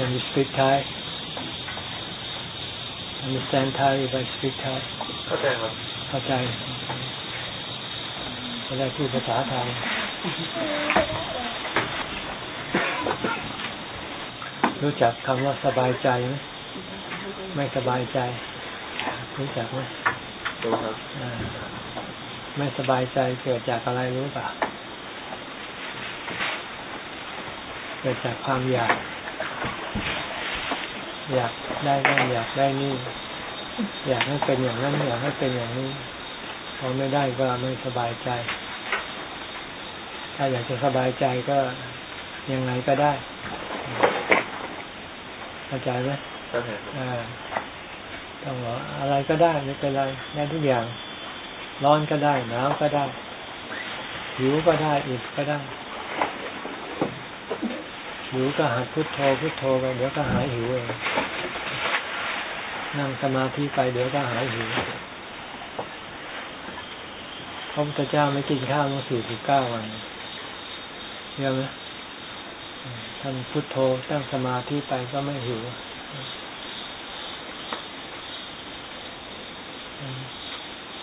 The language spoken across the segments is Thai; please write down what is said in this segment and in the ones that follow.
Can you speak Thai? Understand Thai if I speak Thai? เข้าใจครับ เข้าใจจะได้พูดภาษาไทย รู้จักคำว่าสบายใจไหมไม่สบายใจ รู้จักไหมรู้ครับอ่าไม่สบายใจเกิดจากอะไรรู้ป่ะเกิดจากความอยาก อยากได้นั่นอยากได้นี่ อยากให้เป็นอย่างนั้นอยากให้เป็นอย่างนี้พอไม่ได้ก็ไม่สบายใจ ถ้าอยากจะสบายใจก็ยังไงก็ได้เข้าใจไหมเข้าใจครับอ่าต้องบอกอะไรก็ได้ไม่เป็นไรได้ทุกอย่าง ร้อนก็ได้หนาวก็ได้หิวก็ได้อิ่มก็ได้ หิวก็หัดพุทโธพุทโธไปเดี๋ยวก็หายหิวเองนั่งสมาธิไปเดี๋ยวก็หายหิวพระพุทธเจ้าไม่กินข้าวมาสี่สิบเก้าวันเชื่อไหมท่านพุทโธตั้งสมาธิไปก็ไม่หิว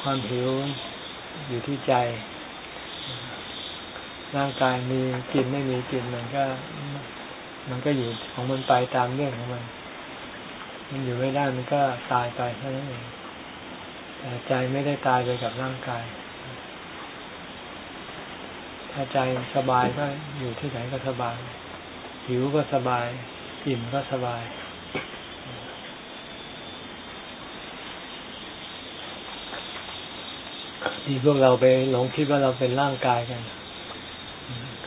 ความหิวอยู่ที่ใจ ร่างกายมีกินไม่มีกินมันก็ มันก็อยู่ของมันไปตามเรื่องของมัน มันอยู่ไม่ได้มันก็ตายไปแค่นั้นเองแต่ใจไม่ได้ตายไปกับร่างกาย ถ้าใจสบายก็อยู่ที่ไหนก็สบาย หิวก็สบาย อิ่มก็สบาย ที่พวกเราไปหลงคิดว่าเราเป็นร่างกายกัน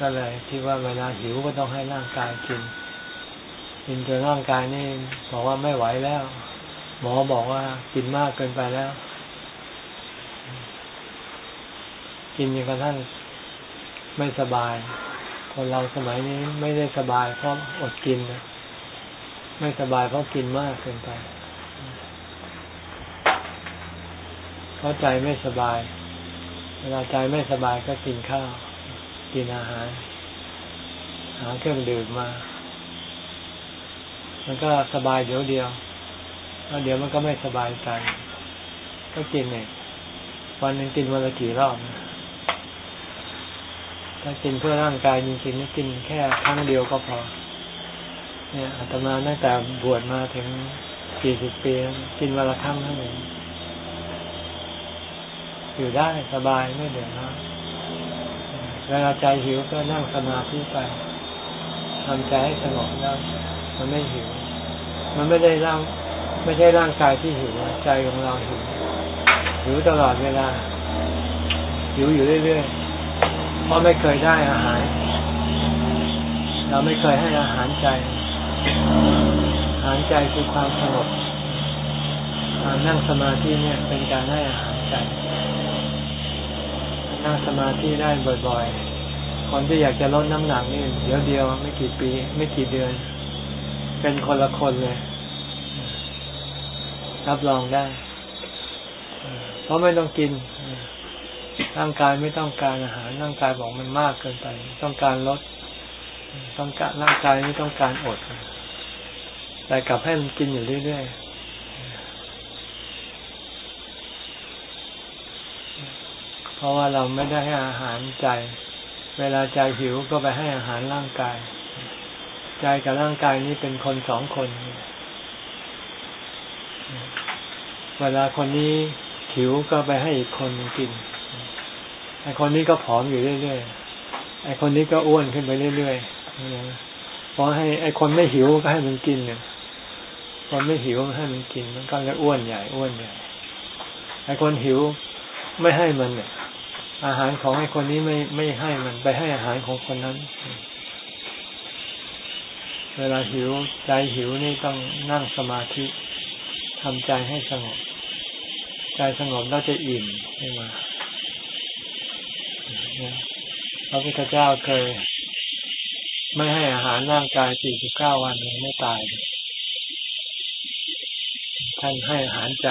ก็เลยคิดว่าเวลาหิวก็ต้องให้ร่างกายกิน กินจนร่างกายนี่บอกว่าไม่ไหวแล้ว หมอบอกว่ากินมากเกินไปแล้ว กินจนกระทั่งไม่สบาย คนเราสมัยนี้ไม่ได้สบายเพราะอดกินนะไม่สบายเพราะกินมากเกินไปเพราะใจไม่สบาย เวลาใจไม่สบายก็กินข้าว กินอาหาร หาเครื่องดื่มมา มันก็สบายเดี๋ยวเดียว แล้วเดี๋ยวมันก็ไม่สบายใจก็กินเนี่ยวันหนึ่งกินวันละกี่รอบนะถ้ากินเพื่อร่างกายจริงๆนี่กินแค่ครั้งเดียวก็พอ เนี่ยอาตมาตั้งแต่บวชมาถึงสี่สิบปีกินวันละครั้งเท่านั้นอยู่ได้สบายไม่เดือดร้อน เวลาใจหิวก็นั่งสมาธิไปทำใจให้สงบแล้วมันไม่หิว มันไม่ได้ร่างไม่ใช่ร่างกายที่หิวใจของเราหิวหิวตลอดเวลาหิวอยู่เรื่อยๆเพราะไม่เคยได้อาหาร เราไม่เคยให้อาหารใจ อาหารใจคือความสงบการนั่งสมาธิเนี่ยเป็นการให้อาหารใจ นั่งสมาธิได้บ่อยๆ คนที่อยากจะลดน้ำหนักนี่เดี๋ยวเดียวไม่กี่ปี ไม่กี่เดือน เป็นคนละคนเลย รับรองได้ เพราะไม่ต้องกิน ร่างกายไม่ต้องการอาหาร ร่างกายบอกมันมากเกินไป ต้องการลด ต้องการร่างกายไม่ต้องการอดแต่กลับให้มันกินอยู่เรื่อยๆ เพราะว่าเราไม่ได้ให้อาหารใจ เวลาใจหิวก็ไปให้อาหารร่างกาย ใจกับร่างกายนี้เป็นคนสองคน เวลาคนนี้หิวก็ไปให้อีกคนกิน ไอคนนี้ก็ผอมอยู่เรื่อยๆ ไอคนนี้ก็อ้วนขึ้นไปเรื่อยๆพอให้ไอคนไม่หิวก็ให้มันกินเนี่ยคนไม่หิวให้มันกินมันก็จะอ้วนใหญ่อ้วนใหญ่ไอคนหิวไม่ให้มันเนี่ย อาหารของไอคนนี้ไม่ไม่ให้มันไปให้อาหารของคนนั้น เวลาหิวใจหิวนี่ต้องนั่งสมาธิทำใจให้สงบ ใจสงบแล้วจะอิ่มใช่ไหมพระพุทธเจ้าเคย ไม่ให้อาหารร่างกายสี่สิบเก้าวันยังไม่ตาย ท่านให้อาหารใจ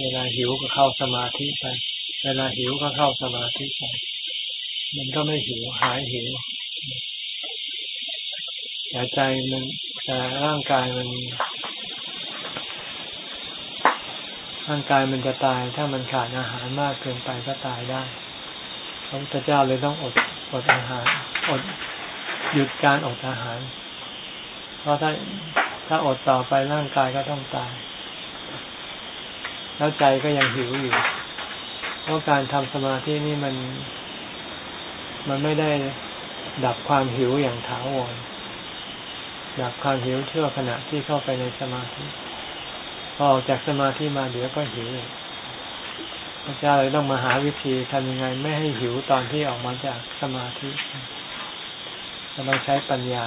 เวลาหิวก็เข้าสมาธิไป เวลาหิวก็เข้าสมาธิไปมันก็ไม่หิวหายหิวแต่ใจมันแต่ร่างกายมัน ร่างกายมันจะตาย ถ้ามันขาดอาหารมากเกินไปก็ตายได้พระพุทธเจ้าเลยต้องอดอดอาหาร อดหยุดการอดอาหาร เพราะถ้าถ้าอดต่อไปร่างกายก็ต้องตาย แล้วใจก็ยังหิวอยู่ เพราะการทำสมาธินี่มันมันไม่ได้ดับความหิวอย่างถาวรดับความหิวเชั่วขณะที่เข้าไปในสมาธิพอออกจากสมาธิมาเดี๋ยวก็หิวพระเจ้าเลยต้องมาหาวิธีทำยังไงไม่ให้หิวตอนที่ออกมาจากสมาธิเราต้องใช้ปัญญา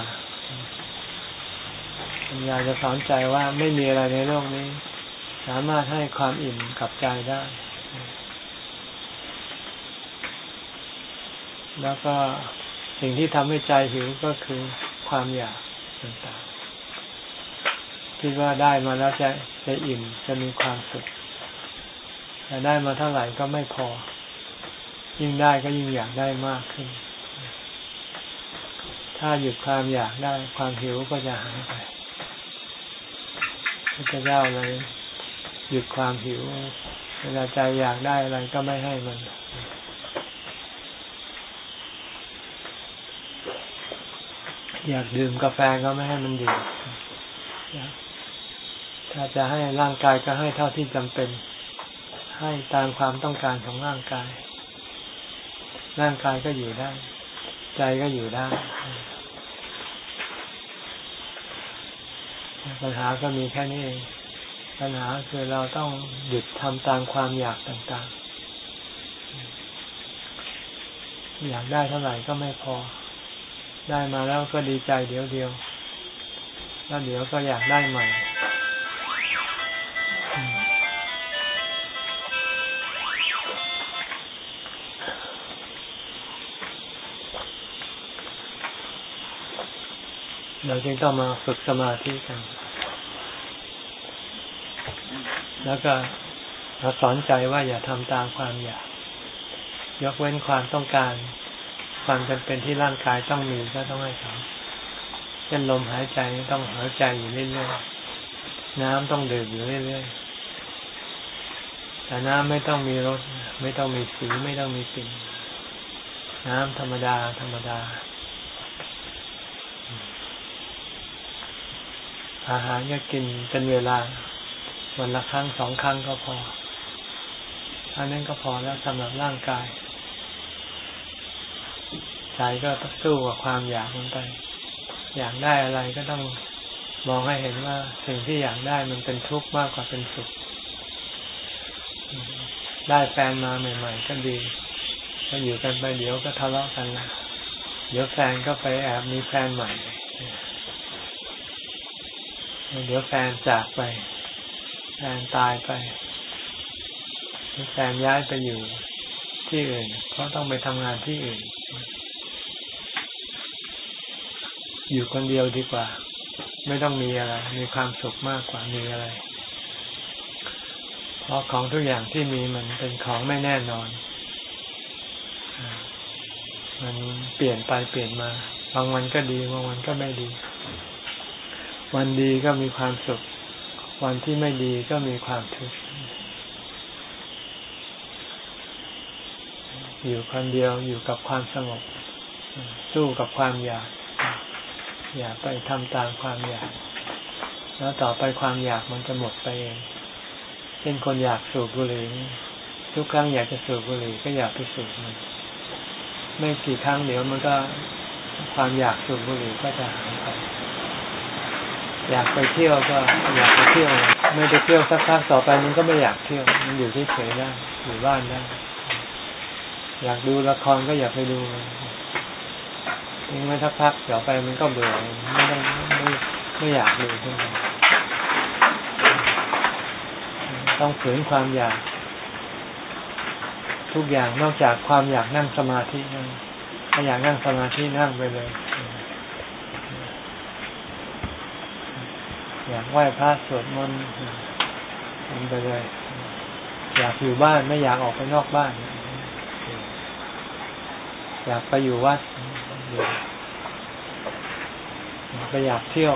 ปัญญาจะสอนใจว่าไม่มีอะไรในโลกนี้ สามารถให้ความอิ่มกับใจได้ แล้วก็สิ่งที่ทำให้ใจหิวก็คือความอยากต่างๆ คิดว่าได้มาแล้วจะจะอิ่มจะมีความสุขแต่ได้มาเท่าไหร่ก็ไม่พอ ยิ่งได้ก็ยิ่งอยากได้มากขึ้น ถ้าหยุดความอยากได้ความหิวก็จะหายไปพระเจ้าเลยหยุดความหิว เวลาใจอยากได้อะไรก็ไม่ให้มัน อยากดื่มกาแฟก็ไม่ให้มันดื่มถ้าจะให้ร่างกายก็ให้เท่าที่จำเป็น ให้ตามความต้องการของร่างกาย ร่างกายก็อยู่ได้ ใจก็อยู่ได้ ปัญหาก็มีแค่นี้เองปัญหาคือเราต้องหยุดทำตามความอยากต่างๆ อยากได้เท่าไหร่ก็ไม่พอ ได้มาแล้วก็ดีใจเดียวเดียว แล้วเดี๋ยวก็อยากได้ใหม่ เราจึงต้องมาฝึกสมาธิกัน แล้วก็เราสอนใจว่าอย่าทำตามความอยาก ยกเว้นความต้องการ ความจำเป็นที่ร่างกายต้องมีก็ต้องให้เขาเช่นลมหายใจต้องหายใจอยู่เรื่อยๆน้ำต้องดื่มอยู่เรื่อยๆแต่น้ำไม่ต้องมีรสไม่ต้องมีสีไม่ต้องมีกลิ่นน้ำธรรมดา ธรรมดา อาหารก็กินเป็นเวลา วันละครั้งสองครั้งก็พออันนั้นก็พอแล้วสำหรับร่างกาย ใจก็ต้องสู้กับความอยากมันไป อยากได้อะไรก็ต้องมองให้เห็นว่าสิ่งที่อยากได้มันเป็นทุกข์มากกว่าเป็นสุข ได้แฟนมาใหม่ ๆ ก็ดีก็อยู่กันไปเดี๋ยวก็ทะเลาะกันละเดี๋ยวแฟนก็ไปแอบมีแฟนใหม่ เดี๋ยวแฟนจากไป แฟนตายไปแฟนย้ายไปอยู่ที่อื่นเขาะต้องไปทำงานที่อื่น อยู่คนเดียวดีกว่า ไม่ต้องมีอะไร มีความสุขมากกว่ามีอะไร เพราะของทุกอย่างที่มีมันเป็นของไม่แน่นอน มันเปลี่ยนไปเปลี่ยนมา บางวันก็ดีบางวันก็ไม่ดี วันดีก็มีความสุข วันที่ไม่ดีก็มีความทุกข์อยู่คนเดียวอยู่กับความสงบสู้กับความอยาก อย่าไปทำตามความอยาก แล้วต่อไปความอยากมันจะหมดไปเอง เช่นคนอยากสูบบุหรี่ทุกครั้งอยากจะสูบบุหรี่ก็อยากไปสูบมันไม่กี่ครั้งเดี๋ยวมันก็ความอยากสูบบุหรี่ก็จะหายไปอยากไปเที่ยวก็อยากไปเที่ยว ไม่ไปเที่ยวสักพักต่อไปมันก็ไม่อยากเที่ยว มันอยู่เฉยๆได้อยู่บ้านได้อยากดูละครก็อยากไปดู ทิ้งไว้สักพักเดี๋ยวไปมันก็เบื่อไม่ได้ไม่ไม่อยากดูขึ้นมาต้องฝืนความอยาก ทุกอย่างนอกจากความอยากนั่งสมาธินั่งถ้าอยากนั่งสมาธินั่งไปเลย อยากไหว้พระสวดมนต์ทำไปเลยอยากอยู่บ้านไม่อยากออกไปนอกบ้าน อยากไปอยู่วัด ไปอยากเที่ยว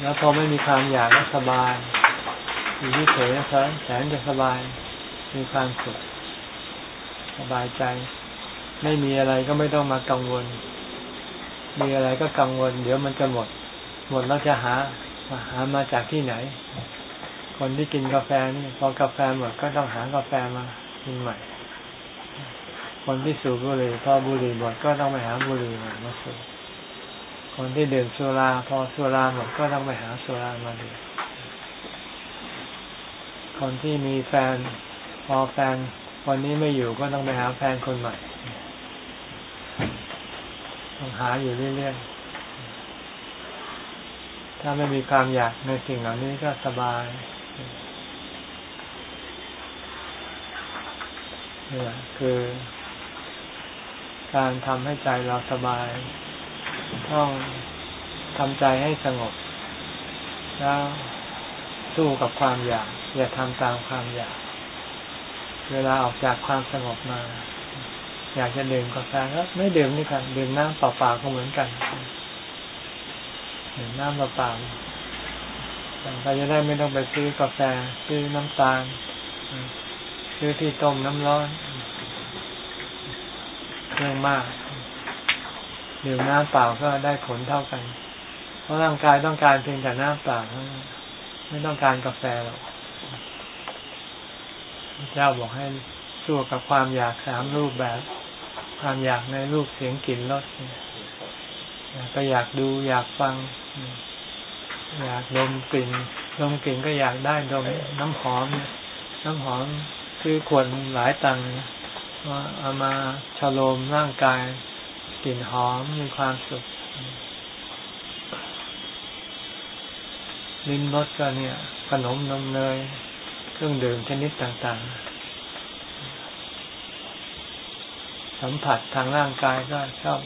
แล้วพอไม่มีความอยากก็สบายอยู่ที่เฉยนะครับแสนจะสบายมีความสุขสบายใจ ไม่มีอะไรก็ไม่ต้องมากังวล มีอะไรก็กังวล เดี๋ยวมันจะหมด หมดแล้วจะหาหามาจากที่ไหน คนที่กินกาแฟนี่พอกาแฟหมดก็ต้องหากาแฟมากินใหม่ คนที่สูบบุหรี่พอบุหรี่หมดก็ต้องไปหาบุหรี่มามาสูบคนที่ดื่มสุราพอสุราหมดก็ต้องไปหาสุรามาดื่มคนที่มีแฟนพอแฟนวันนี้ไม่อยู่ก็ต้องไปหาแฟนคนใหม่ต้องหาอยู่เรื่อยๆ ถ้าไม่มีความอยากในสิ่งเหล่านี้ก็สบายนี่แหละคือ การทำให้ใจเราสบาย ต้องทำใจให้สงบ แล้วสู้กับความอยาก อย่าทำตามความอยาก เวลาออกจากความสงบมา อยากจะดื่มกาแฟก็ไม่ดื่มนี่ค่ะดื่มน้ำเปล่าๆก็เหมือนกันดื่มน้ำเปล่าๆเราจะได้ไม่ต้องไปซื้อกาแฟ ซื้อน้ำตาล ซื้อที่ต้มน้ำร้อน เรื่องมากดื่มน้ำเปล่าก็ได้ผลเท่ากัน เพราะร่างกายต้องการเพียงแต่น้ำเปล่าไม่ต้องการกาแฟหรอกเจ้าบอกให้สู้กับความอยากสามรูปแบบ ความอยากในรูปเสียงกลิ่นรสก็อยากดูอยากฟัง อยากดมกลิ่นดมกลิ่นก็อยากได้ดมน้ำหอม น้ำหอมคือขวดหลายตังค์ ว่าเอามาฉโลมร่างกายกลิ่นหอมมีความสุข ลิ้มรสก็เนี่ย ขนมนมเนยเครื่องดื่มชนิดต่างๆ สัมผัสทางร่างกายก็ชอบ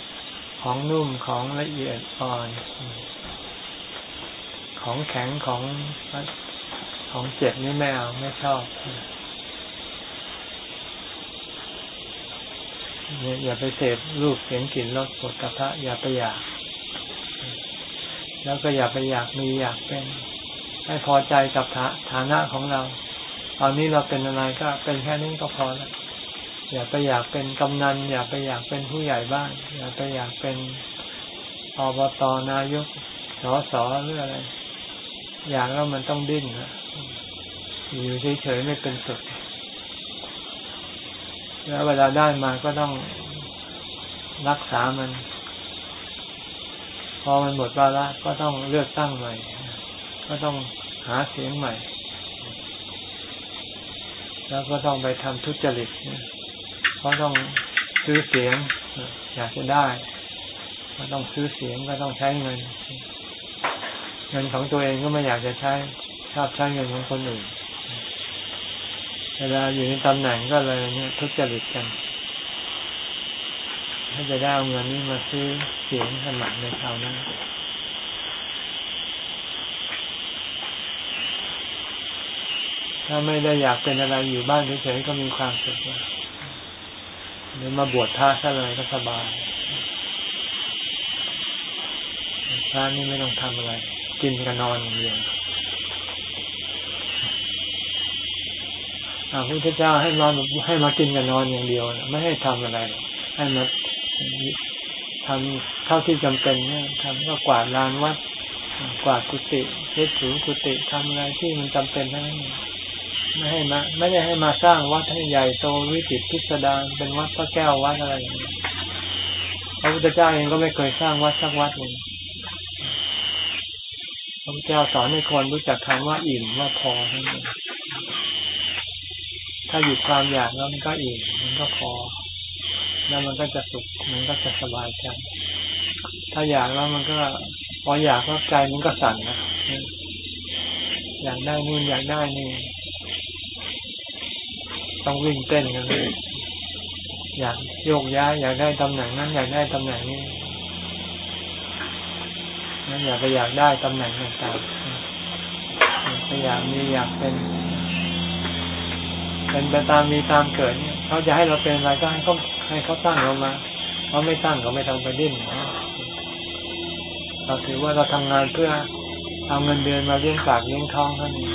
ของนุ่มของละเอียดอ่อน ของแข็งของของเจ็บนี่ไม่เอาไม่ชอบเนี่ย อย่าไปเสพรูปเสียงกลิ่นรสปวดกระทะอย่าไปอยาก แล้วก็อย่าไปอยากมีอยากเป็น ให้พอใจกับฐานะของเรา ตอนนี้เราเป็นอะไรก็เป็นแค่นี้ก็พอแล้วอย่าไปอยากเป็นกำนัน อย่าไปอยากเป็นผู้ใหญ่บ้านอย่าไปอยากเป็นอบตนายกสอสอหรืออะไร อยากแล้วมันต้องดิ้นนะอยู่เฉยๆไม่เป็นสุด แล้วเวลาได้มาก็ต้องรักษามัน พอมันหมดวาระก็ต้องเลือกตั้งใหม่ ก็ต้องหาเสียงใหม่ แล้วก็ต้องไปทำทุจริตเพราะต้องซื้อเสียง อยากจะได้ ก็ต้องซื้อเสียงก็ต้องใช้เงิน เงินของตัวเองก็ไม่อยากจะใช้ชอบใช้เงินของคนอื่น เวลาอยู่ในตำแหน่งก็เลยเนี่ยทุจริตกันถ้าจะได้เอาเงินนี้มาซื้อเสียงสมัครในคราวหน้าถ้าไม่ได้อยากเป็นอะไรอยู่บ้านเฉยๆก็มีความสุขหรือมาบวชท่าซะเลยก็สบายพระนี่ไม่ต้องทำอะไร กินกับนอนอย่างเดียว พระพุทธเจ้าให้นอนให้มากินกับนอนอย่างเดียวไม่ให้ทำอะไร ให้มาทำเท่าที่จำเป็นเนี่ยทำก็กวาดลานวัดกวาดกุฏิเช็ดถูกุฏิทำอะไรที่มันจำเป็นทั้งนั้นไม่ให้มาไม่ได้ให้มาสร้างวัดให้ใหญ่โตวิจิตรพิสดารเป็นวัดพระแก้ววัดอะไรอย่างนี้พระพุทธเจ้าเองก็ไม่เคยสร้างวัดสักวัดเลยพระพุทธเจ้าสอนให้คนรู้จักคำว่าอิ่มว่าพอทั้งนั้น ถ้าหยุดความอยากแล้วมันก็อิ่มมันก็พอ แล้วมันก็จะสุขมันก็จะสบายใจถ้าอยากแล้วมันก็พออยากแล้วใจมันก็สั่นนะอยากได้นู่นอยากได้นี่ต้องวิ่งเต้นกันเลยอยากโยกย้ายอยากได้ตำแหน่งนั้นอยากได้ตำแหน่งนี้นั่นอยากไปอยากได้ตำแหน่งต่างๆไปอยากมีอยากเป็น เป็นไปตามมีตามเกิดเนี่ยเขาจะให้เราเป็นอะไรก็ให้เขาให้เขาตั้งเรามาเขาไม่ตั้งก็ไม่ต้องไปดิ้นเราถือว่าเราทำงานเพื่อเอาเงินเดือนมาเลี้ยงปากเลี้ยงท้องเท่านี้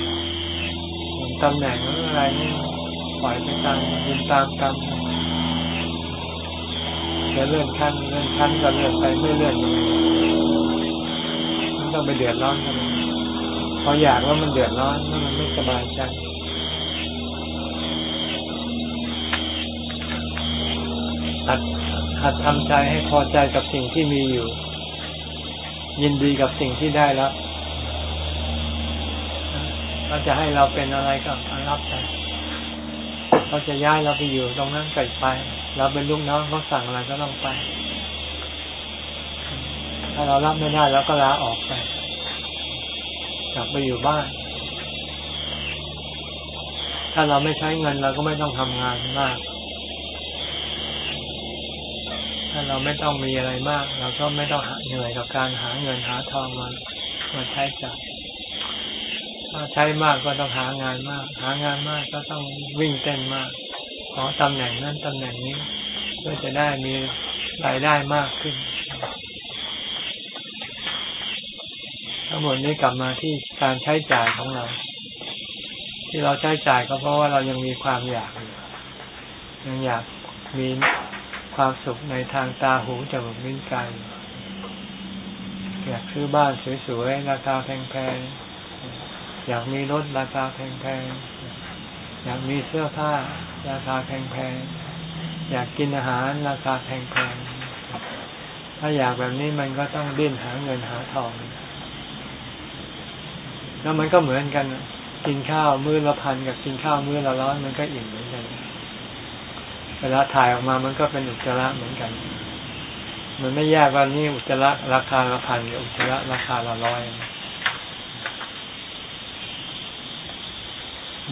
ตำแหน่งอะไรนี่ปล่อยไปตามยินตามกรรมจะเลื่อนขั้นเลื่อนขั้นก็เลื่อนไปไม่เลื่อนมันต้องไปเดือดร้อนกันพออยากว่ามันเดือดร้อนมันไม่สบายใจ หัดหัดทำใจให้พอใจกับสิ่งที่มีอยู่ ยินดีกับสิ่งที่ได้แล้วเขาจะให้เราเป็นอะไรก็รับไปเขาจะย้ายเราไปอยู่ตรงนั้นก็ไป เราเป็นลูกน้องเขาสั่งอะไรก็ต้องไป ถ้าเรารับไม่ได้เราก็ลาออกไป กลับไปอยู่บ้าน ถ้าเราไม่ใช้เงินเราก็ไม่ต้องทำงานมาก ถ้าเราไม่ต้องมีอะไรมาก เราก็ไม่ต้องหาเหนื่อยกับการหาเงินหาทองมามาใช้จ่ายถ้าใช้มากก็ต้องหางานมาก หางานมากก็ต้องวิ่งเต้นมาก ขอตำแหน่งนั้นตำแหน่งนี้เพื่อจะได้มีรายได้มากขึ้น ทั้งหมดนี้กลับมาที่การใช้จ่ายของเรา ที่เราใช้จ่ายก็เพราะว่าเรายังมีความอยากอยู่ยังอยากมี ความสุขในทางตาหูจมูกลิ้นกายอยากซื้อบ้านสวยๆราคาแพงๆอยากมีรถราคาแพงๆอยากมีเสื้อผ้า ราคาแพงๆอยากกินอาหารราคาแพงๆถ้าอยากแบบนี้มันก็ต้องดิ้นหาเงินหาทองแล้วมันก็เหมือนกันกินข้าวมื้อละพันกับกินข้าวมื้อละร้อยมันก็อิ่มเหมือนกัน เวลาถ่ายออกมามันก็เป็นอุจจาระเหมือนกัน มันไม่แยกว่านี่อุจจาระราคาละพันกับอุจจาระราคาละร้อย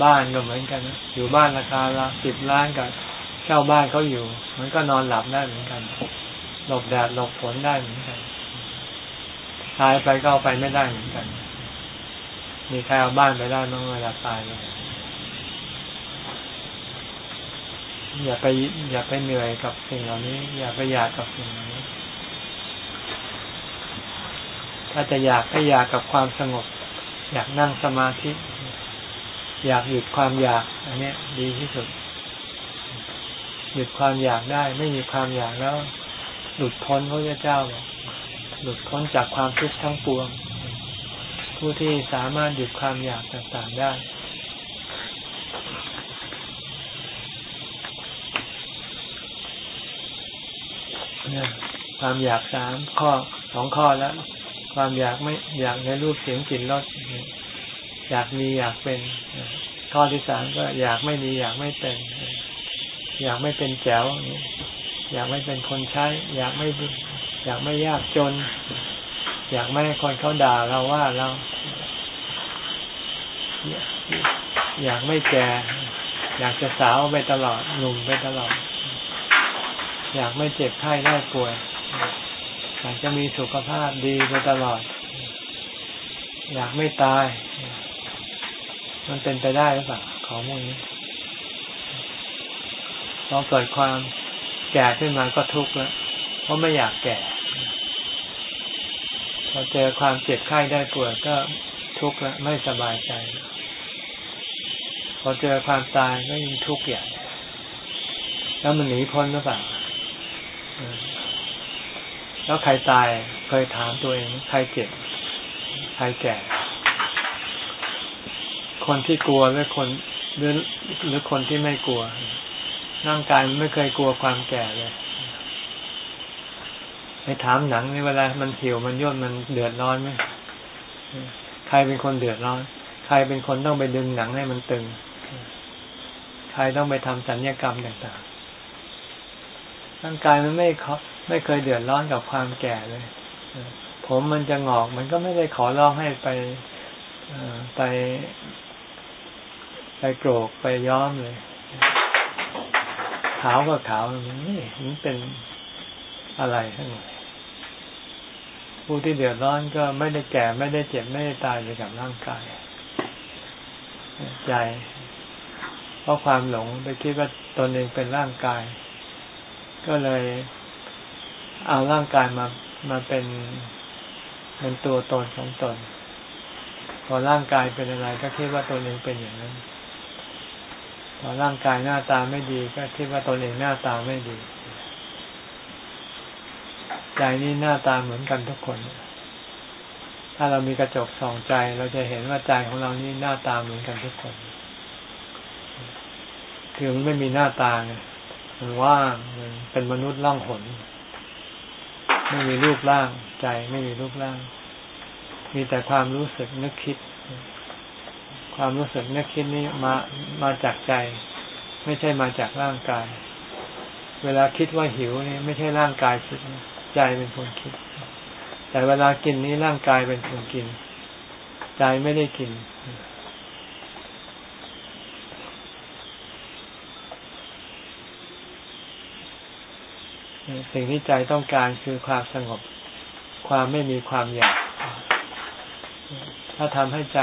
บ้านก็เหมือนกันอยู่บ้านราคาละสิบล้านกับเช่าบ้านเขาอยู่ มันก็นอนหลับได้เหมือนกัน หลบแดดหลบฝนได้เหมือนกันตายไปก็เอาไปไม่ได้เหมือนกัน มีใครเอาบ้านไปได้บ้างเวลาตายเลย อย่าไปอย่าไปเหนื่อยกับสิ่งเหล่านี้ อย่าไปอยากกับสิ่งเหล่านี้ ถ้าจะอยากให้อยากกับความสงบ อยากนั่งสมาธิ อยากหยุดความอยาก อันนี้ดีที่สุด หยุดความอยากได้ ไม่มีความอยากแล้ว หลุดพ้นพระเจ้าอกหลุดพ้นจากความทุกข์ทั้งปวง ผู้ที่สามารถหยุดความอยากต่างๆได้เนี่ย ความอยากสามข้อสองข้อแล้ว ความอยากไม่อยากในรูปเสียงกลิ่นรสอยากมีอยากเป็น ข้อที่สามก็อยากไม่มีอยากไม่เป็น อยากไม่เป็นแจ๋วอยากไม่เป็นคนใช้ อยากไม่อยากไม่ยากจน อยากไม่ให้คนเขาด่าเราว่าเรา อยากไม่แก่ อยากจะสาวไปตลอดหนุ่มไปตลอด อยากไม่เจ็บไข้ได้ป่วย อยากจะมีสุขภาพดีไปตลอด อยากไม่ตาย มันเป็นไปได้หรือเปล่าของพวกนี้พอเกิดความแก่ขึ้นมาก็ทุกข์แล้วเพราะไม่อยากแก่พอเจอความเจ็บไข้ได้ป่วยก็ทุกข์แล้วไม่สบายใจ พอเจอความตายก็ยิ่งทุกข์ใหญ่แล้วมันหนีพ้นหรือเปล่า แล้วใครตายเคยถามตัวเอง ใครเจ็บ ใครแก่ คนที่กลัวหรือคนหรือหรือคนที่ไม่กลัว ร่างกายมันไม่เคยกลัวความแก่เลยไปถามหนังในเวลา มันหี่ยวมันย่นมันเดือดร้อนไหมใครเป็นคนเดือดร้อน ใครเป็นคนต้องไปดึงหนังให้มันตึง ใครต้องไปทำสัญญกรรมต่างๆ ร่างกายมันไม่เขาไม่เคยเดือดร้อนกับความแก่เลยผมมันจะงอก มันก็ไม่ได้ขอร้องให้ไปไปไปโกรกไปย้อมเลย ขาวก็ขาวมันไม่มันเป็นอะไรทั้งหมดผู้ที่เดือดร้อนก็ไม่ได้แก่ไม่ได้เจ็บไม่ได้ตายไปกับร่างกายใจเพราะความหลงไปคิดว่าตนเองเป็นร่างกาย ก็เลยเอาร่างกายมามาเป็นเป็นตัวตนของตน พอร่างกายเป็นอะไรก็คิดว่าตนเองเป็นอย่างนั้น พอร่างกายหน้าตาไม่ดีก็คิดว่าตนเองหน้าตาไม่ดี ใจนี่หน้าตาเหมือนกันทุกคน ถ้าเรามีกระจกส่องใจ เราจะเห็นว่าใจของเรานี่หน้าตาเหมือนกันทุกคน คือมันไม่มีหน้าตาไง มันว่างมันเป็นมนุษย์ล่องหนไม่มีรูปร่าง ใจไม่มีรูปร่าง มีแต่ความรู้สึกนึกคิด ความรู้สึกนึกคิดนี้มามาจากใจ ไม่ใช่มาจากร่างกาย เวลาคิดว่าหิวนี่ไม่ใช่ร่างกายคิดใจเป็นคนคิด แต่เวลากินนี้ร่างกายเป็นคนกิน ใจไม่ได้กิน สิ่งที่ใจต้องการคือความสงบ ความไม่มีความอยาก ถ้าทำให้ใจ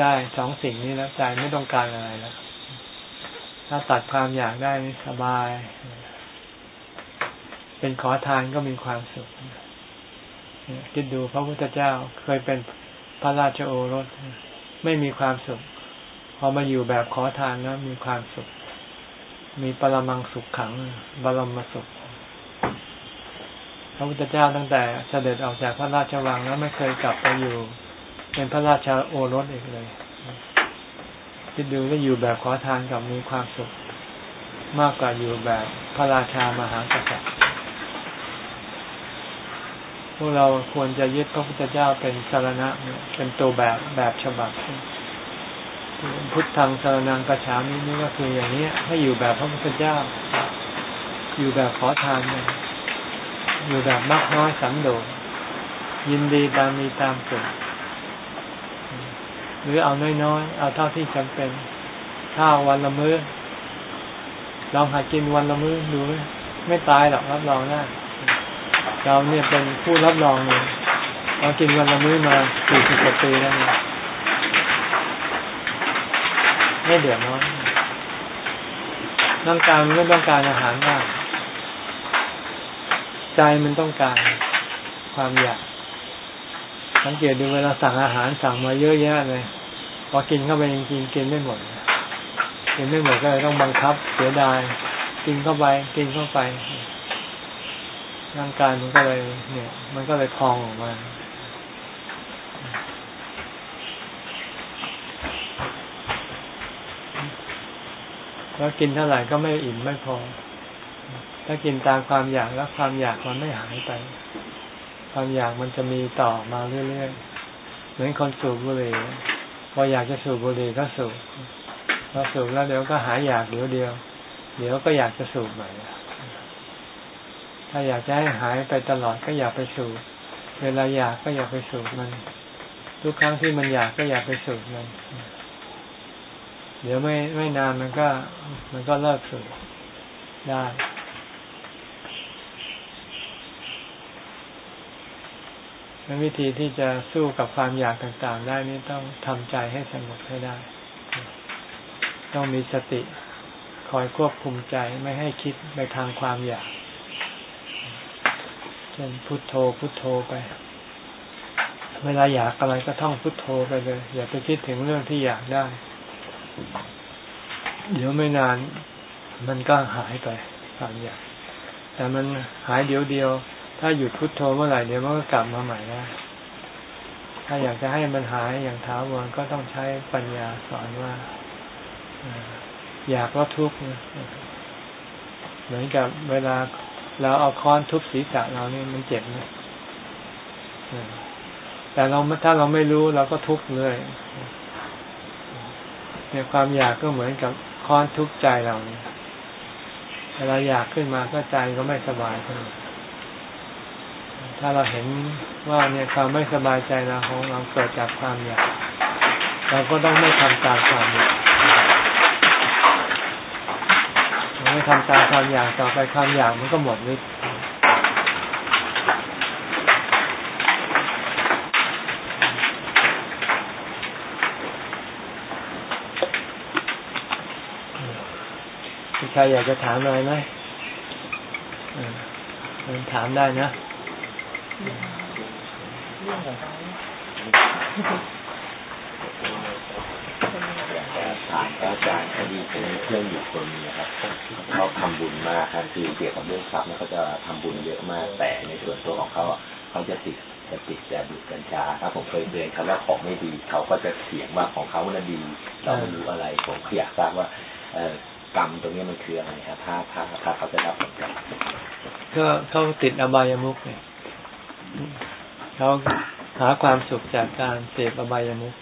ได้สองสิ่งนี้แล้วใจไม่ต้องการอะไรแล้ว ถ้าตัดความอยากได้สบาย เป็นขอทานก็มีความสุขคิดดูพระพุทธเจ้าเคยเป็นพระราชโอรส ไม่มีความสุข พอมาอยู่แบบขอทานแล้วมีความสุข มีปรมังสุขขังบรมสุข พระพุทธเจ้าตั้งแต่เสด็จออกจากพระราชวังแล้วไม่เคยกลับไปอยู่ เป็นพระราชาโอรสอีกเลยคิดดูก็อยู่แบบขอทานกับมีความสุข มากกว่าอยู่แบบพระราชามหากษัตริย์พวกเราควรจะยึดพระพุทธเจ้าเป็นสารณะเป็นตัวแบบแบบฉบับพุทธังสารนังกระฉามินี่ก็คืออย่างนี้ให้อยู่แบบพระพุทธเจ้า อยู่แบบขอทานเนี่ยอยู่แบบมากน้อยสันโดษยินดีตามมีตามเกิดหรือเอาน้อยๆ เอาเท่าที่จำเป็น ข้าววันละมือ้อ ลองหากินวันละมื้อดูไมไม่ตายหรอกรับรองได้เราเนี่ยเป็นผู้รับรองเลยเรากินวันละมื้อมาสี่สิบกว่าปีแล้วเนี่ยไม่เดือดร้อนร่างกายมันไม่ต้องการอาหารมาก ใจมันต้องการความอยากสังเกตดูเวลาสั่งอาหารสั่งมาเยอะแยะเลยพอกินเข้าไปจริงๆกินไม่หมดกินไม่หมดก็เลยต้องบังคับ เสียดายกินเข้าไป กินเข้าไปร่างกายมันก็เลย เนี่ย มันก็เลยพองออกมาแล้วกินเท่าไหร่ก็ไม่อิ่มไม่พอ ถ้ากินตามความอยากแล้วความอยากมันไม่หายไป ความอยากมันจะมีต่อมาเรื่อยๆเหมือนคนสูบบุหรี่พออยากจะสูบบุหรี่ก็สูบพอสูบแล้วเดี๋ยวก็หายอยากเดี๋ยวเดียว เดี๋ยวก็อยากจะสูบใหม่ถ้าอยากจะให้หายไปตลอดก็อยากไปสูบเวลาอยากก็อยากไปสูบมัน ทุกครั้งที่มันอยากก็อยากไปสูบมันเดี๋ยวไม่ไม่นานมันก็ มันก็เลิกสูบได้ วิธีที่จะสู้กับความอยากต่างๆ ได้นี่ต้องทำใจให้สงบให้ได้ ต้องมีสติคอยควบคุมใจไม่ให้คิดไปทางความอยากเช่นพุโทโธพุโทโธไป เวลาอยากอะไรก็ท่องพุโทโธไปเลย อย่าไปคิดถึงเรื่องที่อยากได้ เดี๋ยวไม่นานมันก็หายไปความอยาก แต่มันหายเดียวเดียว ถ้าหยุดพุดโทโธเมื่อไหร่เดี๋ยวมันก็กลับมาใหม่นะถ้าอยากจะให้มันหายอย่างท้าวรก็ต้องใช้ปัญญาสอนว่าอยากก็ทุกข์เหมือนกับเวลาเราเอาค้อนทุบศีรษะเราเนี่ยมันเจ็บนะแต่เราถ้าเราไม่รู้เราก็ทุกข์เลยเนี่ยความอยากก็เหมือนกับค้อนทุบใจเราเนี่ยเวลาอยากขึ้นมาก็ใจก็ไม่สบายขึ้น ถ้าเราเห็นว่าเนี่ยความไม่สบายใจเราของเราเกิดจากความอยากเราก็ต้องไม่ทำตามความอยากไม่ทำตามความอยากต่อไปความอยากมันก็หมดฤทธิ์ใครอยากจะถามอะไรไหมถามได้นะ เรื่องของถามพระอาจารย์คดีเป็นเพื่อนอยู่คนนี้ครับเขาทำบุญมากครับคือเกี่ยวกับเรื่องทรัพย์เขาจะทำบุญเยอะมากแต่ในส่วนตัวของเขาเขาจะติดจะติดแต่บุญกัญชาครับผมเคยเตือนเขาว่าของไม่ดีเขาก็จะเถียงว่าของเขามันดีเราไม่รู้อะไร ผมอยากทราบว่าเกรรมตรงนี้มันคืออะไรครับถ้าถ้าถ้าเขาจะรับผลกรรมก็เขาติดอบายมุกเนี่ย เขาหาความสุขจากการเสพอบายมุข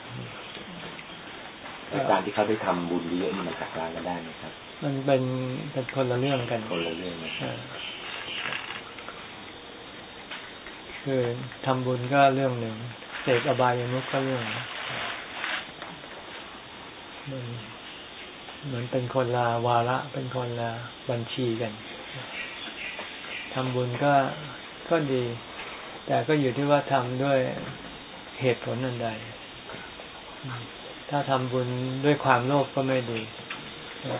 การที่เขาได้ทำบุญเยอะนี่มันหักล้างกันได้ไหมครับ มันเป็นเป็นคนละเรื่องกันคนละเรื่องนะคือทำบุญก็เรื่องหนึ่งเสกอบายมุกก็เรื่องมันเหมือนเป็นคนละวาระเป็นคนละบัญชีกันทำบุญก็ก็ดี แต่ก็อยู่ที่ว่าทำด้วยเหตุผลอันใด ถ้าทำบุญด้วยความโลภก็ไม่ดี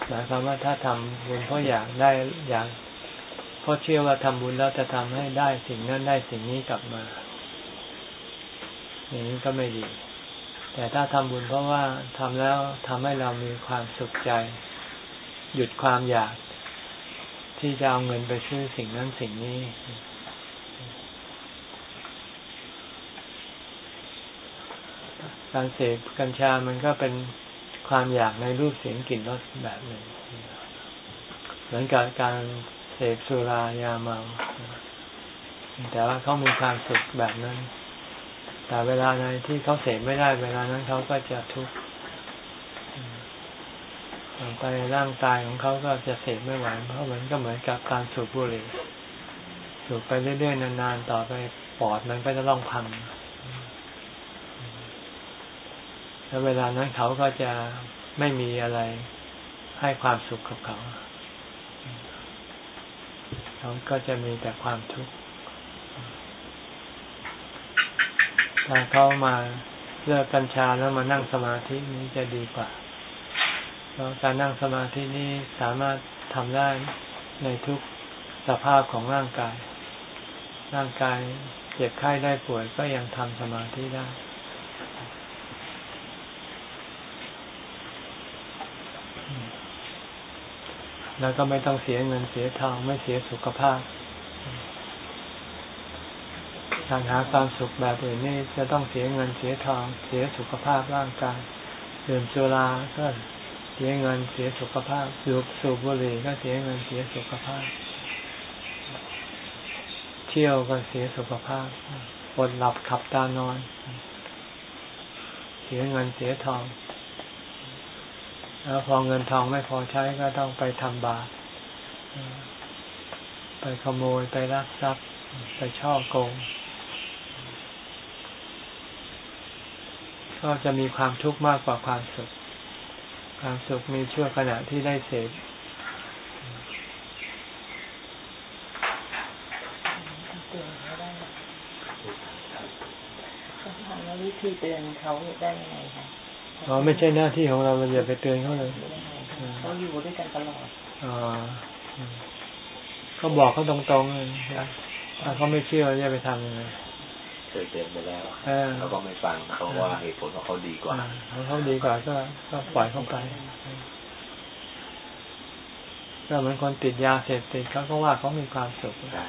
หมายความว่าถ้าทำบุญเพราะอยากได้อยากเพราะเชื่อว่าทำบุญแล้วจะทำให้ได้สิ่งนั้นได้สิ่งนี้กลับมาอย่างนี้ก็ไม่ดี แต่ถ้าทำบุญเพราะว่าทำแล้วทำให้เรามีความสุขใจ หยุดความอยาก ที่จะเอาเงินไปซื้อสิ่งนั้นสิ่งนี้ การเสพกัญชามันก็เป็นความอยากในรูปเสียงกลิ่นรสแบบหนึ่ง เหมือนกับการเสพสุรายาเมา แต่ว่าเขามีความสุขแบบนั้น แต่เวลาในที่เขาเสพไม่ได้ เวลานั้นเขาก็จะทุกข์ไปร่างกายของเขาก็จะเสพไม่ไหวเพราะมันก็เหมือนกับการสูบบุหรี่ สูบไปเรื่อยๆนานๆ ต่อไปปอดมันก็จะต้องพัง แล้วเวลานั้นเขาก็จะไม่มีอะไรให้ความสุขกับเขา เขาก็จะมีแต่ความทุกข์ถ้าเขามาเลิกกัญชาแล้วมานั่งสมาธินี้จะดีกว่าเพราะการนั่งสมาธินี้สามารถทำได้ในทุกสภาพของร่างกาย ร่างกายเจ็บไข้ได้ป่วยก็ยังทำสมาธิได้ แล้วก็ไม่ต้องเสียเงินเสียทองไม่เสียสุขภาพการหาความสุขแบบอื่นนี่จะต้องเสียเงินเสียทอง เสียสุขภาพร่างกายดื่มสุราก็เสียเงินเสียสุขภาพสูบสูบบุหรี่ก็เสียเงินเสียสุขภาพ เที่ยวก็เสียสุขภาพอดหลับขับตานอน เสียเงินเสียทอง แล้วพอเงินทองไม่พอใช้ก็ต้องไปทำบาปไปขโมยไปรักทรัพย์ ไปช่อโกง ก็จะมีความทุกข์มากกว่าความสุข ความสุขมีชั่วขณะที่ได้เสพวิธีเตือนเขาได้ยังไงคะ อ๋อไม่ใช่หน้าที่ของเราเราอย่าไปเตือนเขาเลยเขาอยู่ด้วยกันตลอดอ๋อเขาบอกเขาตรงๆเลยถ้าเขาไม่เชื่อจะไปทำยังไงเคยเตือนไปแล้วเขาก็ไม่ฟังเขาว่าเหตุผลของเขาดีกว่าเขาเขาดีกว่าก็ก็ปล่อยเขาไปก็เหมือนคนติดยาเสพติดเขาก็ว่าเขามีความสุขใช่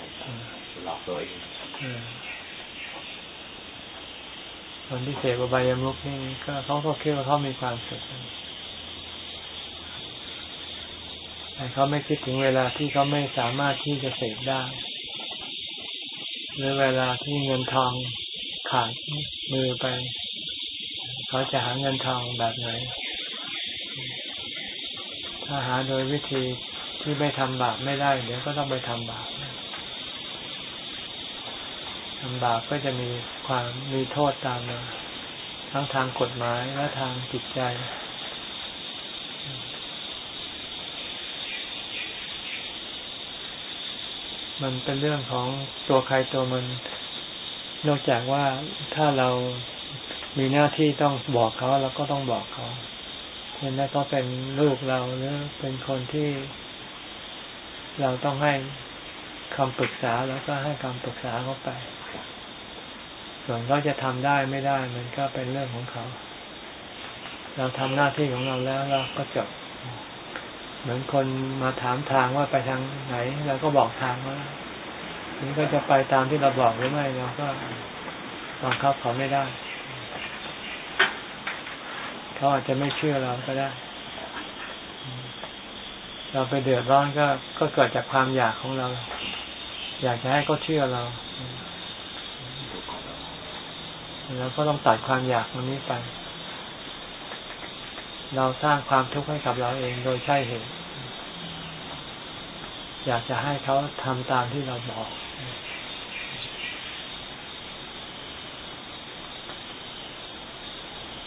หลอกตัวเอง คนที่เสพอบายามุกนี่ก็เขาก็คิดว่าเขามีความสุขแต่เขาไม่คิดถึงเวลาที่เขาไม่สามารถที่จะเสพได้หรือเวลาที่เงินทองขาดมือไป เขาจะหาเงินทองแบบไหน ถ้าหาโดยวิธีที่ไม่ทำบาปไม่ได้เดี๋ยวก็ต้องไปทำบาป ทำบาปก็จะมีความมีโทษตามมาทั้งทางกฎหมายและทางจิตใจ มันเป็นเรื่องของตัวใครตัวมัน นอกจากว่าถ้าเรามีหน้าที่ต้องบอกเขาเราก็ต้องบอกเขาเช่นถ้าเขาเป็นลูกเราหรือเป็นคนที่ เราต้องให้คำปรึกษาแล้วก็ให้คำปรึกษาเขาไป ส่วนเขาจะทำได้ไม่ได้ มันก็เป็นเรื่องของเขา เราทำหน้าที่ของเราแล้วเราก็จบ เหมือนคนมาถามทางว่าไปทางไหนเราก็บอกทางว่านี่ก็จะไปตามที่เราบอกหรือไม่เราก็บังคับเขาไม่ได้ เขาอาจจะไม่เชื่อเราก็ได้ เราไปเดือดร้อนก็ก็เกิดจากความอยากของเรา อยากจะให้เขาเชื่อเรา แล้วก็ต้องตัดความอยากตรงนี้ไป เราสร้างความทุกข์ให้กับเราเองโดยใช่เหตุ อยากจะให้เขาทำตามที่เราบอก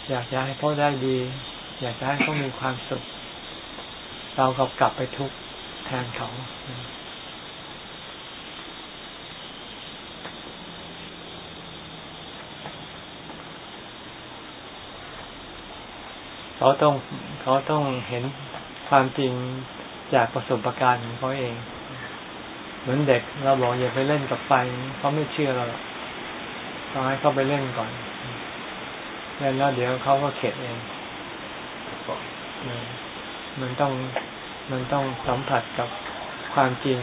อยากจะให้เขาได้ดี อยากจะให้เขามีความสุข เราก็กลับไปทุกข์แทนเขา เขาต้องเขาต้องเห็นความจริงจากประสบการณ์ของเขาเอง เหมือนเด็กเราบอกอย่าไปเล่นกับไฟเขาไม่เชื่อเราต้องให้เขาไปเล่นก่อนเล่นแล้วเดี๋ยวเขาก็เข็ดเองมันต้องมันต้องสัมผัสกับความจริง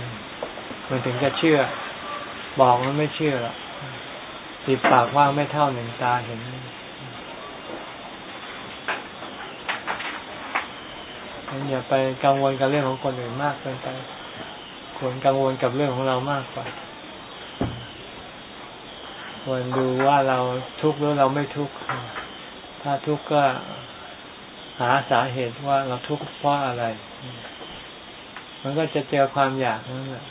มันถึงจะเชื่อ บอกมันไม่เชื่อหรอกติดปากว่างไม่เท่าหนึ่งตาเห็น อย่าไปกังวลกับเรื่องของคนอื่นมากเกินไปควรกังวลกับเรื่องของเรามากกว่าควรดูว่าเราทุกข์หรือเราไม่ทุกข์ ถ้าทุกข์ก็หาสาเหตุว่าเราทุกข์เพราะอะไร มันก็จะเจอความอยากนั่นแหละ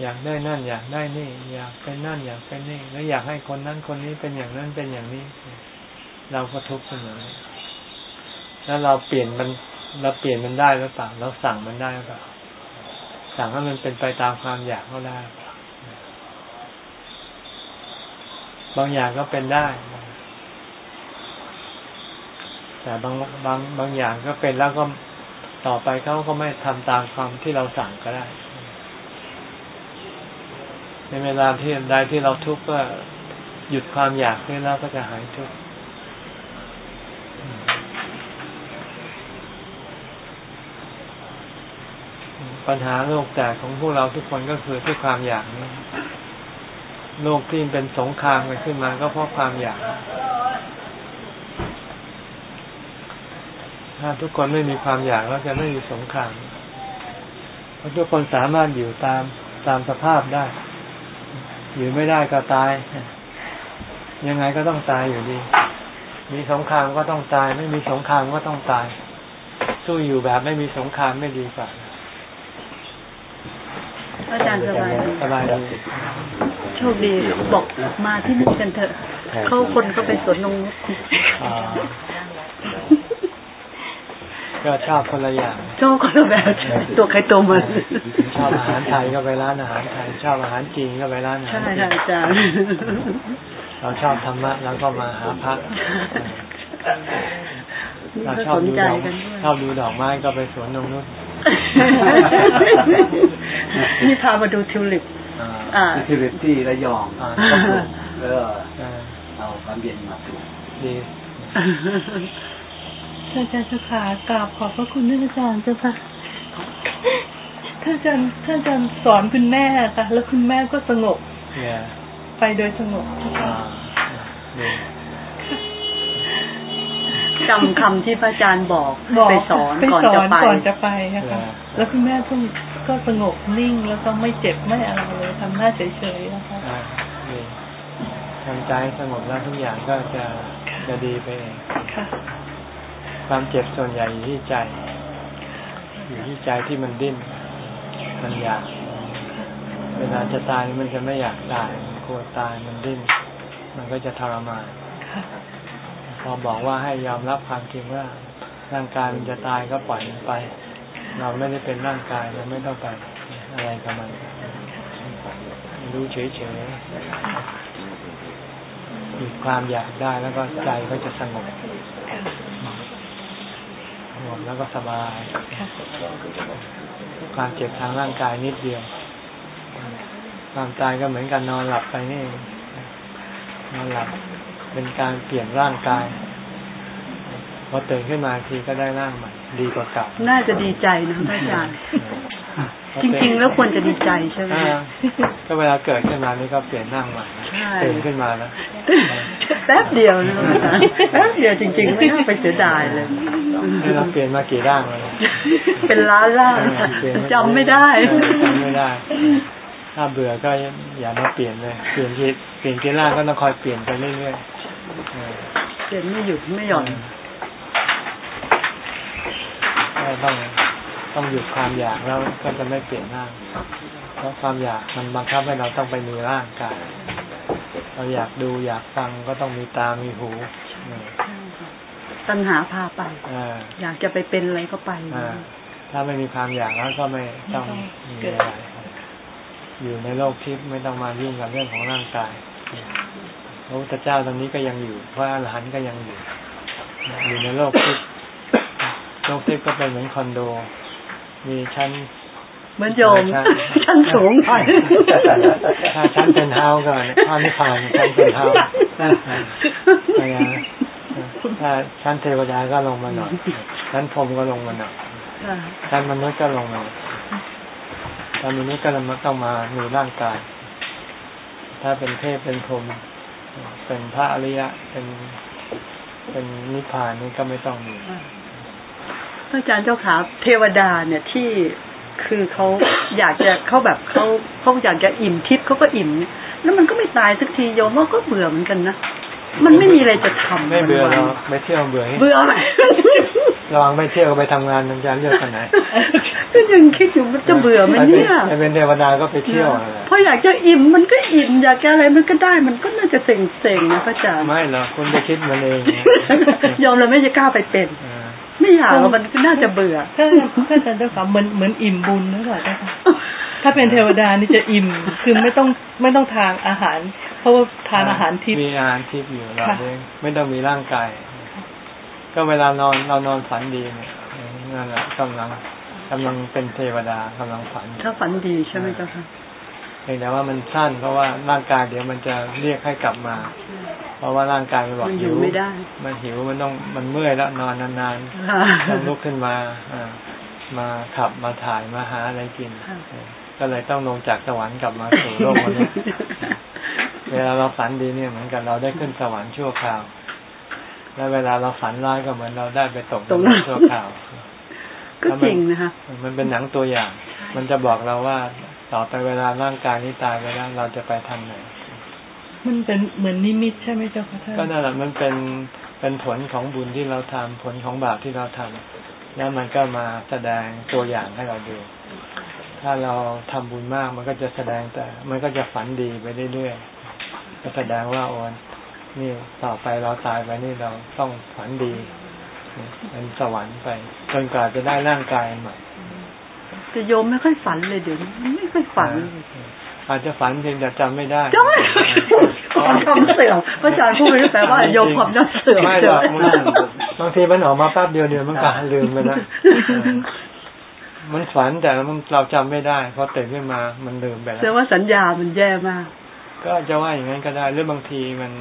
อยากได้นั่น อยากได้นี่ อยากเป็นนั่น อยากเป็นนี่ แล้วอยากให้คนนั้นคนนี้เป็นอย่างนั้นเป็นอย่างนี้ เราก็ทุกข์เสมอแล้วเราเปลี่ยนมัน เราเปลี่ยนมันได้หรือเปล่าเราสั่งมันได้หรือเปล่าสั่งให้มันเป็นไปตามความอยากก็ได้ บางอย่างก็เป็นได้ แต่บางบางบางอย่างก็เป็นแล้วก็ต่อไปเขาก็ไม่ทำตามความที่เราสั่งก็ได้ ในเวลาที่ใดที่เราทุกข์ก็หยุดความอยากนี่แล้วก็จะหายทุกข์ ปัญหาโลกแตกของพวกเราทุกคนก็คือที่ความอยากนี้โลกที่เป็นสงครามกันขึ้นมาก็เพราะความอยาก ถ้าทุกคนไม่มีความอยากแล้วจะไม่มีสงครามเพราะทุกคนสามารถอยู่ตามตามสภาพได้ อยู่ไม่ได้ก็ตาย ยังไงก็ต้องตายอยู่ดี มีสงครามก็ต้องตาย ไม่มีสงครามก็ต้องตาย สู้อยู่แบบไม่มีสงครามไม่ดีกว่า อาจารย์สบายดีสบายดีโชคดีบอกมาที่นี่กันเถอะเข้าคนก็ไปสวนนงนุชอ่าก็ชอบคนละอย่างชอบคนละแบบตัวใครตัวมันชอบอาหารไทยก็ไปร้านอาหารไทยชอบอาหารจีนก็ไปร้านอาหารใช่จีนค่ะอาจารย์เราชอบธรรมะแล้วก็มาหาพระเราก็ชอบสนดูใจดอกกันชอบดูดอกไม้ก็ไปสวนนงนุษย์ นี่พามาดูทิวลิปอ่าอ่าที่เป็นที่ระยองอ่าแล้วก็อ่าเอาความเย็นมาปลูกดีท่านอาจารย์เจ้าค่ะกราบขอบพระคุณท่านอาจารย์เจ้าค่ะท่านอาจารย์ท่านอาจารย์สอนคุณแม่ค่ะ แล้วคุณแม่ก็สงบเนี่ยไปโดยสงบอ่าดี จำคำที่พระอาจารย์บอกบอกไปสอนไปก่อนสอจะนไปก่อนจะไปอะค่ะแล้วคุณแม่ก็ก็สงบนิ่งแล้วก็ไม่เจ็บไม่อะไรเลยทำหน้าเฉยๆนะคะอ่าดีทำใจให้สงบแล้วทุกอย่างก็จะจะดีไปเองค่ะความเจ็บส่วนใหญ่อยู่ที่ใจ อยู่ที่ใจที่มันดิ้น มันอยาก เวลาจะตายมันจะไม่อยากตาย มันกลัวตาย มันดิ้น มันก็จะทรมานค่ะ พอบอกว่าให้ยอมรับความจริงว่าร่างกายมันจะตายก็ปล่อยมันไป เราไม่ได้เป็นร่างกายเราไม่ต้องไปอะไรกับมันรู้เฉยๆหยุดความอยากได้แล้วก็ใจก็จะสงบสงบแล้วก็สบาย ความเจ็บทางร่างกายนิดเดียว ความตายก็เหมือนกันนอนหลับไปนี่นอนหลับ เป็นการเปลี่ยนร่างกายพอตื่นขึ้นมาทีก็ได้ร่างใหม่ดีกว่าเก่าน่าจะดีใจนะพระอาจารย์จริง ๆ แล้วควรจะดีใจใช่ไหมอ่าก็เวลาเกิดขึ้นมานี่ก็เปลี่ยนร่างใหม่นะใช่ตื่นขึ้นมาแล้วแป๊บเดียวนะพระอาจารย์แป๊บเดียวจริง ๆ ไม่น่าไปเสียดายเลยนี่เราเปลี่ยนมากี่ร่างแล้วเป็นล้านล่างเออเปลี่ยนจำไม่ได้เออจำไม่ได้ ถ้าเบื่อก็อย่ามาเปลี่ยนเลยเปลี่ยนทีเปลี่ยนทีร่างก็ต้องคอยเปลี่ยนไปเรื่อยๆ เออเปลี่ยนไม่หยุดไม่หย่อนก็ต้องต้องหยุดความอยากแล้วก็จะไม่เปลี่ยนร่างเพราะความอยากมันบังคับให้เราต้องไปมีร่างกายเราอยากดูอยากฟังก็ต้องมีตามีหูเออตัณหาพาไปเอออยากจะไปเป็นอะไรก็ไปอ่าถ้าไม่มีความอยากแล้วก็ไม่ต้องมีอะไรอยู่ในโลกทิพย์ไม่ต้องมายุ่งกับเรื่องของร่างกายพ ระพุทธเจ้าตอนนี้ก็ยังอยู่ พระอรหันต์ก็ยังอยู่ อยู่ในโลกทิพย์โลกทิพย์ก็เป็นเหมือนคอนโด มีชั้นเหมือนโยมใช่ชั้นสูงหน่อยถ้าชั้นเป็นเฮาส์ก่อนถ้าไม่ผ่านชั้นเป็นเฮาส์อะไรนะถ้าชั้นเทวดาก็ลงมาหน่อยชั้นพรหมก็ลงมาหน่อยค่ะชั้นมนุษย์ก็ลงมาตอนมนุษย์ก็ต้องมามีร่างกาย ถ้าเป็นเทพเป็นพรหม เป็นพระอริยะ เป็นเป็นนิพพานนี่ก็ไม่ต้องมีอาจารย์เจ้าขาเทวดาเนี่ยที่คือเขาอยากจะเขาแบบเขาเขาอยากจะอิ่มทิพย์เขาก็อิ่มเนี่ยแล้วมันก็ไม่ตายสักทีโยมว่าก็เบื่อเหมือนกันนะ มันไม่มีอะไรจะทำไม่เบื่อวันๆเราไปเที่ยวเบื่อเบื่อไหมระวังไปเที่ยวกับไปทำงานมันจะเลือกกันไหนก็ยังคิดอยู่มันจะเบื่อไหมเนี่ยไปเป็นเทวดาก็ไปเที่ยวนั่นแหละเพราะอยากจะอิ่มมันก็อิ่มอยากจะอะไรมันก็ได้ มันก็น่าจะเซ็งๆนะพระอาจารย์ไม่หรอกคุณไปคิดมันเองนะยอมเลยไม่จะกล้าไปเป็นอ่าไม่อยากหรอกมันก็น่าจะเบื่อถ้าถ้าอาจารย์เจ้าค่ะเหมือนเหมือนอิ่มบุญนะค่ะเจ้าค่ะ ถ้าเป็นเทวดานี่จะอิ่ม คือไม่ต้องไม่ต้องทานอาหาร เพราะว่าทานอาหารทิพย์มีอาหารทิพย์อยู่เราค่ะเองไม่ต้องมีร่างกาย ก็เวลานอนเรานอนฝันดีเนี่ยนั่นแหละกำลังกำลังเป็นเทวดากำลังฝันอยู่ถ้าฝันดีใช่ไหมเจ้าค่ะเพียงแต่ว่ามันสั้นเพราะว่าร่างกายเดี๋ยวมันจะเรียกให้กลับมา เพราะว่าร่างกายมันบอกมันอหิยู่วไม่ได้มันหิวมันต้องมันเมื่อยแล้วนอนนานๆต้องลุกขึ้นมาอ่ามาขับมาถ่ายมาหาอะไรกินค่ะเออ ก็เลยต้องลงจากสวรรค์กลับมาสู่โลกมนุษย์เวลาเราฝันดีเนี่ยเหมือนกันเราได้ขึ้นสวรรค์ชั่วคราว แล้วเวลาเราฝันร้ายก็เหมือนเราได้ไปตกนตกรนกรกชั่วคราวก็จริงนะคะมันเป็นหนังตัวอย่าง มันจะบอกเราว่าต่อไปเวลาร่างกายนี้ตายไปแล้วเราจะไปทางไหน มันเป็นเหมือนนิมิตใช่ไหมเจ้าค่ะท่านก็นั่นแหละมันเป็นเป็นผลของบุญที่เราทำผลของบาปที่เราทำแล้วมันก็มาแสดงตัวอย่างให้เราดู ถ้าเราทำบุญมากมันก็จะแสดงแต่ มันก็จะฝันดีไปเรื่อยๆก็แสดงว่าโอนนี่ต่อไปเราตายไปนี่เราต้องฝันดีเป็นสวรรค์ไปจนกว่าจะได้ร่างกายใหม่แต่โยมไม่ค่อยฝันเลยเดี๋ยวนี้ไม่ค่อยฝันเลยอาจจะฝันเพียงแต่จำไม่ได้ใช่ความจำเสื่อมพระอาจารย์พูดไม่ได้แปลว่าโยมความจำเสื่อมไม่ใช่หรอกไหมมันบางทีมันออกมาแป๊บเดียวเดียวมันก็ลืมไปแล้วเออ มันฝันแต่มันเราจำไม่ได้พอตื่นขึ้นมามันลืมไปแล้แสดวงว่าสัญญามันแย่มาก ก็จะว่าอย่างนั้นก็ได้หรือบางทีมัน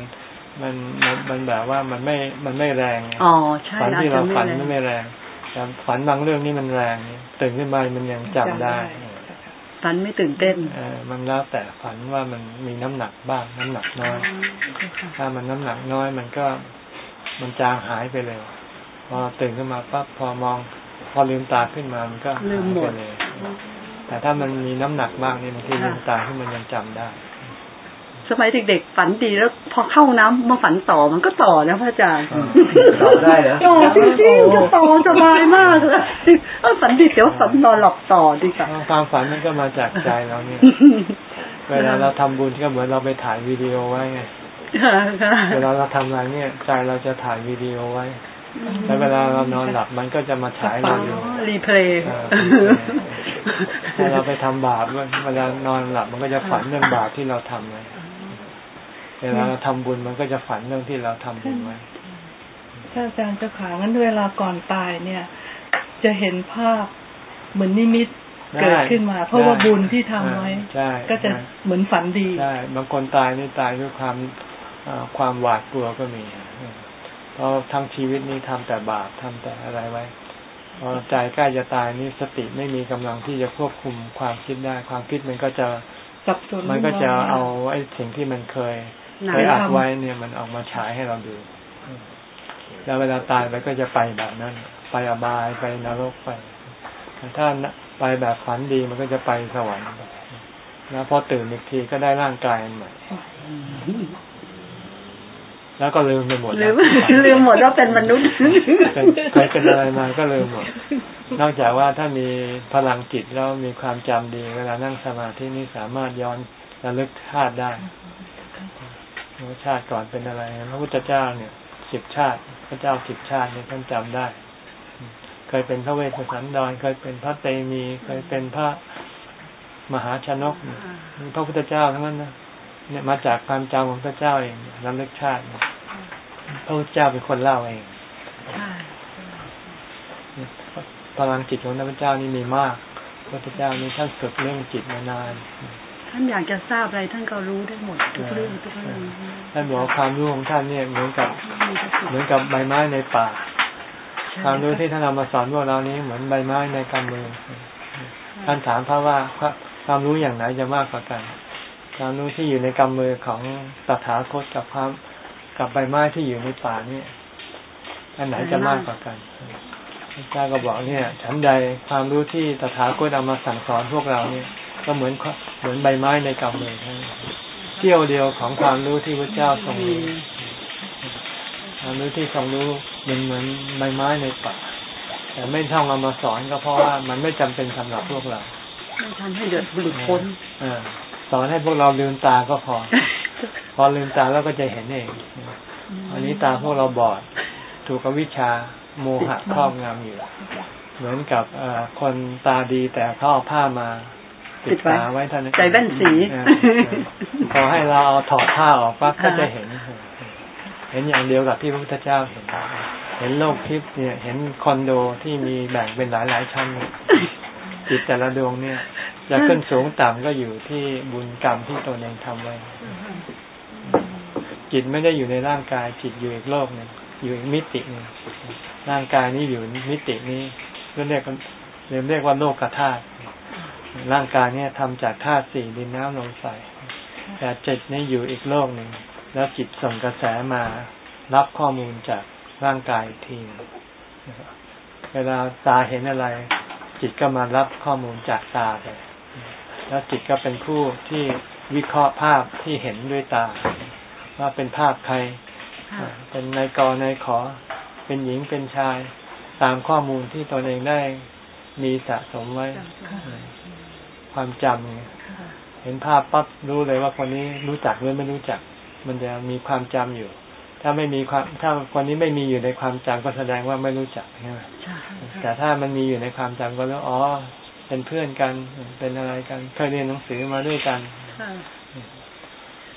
มันมันมันแบบว่ามันไม่มันไม่แรงไงอ๋อใช่ฝันอาจที่จะเราไม่ฝันแรงมันไม่แรงแต่ฝันบางเรื่องนี่มันแรงตื่นขึ้นมามันยังจำได้ฝันไม่ตื่นเต้นเออมันแล้วแต่ฝันว่ามันมีน้ำหนักบ้างน้ำหนักน้อย ถ้ามันน้ำหนักน้อยมันก็มันจางหายไปเลย พอตื่นขึ้นมาปั๊บพอมอง พอลืมตาขึ้นมามันก็ลืมหมดายไปเลย แต่ถ้ามันมีน้ำหนักมากนี่บางทีค่ะลืมตาขึ้นมันยังจำได้ สมัยเด็กๆฝันดีแล้ว พอเข้าน้ำมาฝันต่อมันก็ต่อนะพระอาจารย์อืมต่อได้เหรอต่อจริงๆจะต่อสบายมากเลยเออฝันดีเดี๋ยวฝันนอนหลับต่อดีกว่าความฝันมันก็มาจากใจเราเนี่ยเวลาเราทำบุญก็เหมือนเราไปถ่ายวิดีโอไว้ไงเวลาเราทำอะไรเนี่ยใจเราจะถ่ายวิดีโอไว้ แล้วเวลาเรานอนหลับมันก็จะมาฉายเราอยู่รีเพลย์เออถ้าเราไปทำบาปเวลานอนหลับมันก็จะฝันเรื่องบาปที่เราทำไว้เวลาเราทำบุญมันก็จะฝันเรื่องที่เราทำบุญไว้ถ้าอาจารย์เจ้าขางั้นเวลาก่อนตายเนี่ย จะเห็นภาพเหมือนนิมิตได้เกิดขึ้นมา เพราะว่าได้บุญที่ทำไว้ใช่ก็จะใช่เหมือนฝันดีใช่บางคนตายนี่ตายด้วยความเอ่อความหวาดกลัวก็มี เพราะทั้งชีวิตนี้ทำแต่บาปทำแต่อะไรไว้ พอใจใกล้จะตายนี่สติไม่มีกำลังที่จะควบคุมความคิดได้ ความคิดมันก็จะสับสนมันก็จะวุ่นวายเอาไอ้สิ่งที่มันเคยหนัเคงยอัดทำไว้เนี่ยมันออกมาฉายให้เราดู แล้วเวลาตายไปก็จะไปแบบนั้น ไปอบายไปนรกไปแต่ถ้าไปแบบฝันดีมันก็จะไปสวรรค์แล้วพอตื่นอีกทีก็ได้ร่างกายอันใหม่ แล้วก็ลืมไปหมดลืมแล้วลืมหมดว่าเป็นมนุษย์เป็นเคยเป็นอะไรมาก็ลืมหมด นอกจากว่าถ้ามีพลังจิตแล้วมีความจำดี เวลานั่งสมาธินี่สามารถย้อนระลึกชาติได้ว่าชาติก่อนเป็นอะไรพระพุทธเจ้าเนี่ยสิบชาติ พระเจ้าสิบชาติเนี่ยท่านจำได้ เคยเป็นพระเวสสันดรเคยเป็นพระเตมี เคยเป็นพระมหาชนกเนี่ยมีพระพุทธเจ้าทั้งนั้นนะ เนี่ยมาจากความจำของพระเจ้าเองระลึกชาติเนี่ยพระพุทธเจ้าเป็นคนเล่าเองพลังจิตของพระเจ้านี่มีมากพระพุทธเจ้านี่ท่านฝึกเรื่องจิตมานานท่านอยากจะทราบอะไรท่านก็รู้ได้หมดทุกเรื่องทุกเรื่องท่านบอกว่าความรู้ของท่านเนี่ยเหมือนกับมีสติเหมือนกับใบไม้ในป่าความรู้ที่ท่านเอามาสอนพวกเรานี้เหมือนใบไม้ในกำมือท่านถามพระว่าความรู้อย่างไหนจะมากกว่ากัน ความรู้ที่อยู่ในกำมือของตถาคตกับความกับใบไม้ที่อยู่ในป่านี่อันไหนจะมากกว่ากันพระเจ้าก็บอกเนี่ยฉันใดความรู้ที่ตถาคตเอามาสั่งสอนพวกเราเนี่ย ก็เหมือนเหมือนใบไม้ในกำมือทั้งนั้นเที่ยวเดียวของความรู้ที่พระเจ้าทรงมีความรู้ที่ทรงรู้มันเหมือนใบไม้ในป่าแต่ไม่ท่องเอามาสอนก็เพราะว่ามันไม่จำเป็นสำหรับพวกเราไม่ทำให้เดือดหลุดพ้นเออ สอนให้พวกเราลืมตาก็พอ พอลืมตาแล้วก็จะเห็นเองอันนี้ตาพวกเราบอด ถูกกับวิชาโมหะครอบงำอยู่เหมือนกับเออคนตาดีแต่เขาเอาผ้ามาปิดตาไว้เท่านั้นใจแว่นสีเออเออพอให้เราเอาถอดผ้าออกปั๊บก็จะเห็น เห็นอย่างเดียวกับที่พระพุทธเจ้าเห็น เห็นโลกทิพย์เนี่ย เห็นคอนโดที่มีแบ่งเป็นหลายหลายๆชั้นเนี่ยจิตแต่ละดวงเนี่ย จะขึ้นสูงต่ำก็อยู่ที่บุญกรรมที่ตนเองทำไว้ จิตไม่ได้อยู่ในร่างกายจิตอยู่อีกโลกหนึ่งอยู่อีกมิติหนึ่งร่างกายนี้อยู่มิตินี้เรียกเรียกเรียกว่าโลกธาตุร่างกายเนี่ยทำจากธาตุสี่ดินน้ำลมไฟแต่จิตนี่อยู่อีกโลกหนึ่งแล้วจิตส่งกระแสมารับข้อมูลจากร่างกายทีเวลาตาเห็นอะไร จิตก็มารับข้อมูลจากตาไป แล้วจิตก็เป็นผู้ที่วิเคราะห์ภาพที่เห็นด้วยตา ว่าเป็นภาพใครค่ะเป็นนายกนายขอ เป็นหญิงเป็นชายตามข้อมูลที่ตนเองได้มีสะสมไว้ ความจำไงเห็นภาพปั๊บรู้เลยว่าคนนี้รู้จักหรือไม่รู้จัก มันจะมีความจำอยู่ ถ้าไม่มีความถ้าคนนี้ไม่มีอยู่ในความจำก็แสดงว่าไม่รู้จักใช่ไหมใช่แต่ถ้ามันมีอยู่ในความจำก็รู้อ๋อ เป็นเพื่อนกัน เป็นอะไรกันเคยเรียนหนังสือมาด้วยกันค่ะ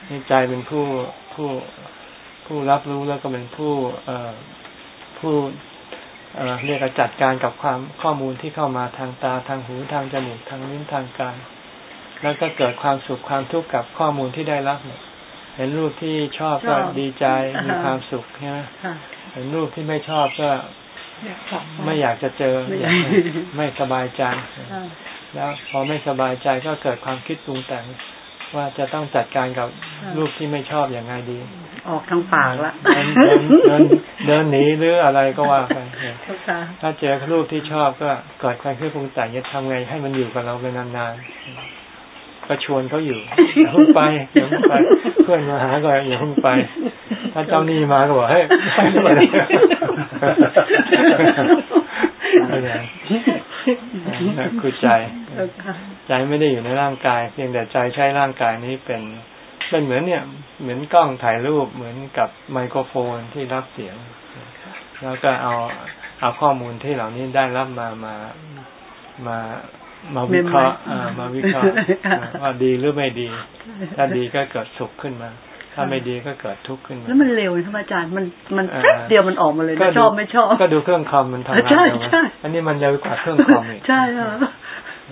นี่ใจเป็นผู้ผู้ผู้รับรู้แล้วก็เป็นผู้เอ่อผู้เอ่อเรียกว่าจัดการกับความข้อมูลที่เข้ามาทางตาทางหูทางจมูกทางลิ้นทางกายแล้วก็เกิดความสุขความทุกข์กับข้อมูลที่ได้รับเนี่ยเห็นรูปที่ชอบก็ดีใจมีความสุขใช่ไหมค่ะเห็นรูปที่ไม่ชอบก็อยากกลับ ไม่อยากจะเจอไม่อยากไม่สบายใจค่ะแล้วพอไม่สบายใจก็เกิดความคิดปรุงแต่งว่าจะต้องจัดการกับรูปที่ไม่ชอบอย่างไงดี ออกทางปากละเดินเดินเดินเดินหนีหรืออะไรก็ว่าไปเจ้าค่ะถ้าเจอรูปที่ชอบก็เกิดความคิดปรุงแต่งจะทำไงให้มันอยู่กับเราเป็นนานๆ ก็ชวนเขาอยู่อย่าเพิ่งไปอย่าเพิ่งไป เพื่อนมาหาก็อย่าเพิ่งไป ถ้าเจ้าหนี้มาก็บอกเฮ้ยไปเลยอะไรนั่นคือใจ ใจไม่ได้อยู่ในร่างกาย เพียงแต่ใจใช้ร่างกายนี้เป็นเป็นเหมือนเนี่ย เหมือนกล้องถ่ายรูปเหมือนกับไมโครโฟนที่รับเสียง แล้วก็เอาเอาข้อมูลที่เหล่านี้ได้รับมามามา มาวิเคราะห์อ่ามาวิเคราะห์อ่าว่าดีหรือไม่ดี ถ้าดีก็เกิดสุขขึ้นมา ถ้าไม่ดีก็เกิดทุกข์ขึ้นมาแล้วมันเร็วนะอาจารย์มันมันเออแป๊บเดียวมันออกมาเลยนะชอบไม่ชอบก็ดูเครื่องคอมมันทำงานใช่เร็วไหมใช่อันนี้มันเร็วกว่าเครื่องคอมอีกใช่ค่ะ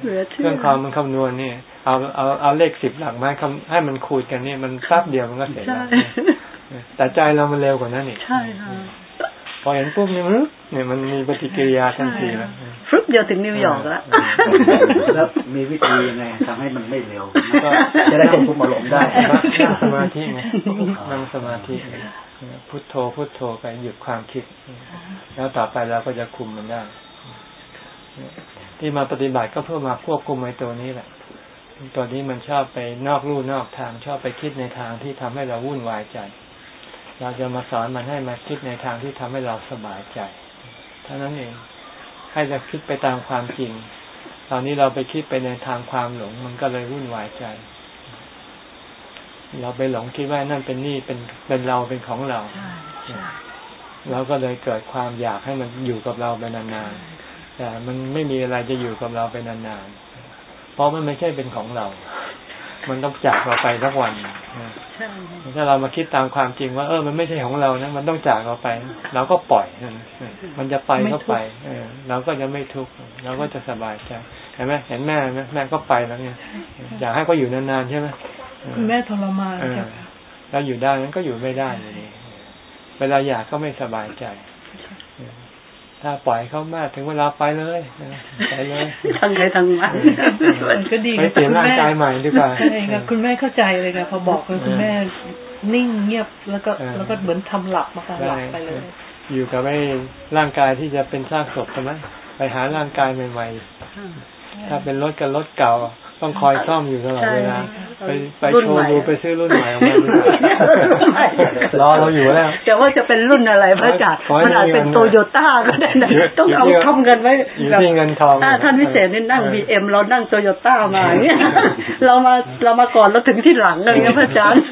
เหลือเคเชื่รื่องคอมมันคำนวณนี่เอาเอาเอาเลขสิบหลักมาให้คำให้มันคูณกันนี่มันแป๊บเดียวมันก็เสร็จใช่แล้วแต่ใจเรามันเร็วกว่านั้นอีกใช่ค่ะ พอเห็นปุ๊บนี่มันเนี่ยมันมีปฏิกิริยาทันทีแล้วฟลุ๊บเดียวถึงนิวยอร์กแล้วแล้วมีวิธียังไงทำให้มันไม่เร็วก็จะได้ควบคุมอารมณ์ได้นั่งสมาธิไงนั่งสมาธิไงพุทโธพุทโธไปหยุดความคิด แล้วต่อไปเราก็จะคุมมันได้ที่มาปฏิบัติก็เพื่อมาควบคุมไอ้ตัวนี้แหละตัวนี้มันชอบไปนอกลู่นอกทางชอบไปคิดในทางที่ทำให้เราวุ่นวายใจ เราจะมาสอนมันให้มาคิดในทางที่ทำให้เราสบายใจเท่านั้นเองให้เราคิดไปตามความจริง ตอนนี้เราไปคิดไปในทางความหลง มันก็เลยวุ่นวายใจ เราไปหลงคิดว่านั่นเป็นนี่เป็นเป็นเราเป็นของเราเราก็เลยเกิดความอยากให้มันอยู่กับเราไปนานๆแต่มันไม่มีอะไรจะอยู่กับเราไปนานๆเพราะมันไม่ใช่เป็นของเรา มันต้องจากเราไปสักวันนะใช่ถ้าเรามาคิดตามความจริงว่าเออ มันไม่ใช่ของเรานะมันต้องจากเราไปเราก็ปล่อยนะมันจะไปก็ไปเออเราก็จะไม่ทุกข์เราก็จะสบายใจเห็นไหมเห็นแม่ไหมแม่ก็ไปแล้วเนี่ยอยากให้เขาอยู่นานๆใช่ไหมเออคุณแม่ทรมานเออเจ้าค่ะเราอยู่ได้นั้นก็อยู่ไม่ได้อยู่ดีเวลาอยากก็ไม่สบายใจ ถ้าปล่อยเขามากถึงเวลาไปเลยไปเลยทั้งใครทั้งมันมันก็ดีไปเปลี่ยนร่างกายใหม่ดีกว่าใช่ค่ะคุณแม่เข้าใจเลยค่ะพอบอกเลยคุณแม่นิ่งเงียบแล้วก็เออแล้วก็เหมือนทำหลับมาค่ะหลับไปเลย อยู่กับไอ้ร่างกายที่จะเป็นซากศพใช่ไหมไปหาร่างกายใหม่ ๆ ถ้าเป็นรถกับรถเก่า ต้องคอยซ่อมอยู่ตลอดเวลาไปไปโชว์ดูไปซื้อรุ่นใหม่ออกมาดีกว่ารอเราอยู่แล้วแต่ว่าจะเป็นรุ่นอะไรพระอาจารย์ขอให้มันอาจเป็นมีเงินโตโยต้าก็ได้นะอยู่ต้องเอาอยู่ที่ทำกันไว้อยู่แบบที่เงินทองถ้าท่านวิเศษนี่นั่งเออบีเอ็มเรานั่งโตโยต้ามาเนี่ยเรามาเรามาก่อนเราถึงที่หลังอะไรเงี้ยพระอาจารย์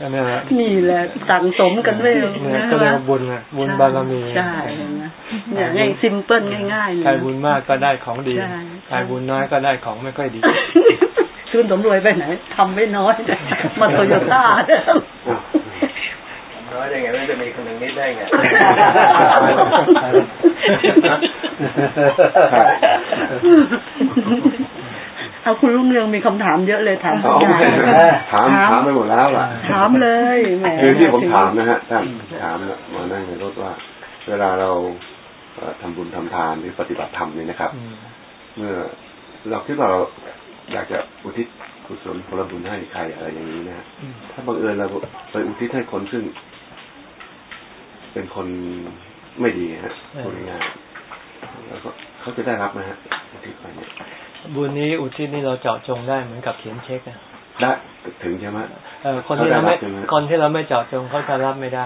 นั่นแหละนี่แหละสั่งสมกันไว้เนี่ยก็เรียกว่าบุญอะบุญบารมีใช่เห็นไหมเนี่ยง่ายซิมเพิลง่ายๆเลยใครบุญมากก็ได้ของดีใช่ใครบุญน้อยก็ได้ของไม่ค่อยดีคืนสมรวยไปไหนทำไว้น้อยมาโตโยต้าน้อยได้ไงไม่จะมีคนหนึ่งนิดได้ไง เอาคุณลุงเรืองมีคำถามเยอะเลยถามเอาคุณยายถามถามไปหมดแล้วล่ะ ถามเลยแหมคือที่ผมถามนะฮะท่านถามนะมานั่งในรถว่า เวลาเราเอ่อทำบุญทำทานหรือปฏิบัติธรรมเนี่ยนะครับอืมเมื่อเราคิดว่าเราอยากจะอุทิศกุศลผลบุญให้ใครอะไรอย่างนี้นะฮะอืมถ้าบังเอิญเราไปอุทิศให้คนซึ่ง เป็นคนไม่ดีฮะพูดง่ายๆแล้วก็เขาจะได้รับไหมฮะอุทิศไปเนี่ย บุญนี้อุทิศนี่เราเจาะจงได้เหมือนกับเขียนเช็คอะได้ถึงใช่ไหมเออคนที่เราไม่เขาได้รับใช่ไหมคนที่เราไม่เจาะจงเขาจะรับไม่ได้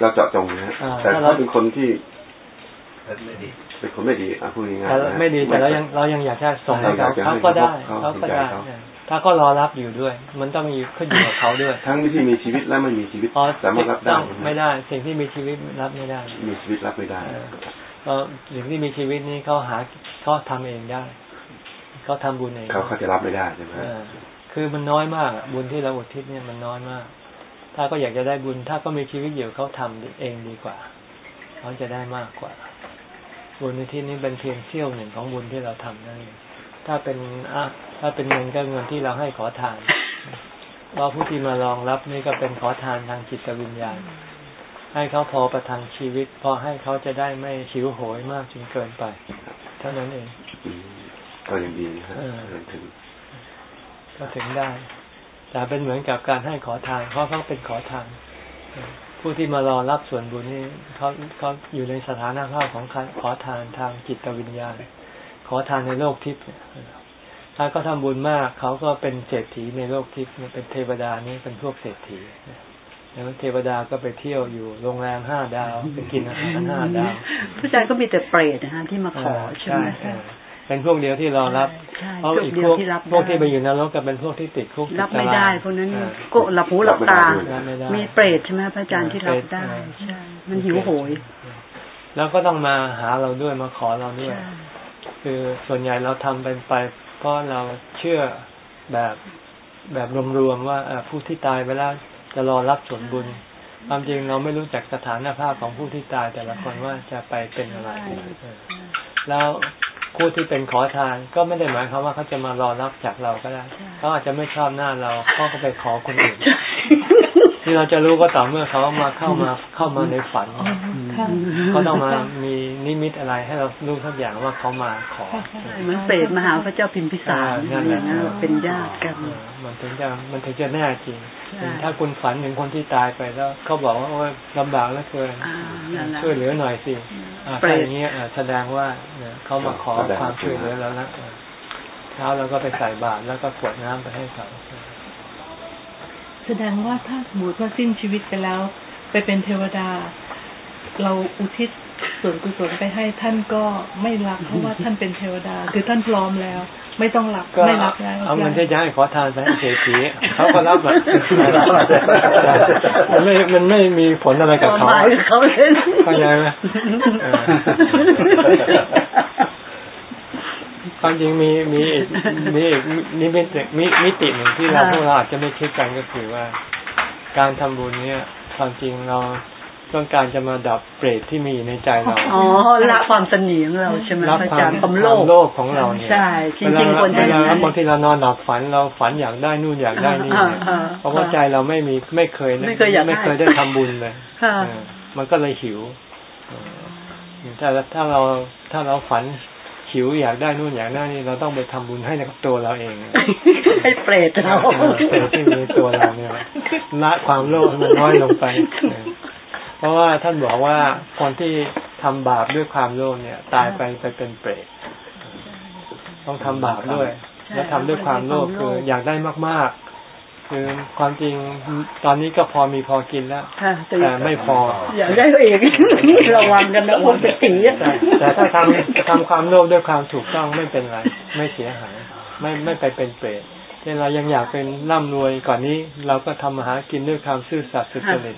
เราเจาะจงนะฮะอ่าแต่ถ้าเราเขาเป็นคนที่ไม่ดีเป็นคนไม่ดีอะพูดง่ายแต่ๆนะไม่ดีแต่เรายังเรายังอยากจะส่งให้เขาเราอยากจะให้เขาก็ได้เขาเขาก็ได้เขาเออถ้าก็รอรับอยู่ด้วย มันต้องมีขึ้นอยู่กับเขาด้วย ทั้งที่มีชีวิตและไม่มีชีวิตเพราะสามารถรับได้ต้องไม่ได้ สิ่งที่มีชีวิตรับไม่ได้ มีชีวิตรับไม่ได้เออเพราะสิ่งที่มีชีวิตนี้เขาหาเขาทำเองได้ เขาทำบุญเองเขาเขาจะรับไม่ได้ใช่ไหมเออคือมันน้อยมากอะบุญที่เราอุทิศเนี่ยมันน้อยมาก ถ้าก็อยากจะได้บุญ ถ้าก็มีชีวิตอยู่เขาทำเองดีกว่าเขาจะได้มากกว่า บุญในที่นี้เป็นเพียงเสี้ยวหนึ่งของบุญที่เราทำนั่นเองถ้าเป็นอะถ้าเป็นเงินก็เงินที่เราให้ขอทานเราผู้ที่มารองรับนี่ก็เป็นขอทานทางจิตวิญญาณ ให้เขาพอประทังชีวิต พอให้เขาจะได้ไม่ชิวโหยมากจนเกินไป เท่านั้นเองอืม ก็ยังดีนะฮะเออเดินถึง ก็ถึงได้ แต่เป็นเหมือนกับการให้ขอทานเพราะเขาเป็นขอทานผู้ที่มารอรับส่วนบุญนี่เขาเขาอยู่ในสถานะภาพของการขอทานทางจิตวิญญาณขอทานในโลกทิพย์เนี่ยถ้าเขาทำบุญมากเขาก็เป็นเศรษฐีในโลกทิพย์เนี่ยเป็นเทวดานี่เป็นพวกเศรษฐีแล้วเทวดาก็ไปเที่ยวอยู่โรงแรมห้าดาวไปกินอาหารห้าดาวผู้ชายก็มีแต่เปรตนะฮะที่มาขอใช่ไหม เออเป็นพวกเดียวที่รอรับใช่เพราะพวกอีกเดีพยววกที่รับพวกที่ไปได้อยู่นรกก็เป็นพวกที่ติดคุกติรับตาไม่ราได้งพวกนั้นเออก็หลับหูหลับตารับไม่ได้มีเปรตใช่ไหมพระอาจารย์ที่รับได้เออใช่มันหิวโหย แล้วก็ต้องมาหาเราด้วยมาขอเราด้วยใช่คือส่วนใหญ่เราทำเป็นไปเพราะเราเชื่อแบบแบบรวมๆว่าเอ่อผู้ที่ตายไปแล้วจะรอรับส่วนบุญความจริงเราไม่รู้จักสถานภาพของผู้ที่ตายแต่ละคนว่าจะไปเป็นอะไรเออแล้ว ผู้ที่เป็นขอทาน ก็ไม่ได้หมายความว่าเขาจะมารอรับจากเราก็ได้เขาอาจจะไม่ชอบหน้าเราเขาก็ไปขอคนอื่น ที่เราจะรู้ก็ต่อเมื่อเขามาเข้ามาเข้ามาในฝันค่ะเขาต้องมามีนิมิตอะไรให้เรารู้ทุกอย่างว่าเขามาขอเหมือนเปรตมาหาพระเจ้าพิมพิสารอ่านั่นแหละนะเป็นญาติกันเออมันถึงจะมันถึงจะแน่จริงใช่ถ้าคุณฝันถึงคนที่ตายไปแล้ว เขาบอกว่าโอ้ยลำบากเหลือเกินอ่านั่นแหละช่วยเหลือหน่อยสิอ่าเปรถ้าตอย่างนี้ยอ่าแสดงว่าเนี่ยเขามาขอความช่วยเหลือแล้วนะเออเช้าเราก็ไปใส่บาตรแล้วก็กรวดน้ำไปให้เขา แสดงว่าถ้าสมมติว่าสิ้นชีวิตไปแล้ว ไปเป็นเทวดา เราอุทิศส่วนกุศลไปให้ท่านก็ไม่รับเพราะว่าท่านเป็นเทวดา คือท่านพร้อมแล้ว ไม่ต้องรับก็ไม่รับแล้วเอาเงินที่จะให้ขอทานไปให้เศรษฐีเขาก็รับอะมันไม่มันไม่มีผลอะไรกับความเขาหมายของเขาเลยเข้าใจไหมเออ ความจริงมีมีอีกมีอีกนิมิตมีมิติหนึ่งที่เราค่ะพวกเราอาจจะไม่คิดกันก็คือว่า การทำบุญเนี่ยความจริงเราต้องการจะมาดับเปรตที่มีอยู่ในใจเรา อ๋อ ละความสนีของเราใช่ไหมรับพระควาอามจารย์ความคโลวามภโลภของเราเนี่ย ใช่ จริงๆควรจะเวอย่างลานั้นบางทีเรานอนหลับฝันเราฝันอยากได้นู่นอยากได้นี่อ่าเนี่ยอ่าเพราะว่าใจเราไม่มีไม่เคยไม่เคยอยากได้ไม่เคยได้ทำบุญเลยค่ะเออมันก็เลยหิวเออถ้าถ้าเราถ้าเราฝัน หิวอยากได้นู่นอยากได้นี่เราต้องไปทำบุญให้กับตัวเราเองให้เปรตเราเออเปรตที่มีในตัวเราเนี่ยละความโลภให้มันน้อยลงไปเออเพราะว่าท่านบอกว่าคนที่ทำบาปด้วยความโลภเนี่ย ตายไปไปเป็นเปรตต้องทำบาปด้วยใช่แล้วทำด้วยความโลภด้วยความโลภคืออยากได้มากๆ คือความจริงตอนนี้ก็พอมีพอกินแล้วค่ะแต่แต่ไม่พอ อยากได้ตัวเองนี่ระวังกันนะคนเป็นตีอะแต่แต่ถ้าทำทำความโลภด้วยความถูกต้องไม่เป็นไร ไม่เสียหายไม่ไม่ไปเป็นเปรตเช่นเรายังอยากเป็นร่ำรวยก่อนนี้เราก็ทำมาหากินด้วยความซื่อสัตย์สุจริต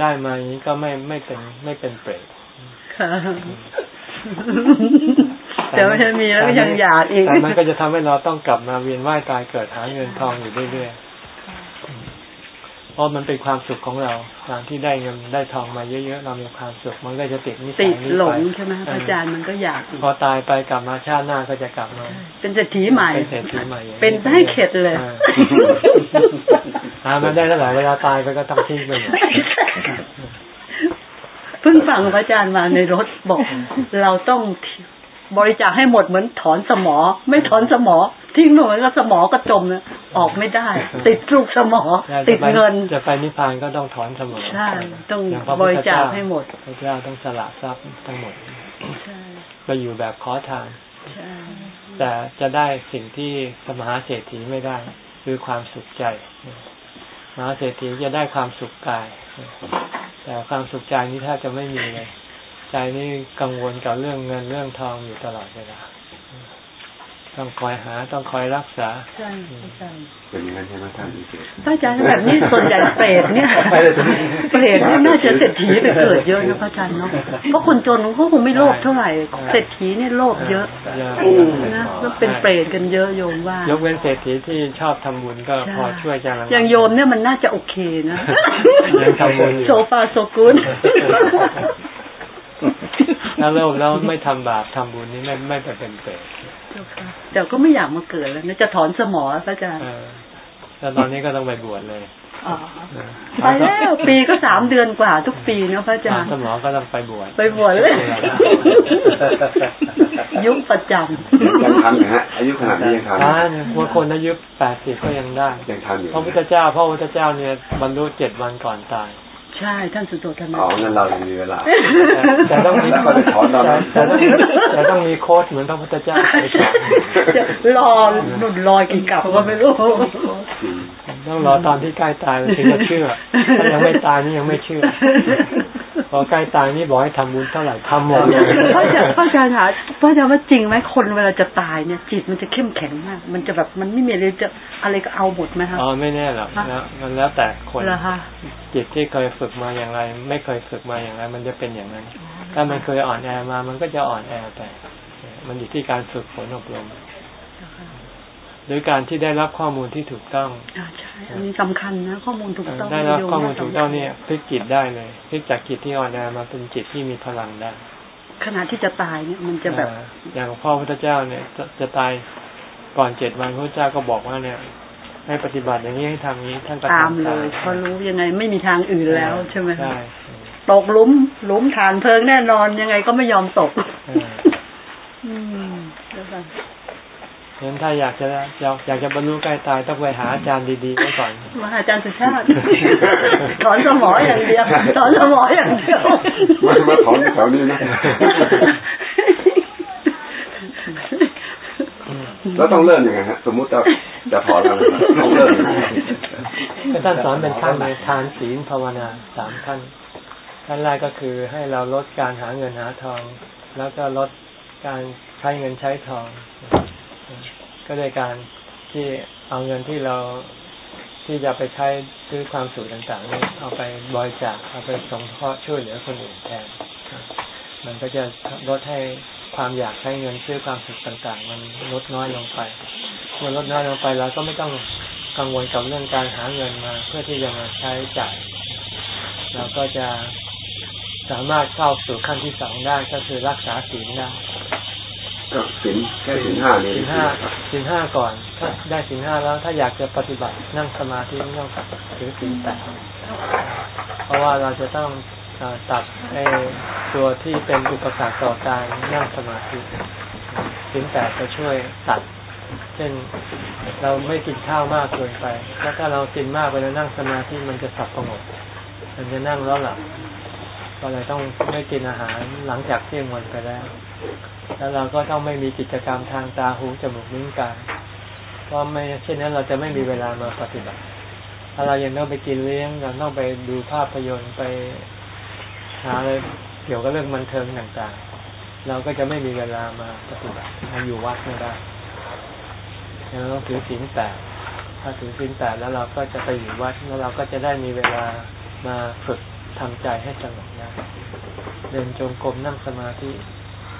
ได้มาอย่างนี้ก็ไม่ไม่เป็นไม่เป็นเปรตค่ะแต่ไม่ใช่มีแล้วก็ยังอยากอีกแต่มันก็จะทำให้เราต้องกลับมาเวียนว่ายตายเกิดหาเงินทองอยู่เรื่อยๆเพราะมันเป็นความสุขของเรา การที่ได้เงินได้ทองมาเยอะๆ เรามีความสุข มันก็จะติดนิสัติยดนี้หลไปงใช่ไหมพระอาจารย์มันก็อยากอีกพอตายไปกลับมาชาติหน้าก็จะกลับมา เป็นเศรษฐีใหม่ เป็นเศรษฐีใหม่อย่างเป็นให้เข็ดเลยออหามาได้เท่าไหร่เวลาตายไปก็ต้องทิ้งไปหมดเพิ่งฟังพระอาจารย์มาในรถบอก เราต้อง บริจาคให้หมดเหมือนถอนสมอ ไม่ถอนสมอ ทิ้งลงไปแล้วสมอก็จมนะออกไม่ได้ ติดลูกสมอ ติดเงิน จะไปนิพพานก็ต้องถอนเสมอใช่ต้องย่พะบพุทธริจาคให้หมดพระเจ้าต้องสละทรัพย์ทั้งหมดใช่ไปอยู่แบบขอทานใช่แต่จะได้สิ่งที่สมหาเศรษฐีไม่ได้ คือความสุขใจมหาเศรษฐีจะได้ความสุขกาย แต่ความสุขใจนี้ถ้าจะไม่มีเลย ใจนี่กังวลกับเรื่องเงินเรื่องทองอยู่ตลอดเวลาต้องคอยหาต้องคอยรักษาใช่ใช่เป็นอย่างนั้นใช่ไหมท่านอิเกตพระอาจารย์แบบนี้ส่วนใหญ่เปรตเนี่ยไม่ได้ถึงเปรตเนี่ยน่าจะเศรษฐีไปเกิดเยอะนะพระอาจารย์เนาะเพราะคนจนเขาคงไม่โลภเท่าไหร่เศรษฐีเนี่ยโลภเยอะเยอะนะแล้วเป็นเปรตกันเยอะโยมว่ายกเว้นเศรษฐีที่ชอบทำบุญก็พอช่วยจะระงับอย่างโยมเนี่ยมันน่าจะโอเคนะยังทำบุญอยู่โซฟาโซกุน ถ้าโลภแล้วไม่ทำบาปทำบุญนี่ไม่ไม่ไปเป็นเปรตแต่ก็ไม่อยากมาเกิดแล้วนะจะถอนสมอพระอาจารย์เออแล้วตอนนี้ก็ต้องไปบวชเลยอ๋อไปแล้วปีก็สามเดือนกว่าทุกปีเนาะพระอาจารย์สมองก็ต้องไปบวชไปบวชเลยยุ่งประจยังทันนะฮะอายุขนาดนี้ยังทันทานบางคนอายุแปดสิบก็ยังได้ยังทันอยู่พระพุทธเจ้าพระพุทธเจ้าเนี่ยบรรลุเจ็ดวันก่อนตายำ ใช่ท่านสุโธทนะอ๋องั้นเรายังมีเวลาแต่ต้องมีแล้วก็จะถอนตอนนั้นแต่ต้องแต่ต้องมีโค้ดเหมือนพระพุทธเจ้าไปสอนจะรอหนุนลอยกี่กลับก็ไม่รู้อืมต้องรอตอนที่ใกล้ตายถึงจะเชื่อถ้ายังไม่ตายนี่ยังไม่เชื่อ พอใกล้ตายนี่บอกให้ทำบุญเท่าไหร่ทำหมดเลยพระอาจารย์พระอาจารย์คะพระอาจารย์ว่าจริงไหมคนเวลาจะตายเนี่ย จิตมันจะเข้มแข็งมาก มันจะแบบมันไม่มีอะไรจะอะไรก็เอาหมดไหมคะอ๋อไม่แน่หรอกนะมันแล้วแต่คนเหรอคะจิตที่เคยฝึกมาอย่างไร ไม่เคยฝึกมาอย่างไร มันจะเป็นอย่างนั้น ถ้ามันเคยอ่อนแอมา มันก็จะอ่อนแอไปมันอยู่ที่การฝึกฝนอบรม หรือการที่ได้รับข้อมูลที่ถูกต้องอ่าใช่อันนี้สำคัญนะข้อมูลถูกต้องได้รับข้อมูลโยถูกต้องเนี่ยพลิกจิตได้เลยพลิกจากจิตที่อ่อนแอมาเป็นจิตที่มีพลังได้ขณะที่จะตายเนี่ยมันจะแบบอ่าอย่างพ่อพุทธเจ้าเนี่ยจะจะตายก่อนเจ็ดวันพระเจ้าก็บอกว่าเนี่ย ให้ปฏิบัติอย่างนี้ให้ทำอย่างนี้ท่านก็ตามทำเลตามยเพราะรู้ยังไงไม่มีทางอื่นแล้วใช่ไหมคะใช่ตกหลุมหลุมฐานเพลิงแน่นอนยังไงก็ไม่ยอมตกเอออืมแล้วกัน งั้นถ้าอยากจะอยากอยากจะบรรลุใกล้ตายต้องไปหาอาจารย์ดีๆไว้ก่อนมาหาอาจารย์สุชาติถอนสมออย่างเดียวถอนสมออย่างเดียวมามาถอนแถวนี้นะแล้วต้องเริ่มยังไงฮะสมมุติจะจะถอนอะไรนะต้องเริ่มยังไงก็ท่านสอนเป็นขั้นในทานศีลภาวนาสามขั้นขั้นแรกก็คือให้เราลดการหาเงินหาทอง แล้วก็ลดการใช้เงินใช้ทอง ก็โดยการที่เอาเงินที่เราที่จะไปใช้ซื้อความสุขต่างๆนี่เอาไปบริจาคเอาไปสงเคราะห์ช่วยเหลือคนอื่นแทนมันก็จะลดให้ความอยากใช้เงินซื้อความสุขต่างๆ มันลดน้อยลงไปเมื่อลดน้อยลงไปเราก็ไม่ต้องกังวลกับเรื่องการหาเงินมาเพื่อที่จะมาใช้จ่ายเราก็จะสามารถเข้าสู่ขั้นที่สองได้ก็คือรักษาศีลได้ สินแค่สินห้านี่ศีลห้าศีลห้าก่อนถ้าได้ศีลห้าแล้วถ้าอยากจะปฏิบัตินั่งสมาธิไม่ต้องถือศีลแปดเพราะว่าเราจะต้องเอ่อตัดไอ้ตัวที่เป็นอุปสรรคต่อการนั่งสมาธิศีลแปดจะช่วยตัด เช่นเราไม่กินข้าวมากเกินไป แล้วถ้าเรากินมากไปแล้วนั่งสมาธิมันจะสับประงกมันจะนั่งแล้วหลับก็เลยต้องไม่กินอาหารหลังจากเที่ยงวันไปแล้ว แล้วเราก็ต้องไม่มีกิจกรรมทางตาหูจมูกลิ้นกายเพราะไม่เช่นนั้นเราจะไม่มีเวลามาปฏิบัติถ้าเรายังต้องไปกินเลี้ยงเราต้องไปดูภาพยนตร์ไปหาอะไรเกี่ยวกับเรื่องบันเทิงต่างๆ เราก็จะไม่มีเวลามาปฏิบัติมาอยู่วัดไม่ได้เราต้องถือศีลแปดถ้าถือศีลแปดแล้วเราก็จะไปอยู่วัดแล้วเราก็จะได้มีเวลามาฝึกทำใจให้สงบได้เดินจงกรมนั่งสมาธิ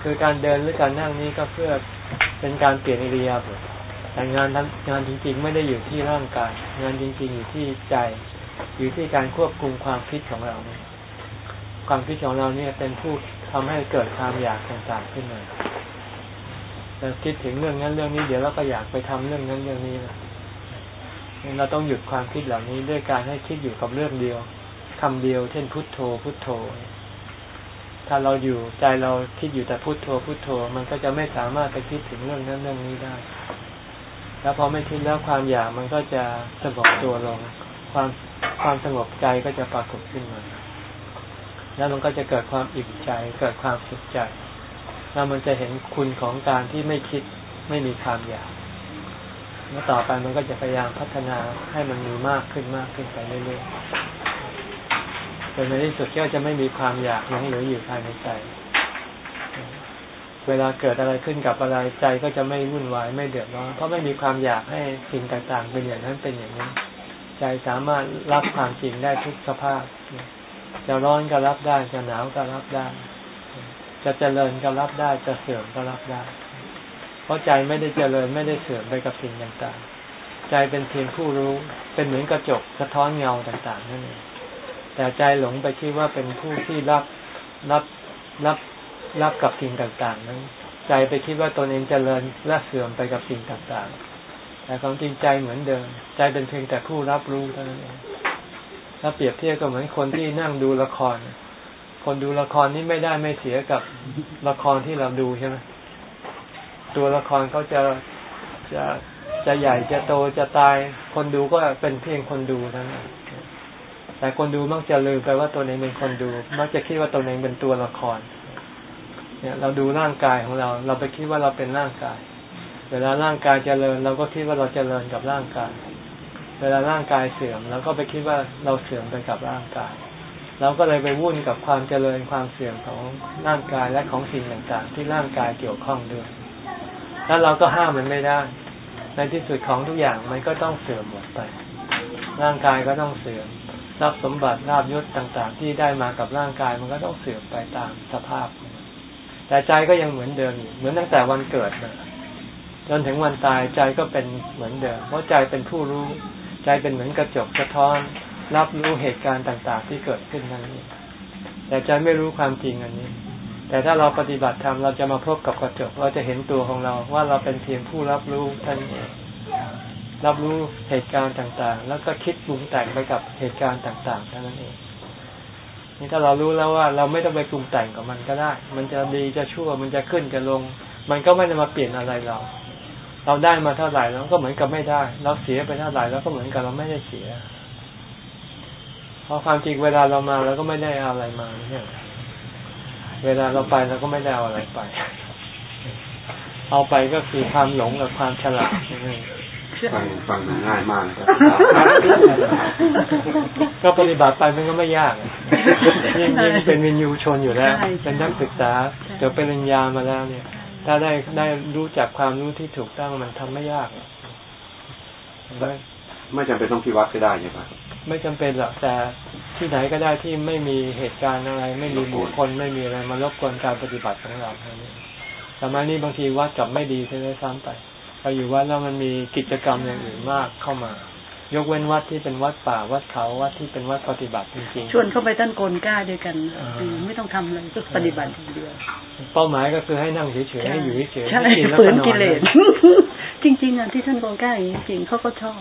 คือการเดินหรือการนั่งนี้ก็เพื่อเป็นการเปลี่ยนอิริยาบถแต่งานทงานจริงๆ ไม่ได้อยู่ที่ร่างกาย งานจริง ๆ อยู่ที่ใจ อยู่ที่การควบคุมความคิดของเรา ความคิดของเราเนี่ยเป็นผู้ทำให้เกิดความอยากต่างๆขึ้นมาเราคิดถึงเรื่องนั้นเรื่องนี้เดี๋ยวเราก็อยากไปทำเรื่องนั้นเรื่องนี้นะเราต้องหยุดความคิดเหล่านี้ด้วยการให้คิดอยู่กับเรื่องเดียวคำเดียว เช่นพุทโธ พุทโธ ถ้าเราอยู่ใจเราคิดอยู่แต่พุโทโธพุโทโธ มันก็จะไม่สามารถไปคิดถึงเรื่องนั้นเรื่องนี้ได้ แล้วพอไม่คิดแล้วความอยากมันก็จะสงบตัวลง ความความสงบใจก็จะปรากฏขึ้นมาแล้วมันก็จะเกิดความอิ่มใจ เกิดความสุขใจ แล้วมันจะเห็นคุณของการที่ไม่คิดไม่มีความอยากแล้วต่อไปมันก็จะพยายามพัฒนาให้มันมีมากขึ้นมากขึ้นไปเรื่อยๆ จนในที่สุดก็จะไม่มีความอยากหลงเหลืออยู่ภายในใจ เวลาเกิดอะไรขึ้นกับอะไรใจก็จะไม่วุ่นวายไม่เดือดร้อนเพราะไม่มีความอยากให้สิ่งต่างๆ เป็นอย่างนั้นเป็นอย่างนี้ ใจสามารถรับความจริงได้ทุกสภาพ จะร้อนก็รับได้จะหนาวก็รับได้ จะเจริญก็รับได้จะเสื่อมก็รับได้ เพราะใจไม่ได้เจริญไม่ได้เสื่อมไปกับสิ่งต่างๆ ใจเป็นเพียงผู้รู้เป็นเหมือนกระจกสะท้อนเงาต่างๆนั่นเอง แต่ใจหลงไปคิดว่าเป็นผู้ที่รับรับรับรับกับสิ่งต่างๆ นั้น ใจไปคิดว่าตนเองจเจริญและเสื่อมไปกับสิ่งต่างๆ แต่ความจริงใจเหมือนเดิม ใจเป็นเพียงแต่ผู้รับรู้เท่านั้นเองถ้าเปรียบเทียบก็เหมือนคนที่นั่งดูละคร คนดูละครนี่ไม่ได้ไม่เสียกับละครที่เราดูใช่ไหมตัวละครเขาจะจะจะใหญ่จะโตจะตาย คนดูก็เป็นเพียงคนดูเท่านั้น แต่คนดูมักจะลืมไปว่าตัวเองเป็นคนดู มักจะคิดว่าตัวเองเป็นตัวละคร เนี่ย เราดูร่างกายของเรา เราไปคิดว่าเราเป็นร่างกาย เวลาร่างกายเจริญ เราก็คิดว่าเราเจริญกับร่างกาย เวลาร่างกายเสื่อมเราก็ไปคิดว่าเราเสื่อมไปกับร่างกาย เราก็เลยไปวุ่นกับความเจริญความเสื่อมของร่างกายและของสิ่งต่างๆ ที่ร่างกายเกี่ยวข้องด้วย แล้วเราก็ห้ามมันไม่ได้ ในที่สุดของทุกอย่างมันก็ต้องเสื่อมหมดไป ร่างกายก็ต้องเสื่อม ทรัพย์สมบัติลาบยศต่างๆ ที่ได้มากับร่างกายมันก็ต้องเสื่อมไปตามสภาพ แต่ใจก็ยังเหมือนเดิมอยู่เหมือนตั้งแต่วันเกิดมาจนถึงวันตายใจก็เป็นเหมือนเดิม เพราะใจเป็นผู้รู้ ใจเป็นเหมือนกระจกสะท้อน รับรู้เหตุการณ์ต่างๆ ที่เกิดขึ้นนั่นแต่ใจไม่รู้ความจริงอันนี้ แต่ถ้าเราปฏิบัติธรรมเราจะมาพบกับกระจก เราจะเห็นตัวของเราว่าเราเป็นเพียงผู้รับรู้ท่านเอง รับรู้เหตุการณ์ต่างๆ แล้วก็คิดปรุงแต่งไปกับเหตุการณ์ต่างๆเท่านั้นเอง นี่ถ้าเรารู้แล้วว่าเราไม่ต้องไปปรุงแต่งกับมันก็ได้ มันจะดีจะชั่ว มันจะขึ้นจะลง มันก็ไม่ได้มาเปลี่ยนอะไรเรา เราได้มาเท่าไหร่เราก็เหมือนกับไม่ได้ เราเสียไปเท่าไหร่แล้วก็เหมือนกับเราไม่ได้เสีย เพราะความจริงเวลาเรามาเราก็ไม่ได้เอาอะไรมาเนี่ยเวลาเราไปเราก็ไม่ได้เอาอะไรไป เอาไปก็คือความหลงกับความฉลาดนั่นเอง ฟังฟังดูง่ายมากนะครับ ก็ปฏิบัติไปมันก็ไม่ยากยิ่งยิ่งเป็นวินยูชนอยู่แล้วใช่เป็นนักศึกษาเดี๋ยวเป็นปริญญามาแล้วเนี่ย ถ้าได้ได้รู้จักความรู้ที่ถูกต้องมันทำไม่ยากไม่ไม่จำเป็นต้องที่วัดก็ได้ใช่ปะไม่จำเป็นหรอกแต่ที่ไหนก็ได้ที่ไม่มีเหตุการณ์อะไร ไม่มีบุคคลไม่มีอะไรมารบกวนการปฏิบัติของเราเท่านี้สมัยนี้บางทีวัดกลับไม่ดีใช่ไหมซ้ำไป ไปอยู่วัดแล้วมันมีกิจกรรมอย่างอื่นมากเข้ามา ยกเว้นวัดที่เป็นวัดป่าวัดเขาวัดที่เป็นวัดปฏิบัติจริงชวนเข้าไปท่านโกนกล้าด้วยกันอ่าอืมไม่ต้องทำอะไรก็ปฏิบัติอย่างเดียวๆเป้าหมายก็คือให้นั่งเฉยๆให้อยู่เฉยๆใช่ให้กินแล้วฝืก็นนอนกิเลสจริงๆอะที่ท่านโกนกล้าอย่างนี้จริงๆเขาก็ชอบ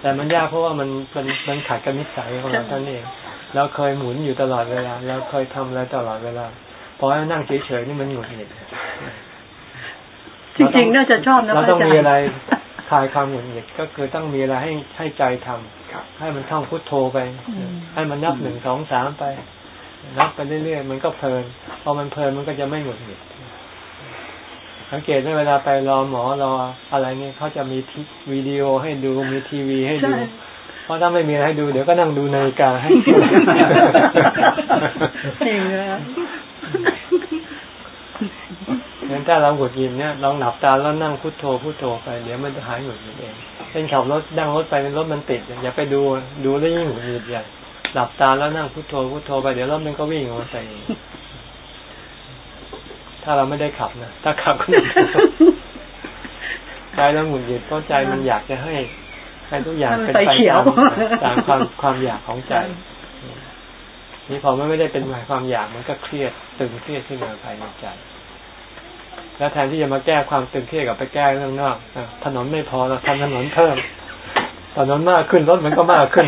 แต่มันยากเพราะว่ามันมันมันขัดกับนิสัยของเราใช่ท่านเองเราเคยหมุนอยู่ตลอดเวลาเราเคยทำอะไรตลอดเวลาพอให้นั่งเฉยๆนี่มันหงุดหงิด จริงๆน่าจะชอบนะเราพระต้องอาจารมีย์อะไรคลายความหงุดหงิดก็คือต้องมีอะไรให้ให้ใจทำครับให้มันท่องพุทโธไปอืมให้มันนับหนึ่งสองสามไป นับไปเรื่อยๆมันก็เพลินพอมันเพลินมันก็จะไม่หงุดหงิดสังเกตไหมเวลาไปรอหมอรออะไรเนี่ยเขาจะมีทีวิดีโอให้ดูมีทีวีให้ดูใช่เพราะถ้าไม่มีอะไรให้ดูเดี๋ยวก็นั่งดูนาฬิกาให้จริงนะ งั้นถ้าเราหงุดหงิดเนี่ยลองหลับตาแล้วนั่งพุทโธพุทโธไปเดี๋ยวมันจะหายหงุดหงิดเองเป็นขับรถนั่งรถไปเป็นรถมันติดอย่าไปดูดูแล้วยิ่งหงุดหงิดใหญ่หลับตาแล้วนั่งพุทโธพุทโธไปเดี๋ยวรถมันก็วิ่งออกมาใส่เองถ้าเราไม่ได้ขับนะถ้าขับก็หงุดหงิดใจเราหงุดหงิดเพราะใจมันอยากจะให้ให้ทุกอย่างเป็นให้ไปมันไฟเขียวตามตามความความอยากของใจนี่พอมันไม่ได้เป็นหมายความอยากมันก็เครียดตึงเครียดขึ้นมาภายในใจ แล้วแทนที่จะมาแก้ความตึงเครียดกับไปแก้เรื่องนอกอะถนนไม่พอเราทำถนนเพิ่มถนนมากขึ้นรถมันก็มากขึ้น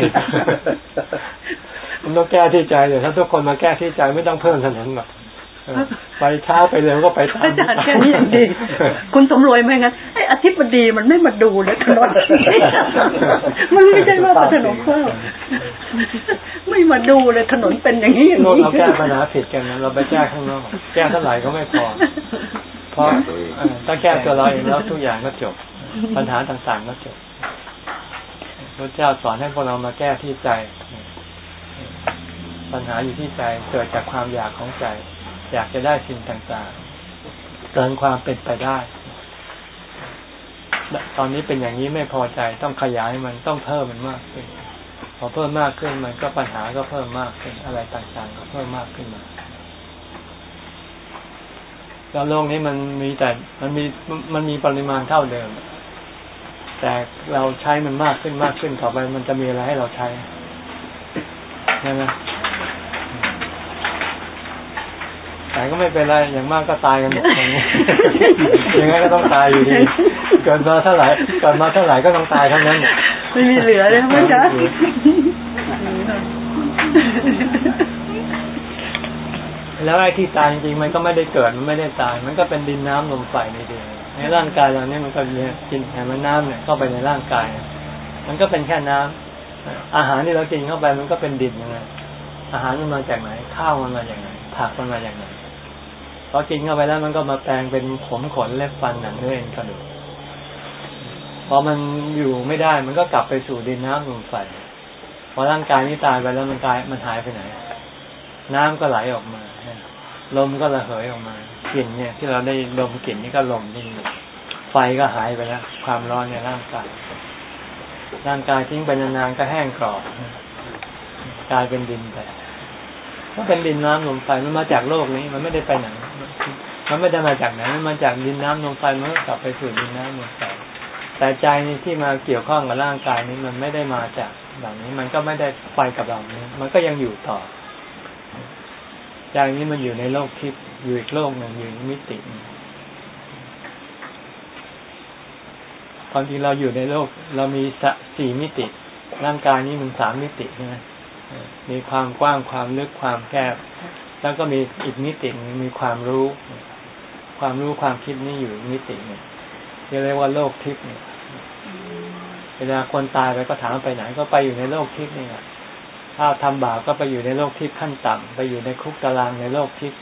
มันต้องแก้ที่ใจเดี๋ยวถ้าทุกคนมาแก้ที่ใจไม่ต้องเพิ่มถนนหรอกเออไปช้าไปเร็วก็ไปตามอาจารย์แค่นี้อย่างดีคุณสมรวยไม่งั้นไอ้อธิบดีมันไม่มาดูเลยถนนมันไม่ใช่ว่าถนนเพิ่มไม่มาดูเลยถนนเป็นอย่างนี้อย่างโน่นนี้เราแก้ปัญหาผิดกันนะเราไปแก้ข้างนอกแก้เท่าไหร่ก็ไม่พอเพ ราะเออถ้าแก้ตัวเราเองแล้วทุกอย่างก็จบ ปัญหาต่างๆก็จบพระเจ้าสอนให้พวกเรามาแก้ที่ใจ ปัญหาอยู่ที่ใจเกิดจากความอยากของใจ อยากจะได้สิ่งต่างๆ เกินความเป็นไปได้ ตอนนี้เป็นอย่างนี้ไม่พอใจต้องขยายมันต้องเพิ่มมันมากขึ้นพอเพิ่มมากขึ้นมันก็ปัญหาก็เพิ่มมากขึ้นอะไรต่างๆ ก็เพิ่มมากขึ้นมา แล้วโลกนี้มันมีแต่มันมีมันมีปริมาณเท่าเดิม แต่เราใช้มันมากขึ้นมากขึ้นต่อไป มันจะมีอะไรให้เราใช้ใช่ไหมแต่ก็ไม่เป็นไรอย่างมากก็ตายกันหมดอย่างนี้ยังไงก็ต้องตายอยู่ดีเกิดมาเท่าไหร่เกิดมาเท่าไหร่ก็ต้องตายทั้งนั้นไม่มีเหลือเลยพระอาจารย์ แล้วไอ้ที่ตายจริงๆมันก็ไม่ได้เกิดมันไม่ได้ตาย มันก็เป็นดินน้ำลมไฟนี่เองในร่างกายเราเนี่ยมันก็มีกินแห่มันน้ำเนี่ยเข้าไปในร่างกาย มันก็เป็นแค่น้ำอาหารที่เรากินเข้าไปมันก็เป็นดินยังไงอาหารมันมาจากไหน ข้าวมันมาจากไหนผักมันมาจากไหนพอกินเข้าไปแล้วมันก็มาแปลงเป็นผมขนเล็บฟันหนังเนื้อเอ็นกระดูกพอมันอยู่ไม่ได้มันก็กลับไปสู่ดินน้ำลมไฟพอร่างกายนี้ตายไปแล้วมันกายมันหายไปไหน น้ำก็ไหลออกมา ลมก็ระเหยออกมากลิ่นเนี่ย ที่เราได้ดมกลิ่นนี่ก็ลมนี่ไฟก็หายไปแล้ว ความร้อนในร่างกายร่างกายทิ้งไปนานๆก็แห้งกรอบกลายเป็นดินไปก็เป็นดินน้ำลมไฟมันมาจากโลกนี้ มันไม่ได้ไปไหนมันไม่ได้มาจากไหนมันมาจากดินน้ำลมไฟมันก็กลับไปสู่ดินน้ำลมไฟแต่ใจนี่ที่มาเกี่ยวข้องกับร่างกายนี้มันไม่ได้มาจากแบบนี้ มันก็ไม่ได้ไปกับเรานี้มันก็ยังอยู่ต่อ ใจนี้มันอยู่ในโลกทิพย์อยู่อีกโลกหนึ่งอยู่มิติความจริงเราอยู่ในโลก เรามีสี่มิติ ร่างกายนี้มันสามมิติใช่ไหมมีความกว้างความลึกความแคบ แล้วก็มีอีกมิตินึงมีความรู้ ความรู้ความคิดนี่อยู่มิติหนึ่งเรียกว่าโลกทิพย์เนี่ยเวลาคนตายไปก็ถามไปไหน ก็ไปอยู่ในโลกทิพย์นี่แหละ ถ้าทำบาปก็ไปอยู่ในโลกทิพย์ขั้นต่ำไปอยู่ในคุกตารางในโลกทิพย์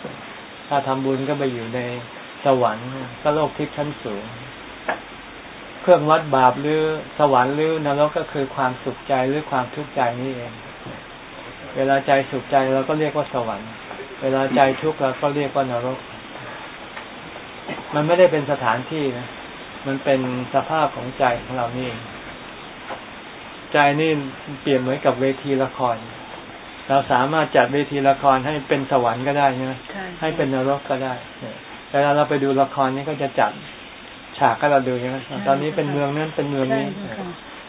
ถ้าทำบุญก็ไปอยู่ในสวรรค์ ก็โลกทิพย์ชั้นสูง เครื่องวัดบาปหรือสวรรค์หรือนรกก็คือความสุขใจหรือความทุกข์ใจนี่เอง เวลาใจสุขใจเราก็เรียกว่าสวรรค์ เวลาใจทุกข์เราก็เรียกว่านรก มันไม่ได้เป็นสถานที่นะ มันเป็นสภาพของใจของเรานี่เอง ใจนี่เปรียบเหมือนกับเวทีละคร เราสามารถจัดเวทีละครให้เป็นสวรรค์ก็ได้ใช่ไหมให้เป็นนรกก็ได้เวลาเราไปดูละครนี่ก็จะจัดฉากให้เราดูใช่ไหมตอนนี้เป็นเมืองนั้นเป็นเมืองนี้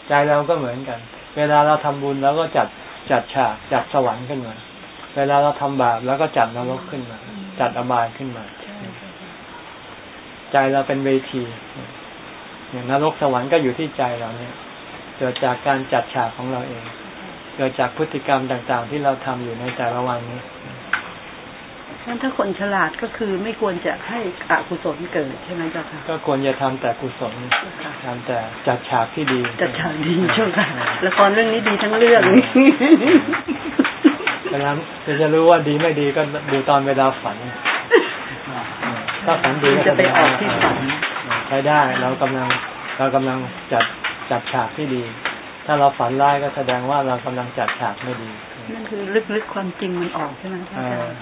ใจเราก็เหมือนกัน เวลาเราทำบุญเราก็จัดจัดฉากจัดสวรรค์ขึ้นมา เวลาเราทำบาปแล้วก็จัดนรกขึ้นมา จัดอบายขึ้นมา ใจเราเป็นเวทีอย่างนรกสวรรค์ก็อยู่ที่ใจเราเนี่ย เกิดจากการจัดฉากของเราเอง เกิดจากพฤติกรรมต่างๆ ที่เราทำอยู่ในแต่ละวันนี้งั้นถ้าคนฉลาดก็คือไม่ควรจะให้อกุศลเกิดใช่ไหมเจ้าค่ะก็ควรจะทำแต่กุศลทำแต่จัดฉากที่ดีจัดฉากดีใช่ค่ะละครเรื่องนี้ดีทั้งเรื่องเวลาจะรู้ว่าดีไม่ดีก็ดูตอนเวลาฝันถ้าฝันดีก็จะไปออกที่ฝันใช้ได้เรากำลังเรากำลังจัด จัดฉากที่ดี ถ้าเราฝันร้ายก็แสดงว่าเรากำลังจัดฉากไม่ดี นั่นคือลึกๆความจริงมันออกใช่ไหมอาจารย์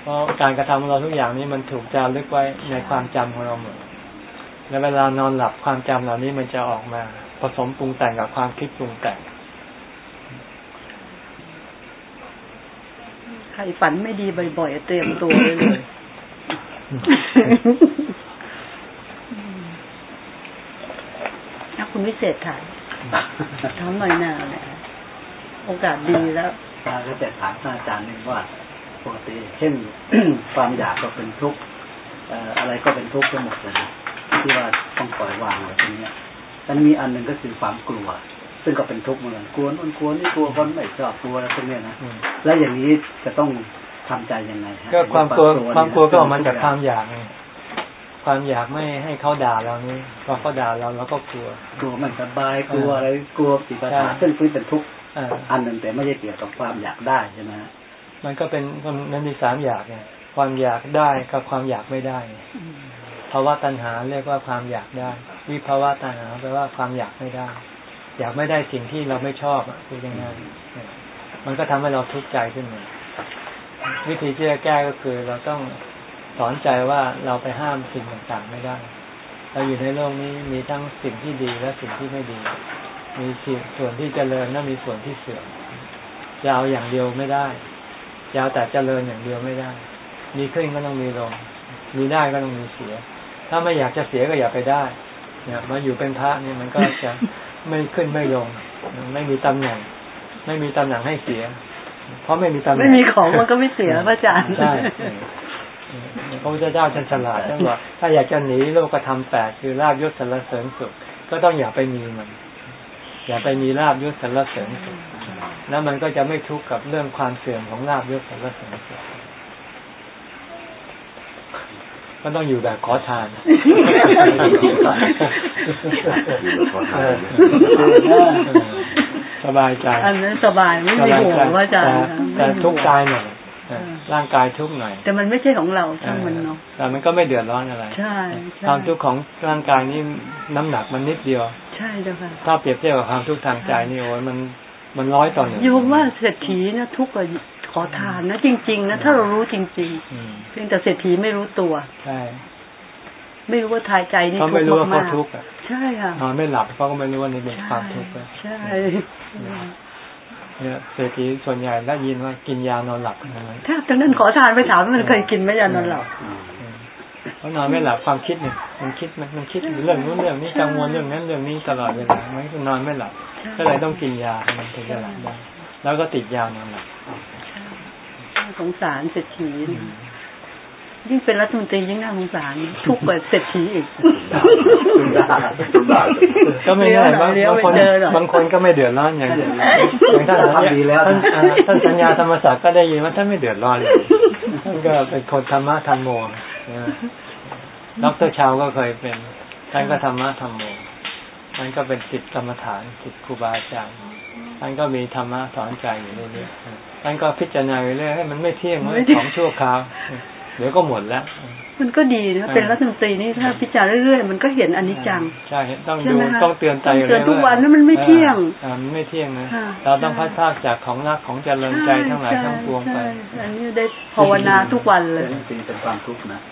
เพราะการกระทำของเราทุกอย่างนี้มันถูกจารึกไว้ในความจำของเราหมด และเวลานอนหลับความจำเหล่านี้มันจะออกมา ผสมปรุงแต่งกับความคิดปรุงแต่ง ใครฝันไม่ดีบ่อยๆเตรียมตัวเลยเลยถ้า คุณวิเศษถ่ายทำหน่อยหน้าเนี่ยโอกาสดีแล้วก็จะถามอาจารย์นึงว่าปกติเช่นความอยากก็เป็นทุกข์อะไรก็เป็นทุกข์ไปหมดเลยนะที่ว่าต้องปล่อยวางอะไรตรงนี้แต่มีอันหนึ่งก็คือความกลัว ซึ่งก็เป็นทุกข์เหมือนกันกลัวนู่นกลัวนี่กลัวคนไม่ชอบกลัวอะไรพวกนี้นะแล้วอย่างนี้จะต้องทำใจยังไงก็ความกลัวความกลัวก็ออกมาจากความอยากไง ความอยากไม่ให้เขาด่าเรานี่พอเขาด่าเราเราก็กลัว กลัวมันสบายกลัวอะไรกลัวสิปัญหาซึ่งพื้นเป็นทุกข์อันหนึ่งแต่ไม่ใช่เกี่ยวกับความอยากได้ใช่ไหมมันก็เป็นมันมีสามอยากเนี่ย ความอยากได้กับความอยากไม่ได้ภาวะตัณหาเรียกว่าความอยากได้ วิภาวะตัณหาแปลว่าความอยากไม่ได้ อยากไม่ได้สิ่งที่เราไม่ชอบคือยังไงมันก็ทำให้เราทุกข์ใจขึ้นมาวิธีที่จะแก้ก็คือเราต้อง สอนใจว่าเราไปห้ามสิ่งต่างๆไม่ได้ เราอยู่ในโลกนี้มีทั้งสิ่งที่ดีและสิ่งที่ไม่ดี มีส่วนที่เจริญและมีส่วนที่เสื่อมจะเอาอย่างเดียวไม่ได้จะเอาแต่เจริญอย่างเดียวไม่ได้ มีขึ้นก็ต้องมีลง มีได้ก็ต้องมีเสีย ถ้าไม่อยากจะเสียก็อย่าไปได้เนี่ยมาอยู่เป็นพระเนี่ยมันก็จะไม่ขึ้นไม่ลง ไม่มีตำแหน่ง ไม่มีตำแหน่งให้เสีย เพราะไม่มีตำแหน่งไม่มีของมันก็ไม่เสียพระอาจารย์ใช่ พระพุทธเจ้าท่านฉลาดท่านว่าถ้าอยากจะหนีโลกธรรมแปดคือลาบยศสรรเสริญสุข ก็ต้องอย่าไปมีมัน อย่าไปมีลาบยศสรรเสริญสุข แล้วมันก็จะไม่ทุกข์กับเรื่องความเสื่อมของลาบยศสรรเสริญสุขก็ต้องอยู่แบบขอทานสบายใจ อันนั้นสบายไม่มีห่วงว่าจะแต่ทุกข์กายหน่อย ร่างกายทุกข์หน่อย แต่มันไม่ใช่ของเราทั้งมันเนาะแต่มันก็ไม่เดือดร้อนอะไร ใช่ความทุกข์ของร่างกายนี่น้ำหนักมันนิดเดียว ใช่จ้ะค่ะถ้าเปรียบเทียบกับความทุกข์ทางใจนี่โอ้ยมันมันร้อยต่อหนึ่งโยมว่าเศรษฐีนะทุกข์กับขอทานนะจริง ๆ นะถ้าเรารู้จริงๆเพียงแต่เศรษฐีไม่รู้ตัวใช่ไม่รู้ว่าทายใจนี่ทุกข์มากเขาไม่รู้ว่าเขาทุกข์อะใช่ค่ะนอนไม่หลับเขาก็ไม่รู้ว่านี่เป็นความทุกข์ใช่ เนี่ยเศรษฐีส่วนใหญ่ได้ยินว่ากินยานอนหลับถ้าตอนนั้นขอทานไปถามมันเคยกินไหมยานอนหลับเพราะนอนไม่หลับความคิดเนี่ยมันคิดมันมันคิดเรื่องนู้นเรื่องนี้กังวลเรื่องนั้นเรื่องนี้ตลอดเวลามันนอนไม่หลับก็เลยต้องกินยามันถึงจะหลับได้แล้วก็ติดยานอนหลับสงสารเศรษฐี ยิ่งเป็นรัฐมนตรียิ่งน่าสงสารทุกข์กว่าเศรษฐีอีกก็ไม่ได้บางเลี้ยวบางไปคนเจอหรอกบางคนก็ไม่เดือดร้อนอย่างอย่างท่านทำดีแล้วท่านอ่าท่านสัญญาธรรมศาสตร์ก็ได้ยินว่าท่านไม่เดือดร้อนเลยท่านก็เป็นคนธรรมะธรรมโมนะดรชาวก็เคยเป็นท่านก็ธรรมะธรรมโมท่านก็เป็นสิทธิกรรมฐานสิทธิครูบาอาจารย์ท่านก็มีธรรมะสอนใจอยู่เรื่อยๆท่านก็พิจารณาไปเรื่อยให้มันไม่เที่ยงมันของชั่วคราว เดี๋ยวก็หมดแล้วมันก็ดีนะเป็นรัฐมนตรีนี่ถ้าพิจารณาเรื่อยๆมันก็เห็นอนิจจังใช่ต้องใช่ดูไหมคะต้องเตือนใจต้องเตือนลยทุกวันว่ามันไม่เที่ยงอ่ามันไม่เที่ยงนะค่ะเราต้องพัดพากจากของรักของเจริญใจทั้งหลายทั้งปวงไปใช่ใช่อันนี้ได้ภาวนาทุกวันเลยจริงๆเป็นความทุกข์นะทุกข์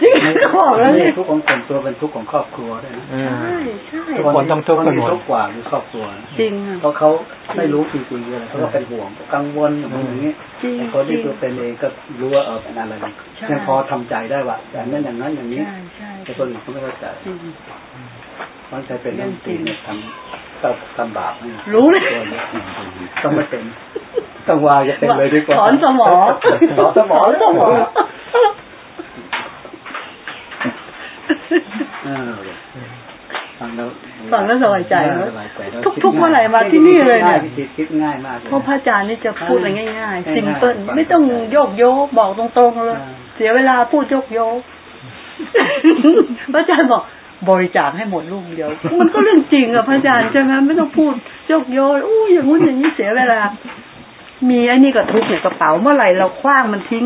จริงก็บอกแล้วนี่นี่ทุกข์ของส่วนตัวเป็นทุกข์ของครอบครัวด้วยนะเออใช่ใช่ทุกคนต้องทุกข์กันหมดทุกข์กว่าคือครอบครัวนะจริงอะเพราะเขาไม่รู้จริงๆเลยเขาก็เป็นห่วงกังวลอย่างนี้จริงแต่คนที่ตัวเป็นเองก็รู้ว่าเออเป็นอะไรใช่ยังพอทำใจได้ว่าอย่างนั้นอย่างนั้นอย่างนี้ใช่ใช่แต่คนอื่นเขาไม่เข้าใจจริงมันใช้เป็นเรื่องจริงเนี่ยทำต้องทำบาปเนี่ยรู้เลยตัวเยอะต้องไม่เป็นต้องวางจะเป็นเลยดีกว่าถอนสมอถอนสมอถอนสมอเออ ฟังแล้วฟังแล้วสบายใจเนอะสบายใจแล้วทุกคิดทุกเมื่อไหร่มาที่นี่เลยเนี่ยวิธีคิดง่ายมากเลยเพราะพระอาจารย์นี่จะพูดอะไรง่ายๆง่ายๆซิมเพิลฟังไม่ต้องโยกโยกบอกตรงๆเลยอ่าเสียเวลาพูดโยกโยกพระอาจารย์บอกบริจาคให้หมดลูกเดียว มันก็เรื่องจริงอะพระอาจารย์ใช่ไหมไม่ต้องพูดโยกโยกอู้อย่างงู้นอย่างนี้เสียเวลา มีไอ้นี่ก็ทุกข์ในกระเป๋าเมื่อไหร่เราคว้างมันทิ้ง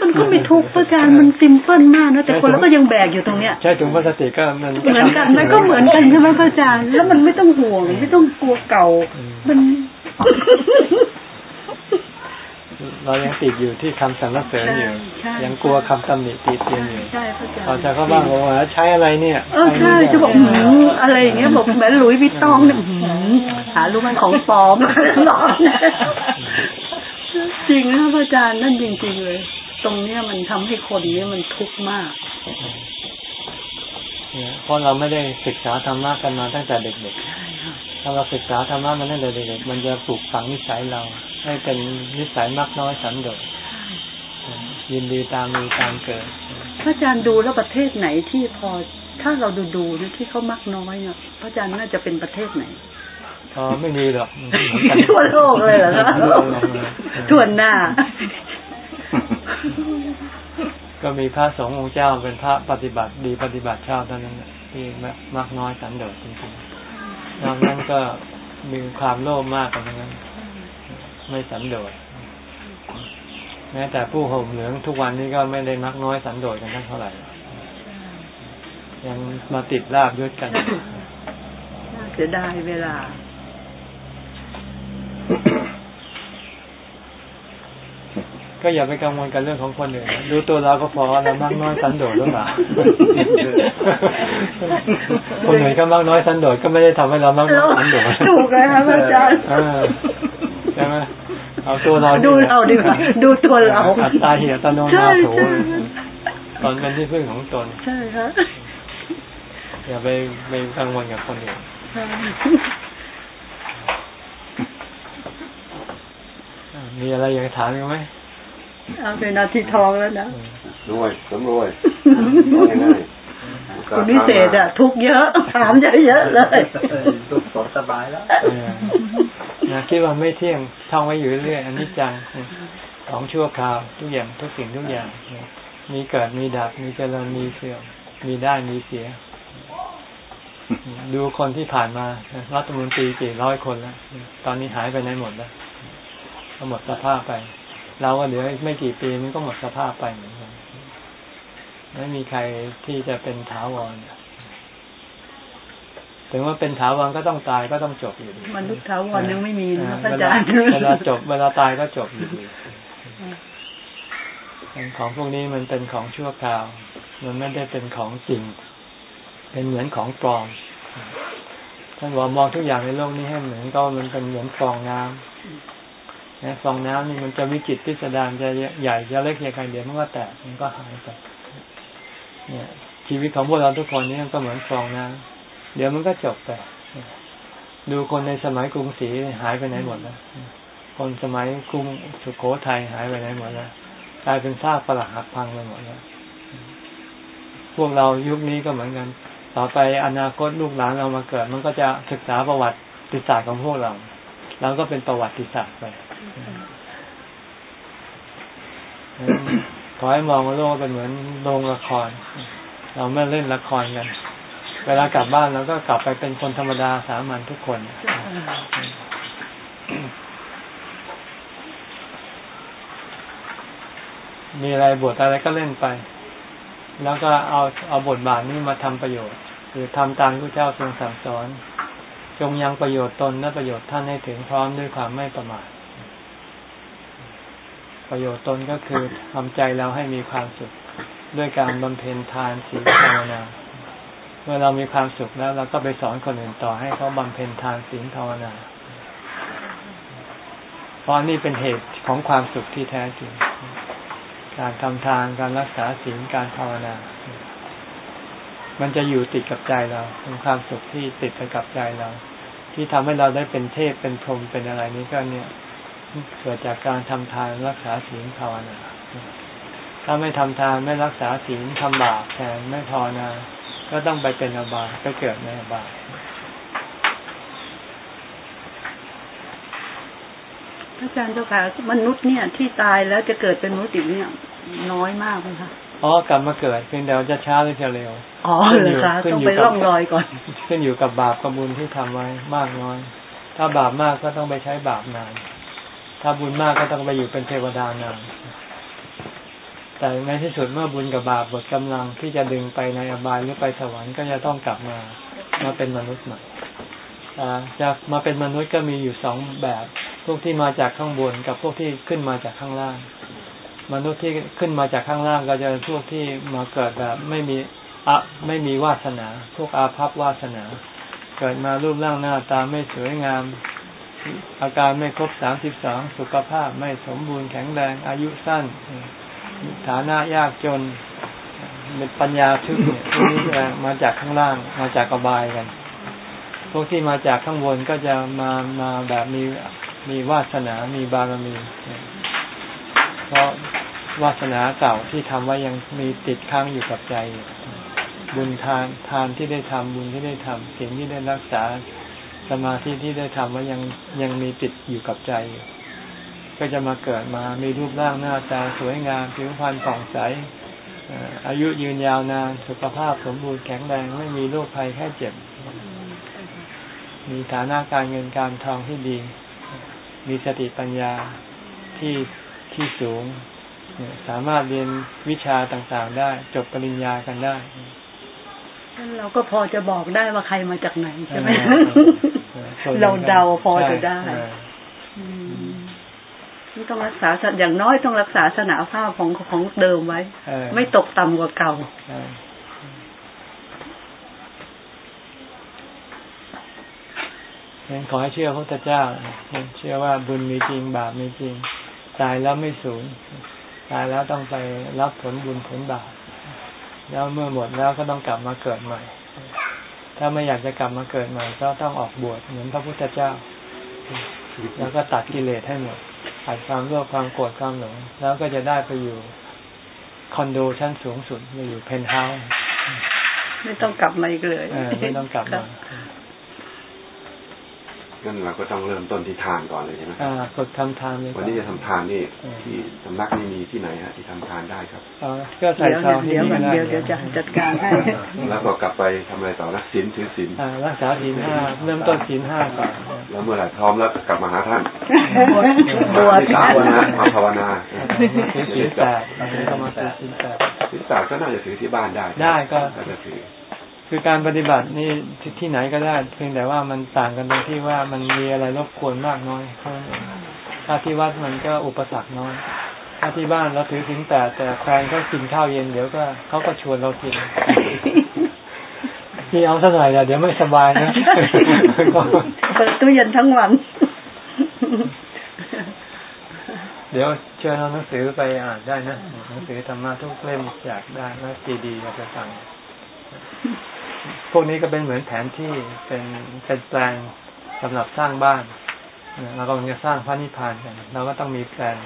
มันก็ไม่ทุกข์พระอาจารย์มันซิมเพิลมากนะแต่คนเราก็ยังแบกอยู่ตรงเนี้ยใช่ถุงพลาสติกก็มันเหมือนกันมันก็เหมือนกันใช่ไหมพระอาจารย์แล้วมันไม่ต้องห่วงไม่ต้องกลัวเก่า มัน เรายังติดอยู่ที่คำสรรเสริญอยู่ใช่ยังกลัวคำตำหนิติเตียนอยู่ใช่พระอาจารย์พอจะเข้าบ้างบอกว่าใช้อะไรเนี่ยเออใช่จะบอกหืมอะไรอย่างเงี้ยบอกเหมือนหลุยส์วิตตองเนี่ยหืมหารู้มันของปลอมหลอนจริงนะพระอาจารย์นั่นจริงๆเลย ตรงเนี้ยมันทำให้คนเนี้ยมันทุกข์มาก เนี่ยเพราะเราไม่ได้ศึกษาธรรมะกันมาตั้งแต่เด็กๆ ถ้าเราศึกษาธรรมะมาตั้งแต่เด็กๆ มันจะปลูกฝังนิสัยเรา ให้เป็นนิสัยมักน้อยสันโดษยินดีตามมีตามเกิด พระอาจารย์ดูแล้วประเทศไหนที่พอถ้าเราดูดูๆนะที่เขามักน้อยเนี่ยพระอาจารย์น่าจะเป็นประเทศไหนอ๋อไม่มีหรอกทั่วโลกเลยเหรอคะทั่วโลกเลยทั่วหน้า ก็มีพระสงฆ์องค์เจ้าเป็นพระปฏิบัติดีปฏิบัติชอบเท่านั้นที่มากน้อยสันโดษจริงๆนอกนั้นก็มีความโลภมากกันทั้งนั้น ไม่สันโดษแม้แต่ผู้ห่มเหลืองทุกวันนี้ก็ไม่ได้มักน้อยสันโดษกันทั้งเท่าไหร่ ยังมาติดลาบยศกันเสียดายเวลา ก็อย่าไปกังวลกับเรื่องของคนอื่นนะดูตัวเราก็พอเรามักน้อยสันโดษหรือเปล่าคนอื่นก็มักน้อยสันโดษก็ไม่ได้ทำให้เรามักน้อยสันโดษถูกเลยครับอาจารย์เออใช่ไหมเอาตัวเราดูเอาดีกว่าดูตัวเราอัตตาเหียตโนใช่นาโถใช่ตอนเป็นที่พึ่งของตนใช่ครับอย่าไปไปกังวลกับคนอื่นอ่ามีอะไรอยากจะถามอีกไหม เอาเป็นนาทีทองแล้วนะรวยสำรวยง่ายๆคุณวิเศษอะทุกข์เยอะ ถามเยอะๆเลยเออทุกข์สบายแล้วเออนะคิดว่าไม่เที่ยงท่องไว้อยู่เรื่อยๆอันนี้จังของชั่วคราวทุกอย่างทุกสิ่งทุกอย่าง มีเกิดมีดับ มีเจริญมีเสื่อมมีได้มีเสีย ดูคนที่ผ่านมารัฐมนตรีกี่ร้อยคนแล้ว ตอนนี้หายไปไหนหมดแล้วก็หมดสภาพไป เราก็เหลือไม่กี่ปีมันก็หมดสภาพไปเหมือนกันไม่มีใครที่จะเป็นถาวรถึงว่าเป็นถาวรก็ต้องตายก็ต้องจบอยู่ดีมนุษย์ถาวรยังไม่มีนะอ่าพระอาจารย์เวลเวลาจบเวลาตายก็จบอยู่ดีของพวกนี้มันเป็นของชั่วคราว มันไม่ได้เป็นของจริง เป็นเหมือนของปลอมท่านบอกมองทุกอย่างในโลกนี้ให้เหมือนก็มันเป็นเหมือนฟองน้ำนะ ฟองน้ำนี่มันจะวิจิตพิสดารจะใหญ่จะเล็กยังไงเดี๋ยวมันก็แตกมันก็หายไปเนี่ย ชีวิตของพวกเราทุกคนนี่ก็เหมือนฟองน้ำเดี๋ยวมันก็จบไปดูคนในสมัยกรุงศรีหายไปไหนหมดแล้วคนสมัยกรุงสุโขทัยหายไปไหนหมดแล้วกลายเป็นซากปรักหักพังไปหมดแล้วพวกเรายุคนี้ก็เหมือนกัน ต่อไปอนาคตลูกหลานเรามาเกิด มันก็จะศึกษาประวัติศาสตร์ของพวกเราเราก็เป็นประวัติศาสตร์ไป ขอให้มองโลกเป็นเหมือนโรงละคร เราไม่เล่นละครกัน เวลากลับบ้านเราก็กลับไปเป็นคนธรรมดาสามัญทุกคนมีอะไรบทอะไรก็เล่นไป แล้วก็เอาเอาบทบาทนี้มาทำประโยชน์ คือทำตามพระเจ้าทรงสั่งสอน จงยังประโยชน์ตนและประโยชน์ท่านให้ถึงพร้อมด้วยความไม่ประมาท ประโยชน์ตนก็คือทำใจเราให้มีความสุขด้วยการบำเพ็ญทานศีลภาวนาเมื่อเรามีความสุขแล้วเราก็ไปสอนคนอื่นต่อให้เขาบำเพ็ญทานศีลภาวนา เพราะนี่เป็นเหตุของความสุขที่แท้จริง การทำทานการรักษาศีลการภาวนา มันจะอยู่ติดกับใจเราเป็นความสุขที่ติดไปกับใจเรา ที่ทำให้เราได้เป็นเทพเป็นพรหมเป็นอะไรนี้ก็เนี่ย เกิดจากการทำทานรักษาศีลภาวนา ถ้าไม่ทำทานไม่รักษาศีลทำบาปแทนไม่ภาวนา ก็ต้องไปเป็นอบายก็เกิดในอบายอาจารย์เจ้าค่ะมนุษย์เนี่ยที่ตายแล้วจะเกิดเป็นมนุษย์อีกเนี่ย น้อยมากเลยค่ะอ๋อกลับมาเกิดเพียงแต่ว่าจะช้าหรือจะเร็วอ๋อเหรอคะต้องไปร่องรอยก่อนขึ้นอยู่กับบาปกับบุญที่ทำไว้มากน้อย ถ้าบาปมากก็ต้องไปใช้บาปนาน ถ้าบุญมากก็ต้องไปอยู่เป็นเทวดานานแต่ในที่สุดเมื่อบุญกับบาปหมดกำลังที่จะดึงไปในอบายหรือไปสวรรค์ก็จะต้องกลับมามาเป็นมนุษย์ใหม่จะมาเป็นมนุษย์ก็มีอยู่สองแบบ พวกที่มาจากข้างบนกับพวกที่ขึ้นมาจากข้างล่าง มนุษย์ที่ขึ้นมาจากข้างล่างก็จะเป็นพวกที่มาเกิดแบบไม่มีอะไม่มีวาสนา พวกอาภัพวาสนา เกิดมารูปร่างหน้าตาไม่สวยงาม อาการไม่ครบสามสิบสองสุขภาพไม่สมบูรณ์แข็งแรง อายุสั้น ฐานะยากจนเป็นปัญญาทึบเนี่ยพวกนี้จะมาจากข้างล่าง มาจากกบายกัน พวกที่มาจากข้างบนก็จะมามาแบบมีมีวาสนา มีบารมี เพราะวาสนาเก่าที่ทำไว้ยังมีติดค้างอยู่กับใจ บุญทานทานที่ได้ทำบุญที่ได้ทำสิ่งที่ได้รักษา สมาธิที่ได้ทำว่ายังยังมีติดอยู่กับใจ ก็จะมาเกิดมามีรูปร่างหน้าตาสวยงามผิวพรรณผ่องใสอายุยืนยาวนานสุขภาพสมบูรณ์แข็งแรงไม่มีโรคภัยแค่เจ็บ มีฐานะการเงินการทองที่ดี มีสติปัญญาที่ที่สูง สามารถเรียนวิชาต่างๆได้ จบปริญญากันได้ เราก็พอจะบอกได้ว่าใครมาจากไหนใช่ไหมเราเดาพอจะได้ต้องรักษาอย่างน้อยต้องรักษาสนาภาพของของเดิมไว้ ไม่ตกต่ำกว่าเก่าฉะนั้นขอให้เชื่อพระพุทธเจ้าเชื่อว่าบุญมีจริงบาปมีจริง ตายแล้วไม่สูญ ตายแล้วต้องไปรับผลบุญผลบาป แล้วเมื่อหมดแล้วก็ต้องกลับมาเกิดใหม่ ถ้าไม่อยากจะกลับมาเกิดใหม่ ก็ต้องออกบวชเหมือนพระพุทธเจ้า แล้วก็ตัดกิเลสให้หมดตัดความโลภความโกรธความหลงแล้วก็จะได้ไปอยู่คอนโดชั้นสูงสุดไปอยู่เพนท์เฮาส์ไม่ต้องกลับมาอีกเลยไม่ต้องกลับมา งั้นเราก็ต้องเริ่มต้นที่ทานก่อนเลยใช่ไหมอ่าฝึกทำทานเลยวันนี้จะทำทานนี่ที่สำนักนี่มีที่ไหนฮะที่ทำทานได้ครับอ๋อก็ใส่ซองที่นี่ก็ได้เดี๋ยวเดี๋ยวจะจัดการให้แล้วก็กลับไปทำอะไรต่อรักศีลถือศีลอ่ารักษาศีลห้าเริ่มต้นศีลห้าก่อนแล้วเมื่อไหร่พร้อมแล้วกลับมาหาท่านบวชบวชภาวนาภาวนาศีลแปดก็มาศีลแปดศีลแปดก็น่าจะถือที่บ้านได้ได้ก็จะถือ คือการปฏิบัตินี่ที่ไหนก็ได้ เพียงแต่ว่ามันต่างกันตรงที่ว่ามันมีอะไรรบกวนมากน้อยถ้าที่วัดมันก็อุปสรรคน้อย ถ้าที่บ้านเราถือถึงแต่แต่แฟนก็กินข้าวเย็นเดี๋ยวก็เขาก็ชวนเรากินที่เอาสักหน่อยเดี๋ยวไม่สบายนะเปิดตู้เย็นทั้งวัน เดี๋ยวเชิญเอาหนังสือไปอ่านได้นะหนังสือธรรมะทุกเล่มอยากได้นะซีดีเราจะสั่ง พวกนี้ก็เป็นเหมือนแผนที่เป็นเป็นแปลนสำหรับสร้างบ้านเรากำลังจะสร้างพระนิพพานกันเราก็ต้องมีแปลน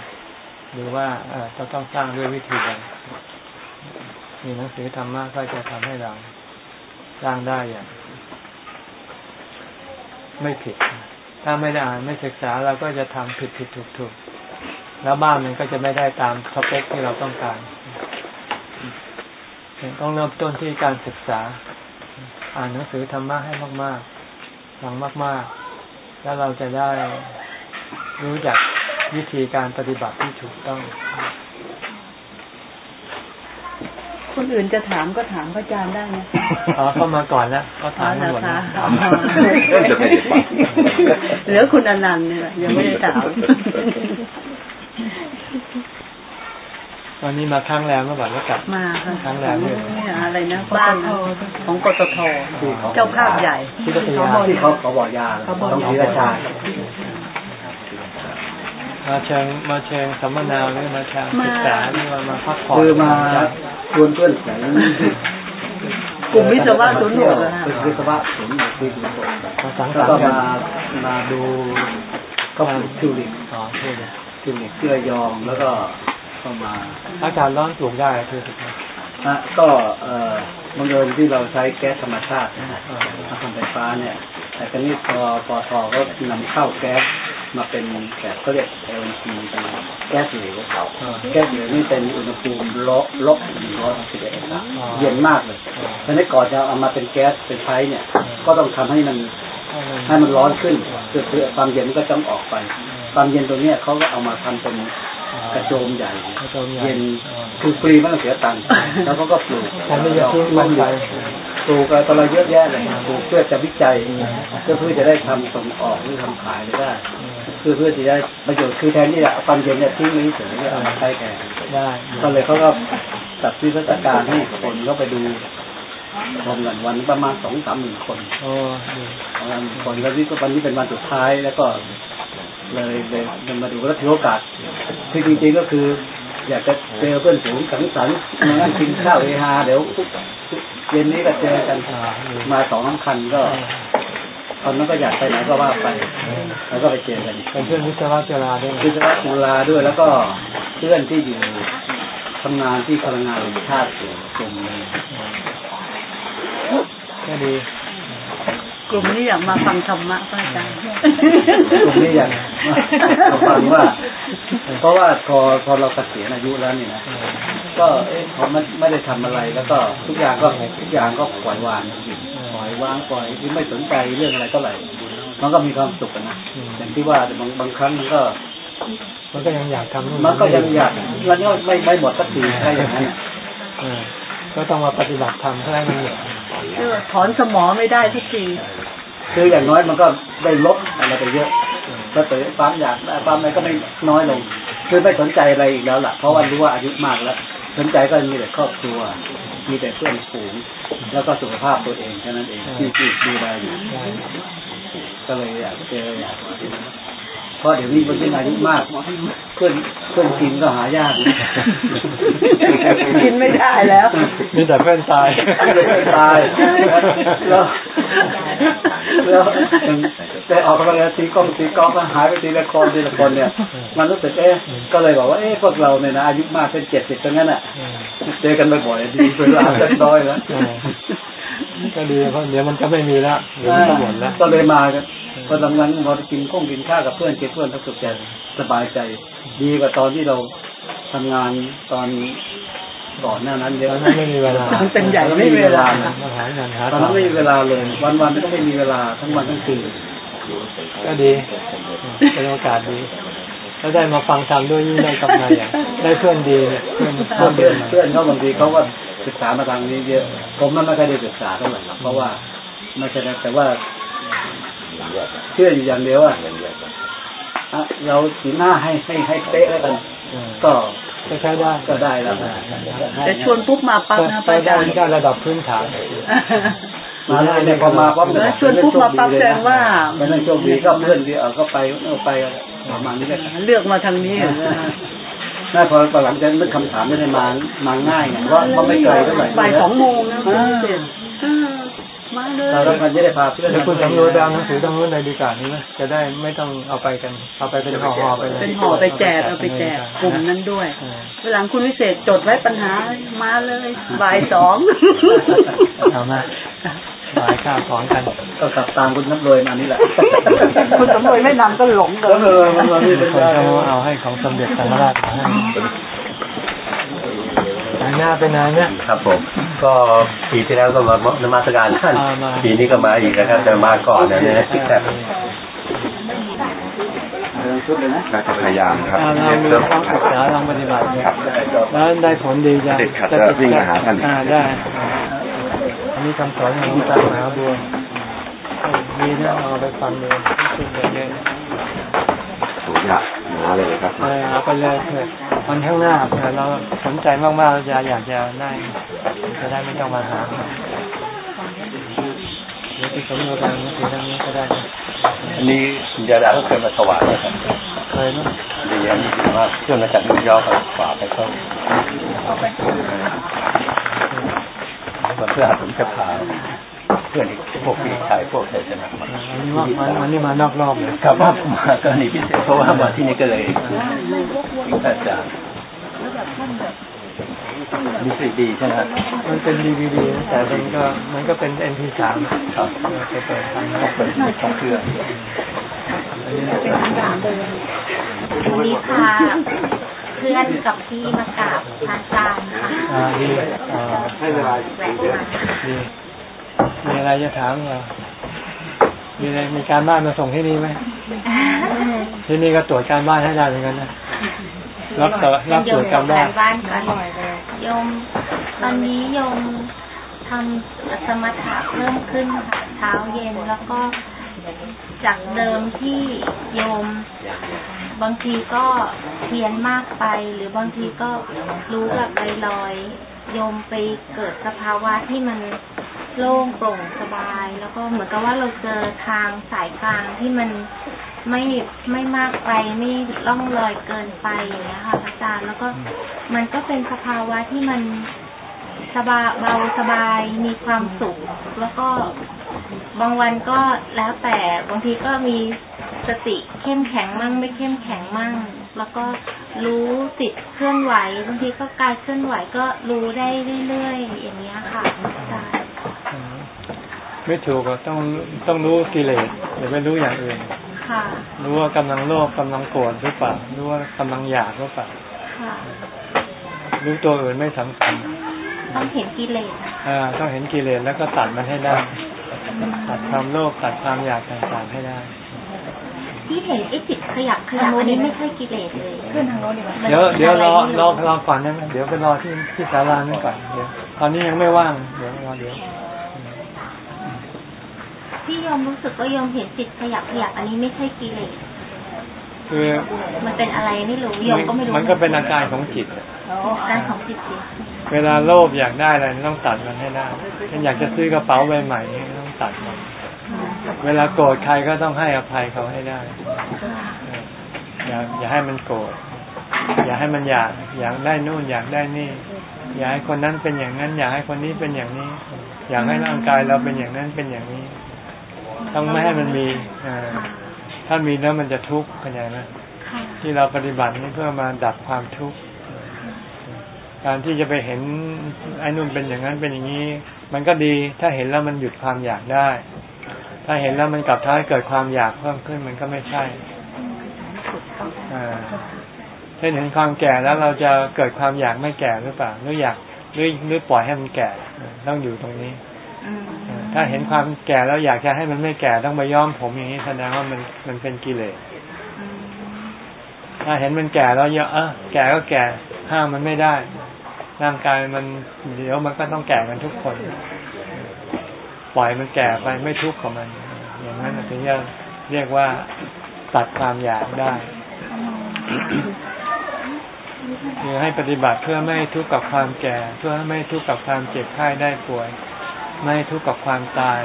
หรือว่าเอเราต้องสร้างด้วยวิธีใดมีหนังสือธรรมะก็จะทำให้เราสร้างได้อย่าง ไม่ผิด ถ้าไม่ได้อ่านไม่ศึกษาเราก็จะทำผิดผิดถูกถูกแล้วบ้านมันก็จะไม่ได้ตามสเปคที่เราต้องการต้องเริ่มต้นที่การศึกษา อ่านหนังสือธรรมะให้มากๆฟังมาก ๆ แล้วเราจะได้รู้จักวิธีการปฏิบัติที่ถูกต้อง คนอื่นจะถามก็ถามพระอาจารย์ได้นะอ๋อเข้ามาก่อนแล้วก็ถามอ๋อหมดเหรแล้อวคะจะไม่ได้ฟังเหลือคุณอนันต์เนี่ยแหละยังไม่ได้ถาม วันนี้มาครั้งแรกเมื่อก่อนก็กลับมาค่ะครั้งแรกด้วยเนี่ยอะไรนะบ้านของกตทเจ้าภาพใหญ่ที่พัทยาที่เขาเขาบอกยาเขาบอกต้องยาศรีราชามาเชิงมาเชิงสัมมนาหรือมาเชิงศึกษาหรือว่ามาพักผ่อนคือมาชวนเพื่อนแข่งกลุ่มวิศวะศูนย์หกอะเป็นวิศวะศูนย์หกที่ศูนย์หกมาสังสแล้วรรก็ค์กันมามาดูเขาปลูกทิวลิปอ๋อที่เลยทิวลิปเพื่อยองแล้วก็ เข้ามาอากาศร้อนปลูกได้คือถูกไหมฮะก็เอ่อบังเอิญที่เราใช้แก๊สธรรมชาตินะฮะมาทำไฟฟ้าเนี่ยแต่ครั้นี้พอปอทก็นำเข้าแก๊สมาเป็นแบบเขาเรียก LNG เป็นแก๊สเหลวอ่าแก๊สเหลวนี่เป็นอุณหภูมิลบลบหนึ่งร้อยสิบเอ็ดองศาอ๋อเย็นมากเลยอ๋อฉะนั้นก่อนจะเอามาเป็นแก๊สเป็นใช้เนี่ย ก็ต้องทำให้มันให้มันให้มันร้อนขึ้นเพื่อเพื่อความเย็นมันก็ต้องออกไป ความเย็นตัวเนี้ยเขาก็เอามาทำเป็น กระโจมใหญ่กระโจมใหญ่เย็นอ๋อคือฟรีไม่ต้องเสียตังค์แล้วเขาก็ปลูกผมไม่จะทิ้งมันไปปลูกอะไรต่ออะไรเยอะแยะเลยปลูกเพื่อจะวิจัยเพื่อเพื่อจะได้ทำส่งออกหรือทำขายได้เพื่อเพื่อที่จะได้ประโยชน์คือแทนที่จะเอาความเย็นเนี่ยทิ้งไว้เฉยๆเอามาใช้แทนได้ก็เลยเขาก็จัดวิทยการให้คนก็ไปดูชมกันวันประมาณสองสามหมื่นคนโอ้ดีวันคนแล้วนี่ก็วันนี้เป็นวันสุดท้ายแล้วก็ เลยเลยเลยมาดูแล้วถือโอกาสคือจริงๆก็คือ อยากจะเจอเพื่อนฝูงสังสรรค์มานั่งกินข้าวเฮฮาเดี๋ยวเย็นนี้ก็เจอกันอ่าดีมาสองน้ำคันก็ตอนนั้นก็อยากไปไหนก็ว่าไป แล้วก็ไปเจอกันเป็นเพื่อนวิศวะจุฬาด้วยวิศวะจุฬาด้วยแล้วก็เพื่อนที่อยู่ทำงานที่พลังงานแห่งชาติอยู่กลุ่มหนึงก็ดี กลุ่มนี้อยากมาฟังธรรมะพระอาจารย์กลุ่มนี้อย่างมาฟังว่า เพราะว่าพอพอเราเกษียณอายุแล้วนี่นะก็เอ๊ะพอมันไม่ได้ทำอะไรแล้วก็ทุกอย่างก็ทุกอย่างก็ปล่อยวางปล่อยวางปล่อยที่ไม่สนใจเรื่องอะไรเท่าไหร่มันก็มีความสุขกันนะอย่างที่ว่าบางบางครั้งมันก็ มันก็ยังอยากทำนู่นมันก็ยังอยากมันก็ไม่ไม่หมดสักทีถ้าอย่างนั้นน่ะเออ ก็ต้องมาปฏิบัติธรรมเพื่อให้มันหมดเออถอนสมอไม่ได้ทุกทีคืออย่างน้อยมันก็ได้ลดอะไรไปเยอะถ้าเกิความอยากความอะไรก็ไม่น้อยลง คือไม่สนใจอะไรอีกแล้วล่ะ เพราะว่ารู้ว่าอายุมากแล้ว สนใจก็มีแต่ครอบครัว มีแต่เพื่อนฝูง แล้วก็สุขภาพตัวเองแค่นั้นเองที่ที่ดูแลอยู่ได้ก็เลยอยากเจออยาก เพราะเดี๋ยวนี้มันเป็นอายุมากเพื่อนเพื่อนกินก็หายากกินไม่ได้แล้วมีแต่เพื่อนตายตายแล้วแล้วได้ออกกำลังกายตีกล้องตีกล้องก็หายไปทีละคนทีละคนเนี่ย มันรู้สึกเอ๊ะก็เลยบอกว่าเอ๊ะพวกเราเนี่ยนะอายุมากเป็นเจ็ดสิบทั้งนั้นอะเจอกันบ่อยๆดีเวลาเล็กน้อยแล้วเออ ก็ดีเพราะเดี๋ยวมันก็ไม่มีแล้วเดี๋ยวมันก็หมดแล้วก็เลยมากันพอทำงานพอกินข้งกินข้าวกับเพื่อนเจอเพื่อนรู้สึกใจสบายใจ ดีกว่าตอนที่เราทำงานตอนก่อนหน้านั้นเยตอะอนนั้นไม่มีเวลามันเป็นใหญ่ไม่มีเวลามาหางานหาตอนนั้นไม่มีเวลาเลย วันๆก็ไม่มีเวลาทั้งวันทั้งคืนก็ดีเป็นโอกาสดีแล้วได้มาฟังธรรมด้วยยิ่งได้กำไรอย่างได้เพื่อนดีเนี่ยเพื่อนเพื่อนเพื่อนดีเพื่อนเขาบางทีเขาก็ ศึกษามาทางนี้เยอะผมนั้นไม่ค่อยได้ศึกษาเท่าไหร่หรอกเพราะว่าไม่ใช่นะแต่ว่าเชื่ออยู่อย่างเดียวว่าอะเราสีหน้าให้ให้ให้เป๊ะแล้วกันเออก็ก็ใช้ได้ก็ได้แล้วแต่ชวนปุ๊บมาปั๊บนะพก็ระอาได้จารย์ได้ระดับพื้นฐานมาแล้วเนี่ยพอมาปั๊บแล้วชวนปุ๊บมาปั๊บแสดงว่าเป็นเรื่องโชคดีก็เพื่อนที่เอาก็ไปเอาไปประมาณนี้แหละเลือกมาทางนี้ น่าพอพอหลังจากนึกคำถามไม่ได้มามาง่ายไงว่าว่าไม่ไกลเท่าไหร่บ่ายสองโมงนะอ่าเออมาเลยแล้วมันจะได้พาเพื่อนเดี๋ยวคุณสำรวจไปเอาหนังสือตรงนู้นเลยดีกว่านี่ไหมจะได้ไม่ต้องเอาไปกัน เอาไปเป็นห่อๆไปเลยเป็นห่อไปแจกเอาไปแจกกลุ่มนั้นด้วยเออเวลาคุณวิเศษจดไว้ปัญหามาเลยบ่ายสองเอามา หลายข้าวของกันก็ขับตามคุณน้ำรวยมานี่แหละ คุณสำรวยไม่นำก็หลงเลน้ำรวยมันมาที่คเป็นนยาก็เอาให้ของสมเด็จสังฆราชมาให้หายหน้าไปไหนเนี่ยครับผม ก็ปีที่แล้วก็มานมัสการท่านอ่ามาปีนี้ก็มาอีกนะครับแต่มาก่อนนะเนี่ยแต่ชุดเลยนะน่าจะพยายามครับอ่าเรามีความศึกษาลองปฏิบัติเนี่ยแล้วได้ผลดีจ้ะติดขัดก็วิ่งมาหาท่านอ่าได้ อันนี้คำสอนของหลวงตามหาบัวมีนะเอาไปฟังดูที่สุดเลยโหยากหนาเลยครับเออเอาไปเลยเถอะวันข้างหน้าเผื่อเราสนใจมากๆเราจะอยากจะได้จะได้ไม่ต้องมาหาเดี๋ยวที่สมมติการหนังสือทางนี้ก็ได้นะอันนี้คุณยาดาก็เคยมาถวายนะครับเคยมั้ยดีอันนี้ถือว่าเครื่องมาจากนิวยอร์กฝากไปเขา วันเพื่อผมจะพาเพื่อนอีกพวกพี่ชายพวกเธอจะมาอันามันอันนี้มานอกรอบเลยครับว่ามาก็นี่พิเศษเพราะว่ามาที่นี่ก็เลยอาจารย์มีสิ่งดีใช่ไหมมันเป็นดีวีดีแต่มันก็มันก็เป็น MP3 ครับเราไปเปิดฟังต้องเปิดต้องเครื่องอันนี้วันนี้พาเพื่อนกับพี่มากราบพระอาจารย์ค่ะอ่าดีอ่าให้เวลาแวะมาดีมีอะไรจะถามเหรอมีอะไรมีการบ้านมาส่งที่นี่ไหมที่นี่ก็ตรวจการบ้านให้ได้เหมือนกันนะรับตรวจรับตรวจการบ้านบ้านกันโยมตอนนี้โยมทำสมถะเพิ่มขึ้นค่ะเช้าเย็นแล้วก็ จากเดิมที่โยม บางทีก็เพียนมากไป หรือบางทีก็รู้แบบลอยๆโยมไปเกิดสภาวะที่มันโล่งโปร่งสบาย แล้วก็เหมือนกับว่าเราเจอทางสายกลางที่มันไม่ไม่มากไปไม่ล่องลอยเกินไปอย่างเงี้ยค่ะอาจารย์แล้วก็มันก็เป็นสภาวะที่มันสบายเบาสบายมีความสุข แล้วก็ บางวันก็แล้วแต่บางทีก็มีสติเข้มแข็งมั่งไม่เข้มแข็งมั่ง แล้วก็รู้จิตเคลื่อนไหวบางทีก็กายเคลื่อนไหวก็รู้ได้เรื่อยๆอย่างเงี้ยค่ะอาจารย์อืมไม่ถูกก็ต้องต้องรู้กิเลสอย่าไปรู้อย่างอื่นค่ะรู้ว่ากำลังโลภกำลังโกรธหรือเปล่ารู้ว่ากำลังอยากหรือเปล่าค่ะรู้ตัวอื่นไม่สำคัญต้องเห็นกิเลสอ่า ต้องเห็นกิเลสแล้วก็ตัดมันให้ได้ ตัดความโลภตัดความอยากต่างๆให้ได้ ที่เห็นไอ้จิตขยับขยับอันนี้ไม่ใช่กิเลสเลยขึ้นทางโน้นดีกว่าเดี๋ยวเดี๋ยวรอรอรอก่อนนะเดี๋ยวไปรอที่ที่ศาลานี่ก่อนเดี๋ยวตอนนี้ยังไม่ว่างเดี๋ยวรอเดี๋ยวที่โยมรู้สึกว่าโยมเห็นจิตขยับขยับอันนี้ไม่ใช่กิเลสคือมันเป็นอะไรไม่รู้โยมก็ไม่รู้มันก็เป็นอาการของจิตอาการของจิตจริงเวลาโลภอยากได้อะไรต้องตัดมันให้ได้เช่นอยากจะซื้อกระเป๋าใบใหม่นี่ ต้องตัดมันเวลาโกรธใครก็ต้องให้อภัยเขาให้ได้เอออย่าอย่าให้มันโกรธอย่าให้มันอยากอยากได้นู่นอยากได้นี่ อยากให้คนนั้นเป็นอย่างนั้น อยากให้คนนี้เป็นอย่างนี้ อยากให้ร่างกายเราเป็นอย่างนั้นเป็นอย่างนี้ต้องไม่ให้มันมีอ่าถ้ามีแล้วมันจะทุกข์เข้าใจไหมค่ะที่เราปฏิบัตินี่เพื่อมาดับความทุกข์การที่จะไปเห็นไอ้นู่นเป็นอย่างนั้นเป็นอย่างนี้ มันก็ดีถ้าเห็นแล้วมันหยุดความอยากได้ ถ้าเห็นแล้วมันกลับทำให้เกิดความอยากเพิ่มขึ้นมันก็ไม่ใช่อ่าเช่นเห็นความแก่แล้วเราจะเกิดความอยากไม่แก่หรือเปล่าหรืออยากหรือหรือปล่อยให้มันแก่ต้องอยู่ตรงนี้อถ้าเห็นความแก่แล้วอยากจะให้มันไม่แก่ต้องไปย้อมผมอย่างนี้แสดงว่ามันมันเป็นกิเลสถ้าเห็นมันแก่แล้วเยอะเออแก่ก็แก่ห้ามมันไม่ได้ ร่างกายมันเดี๋ยวมันก็ต้องแก่กันทุกคน ปล่อยมันแก่ไปไม่ทุกข์กับมัน อย่างนั้นถึงจะเรียกว่าตัดความอยากได้คือให้ปฏิบัติเพื่อไม่ทุกข์กับความแก่ เพื่อไม่ทุกข์กับความเจ็บไข้ได้ป่วย ไม่ทุกข์กับความตาย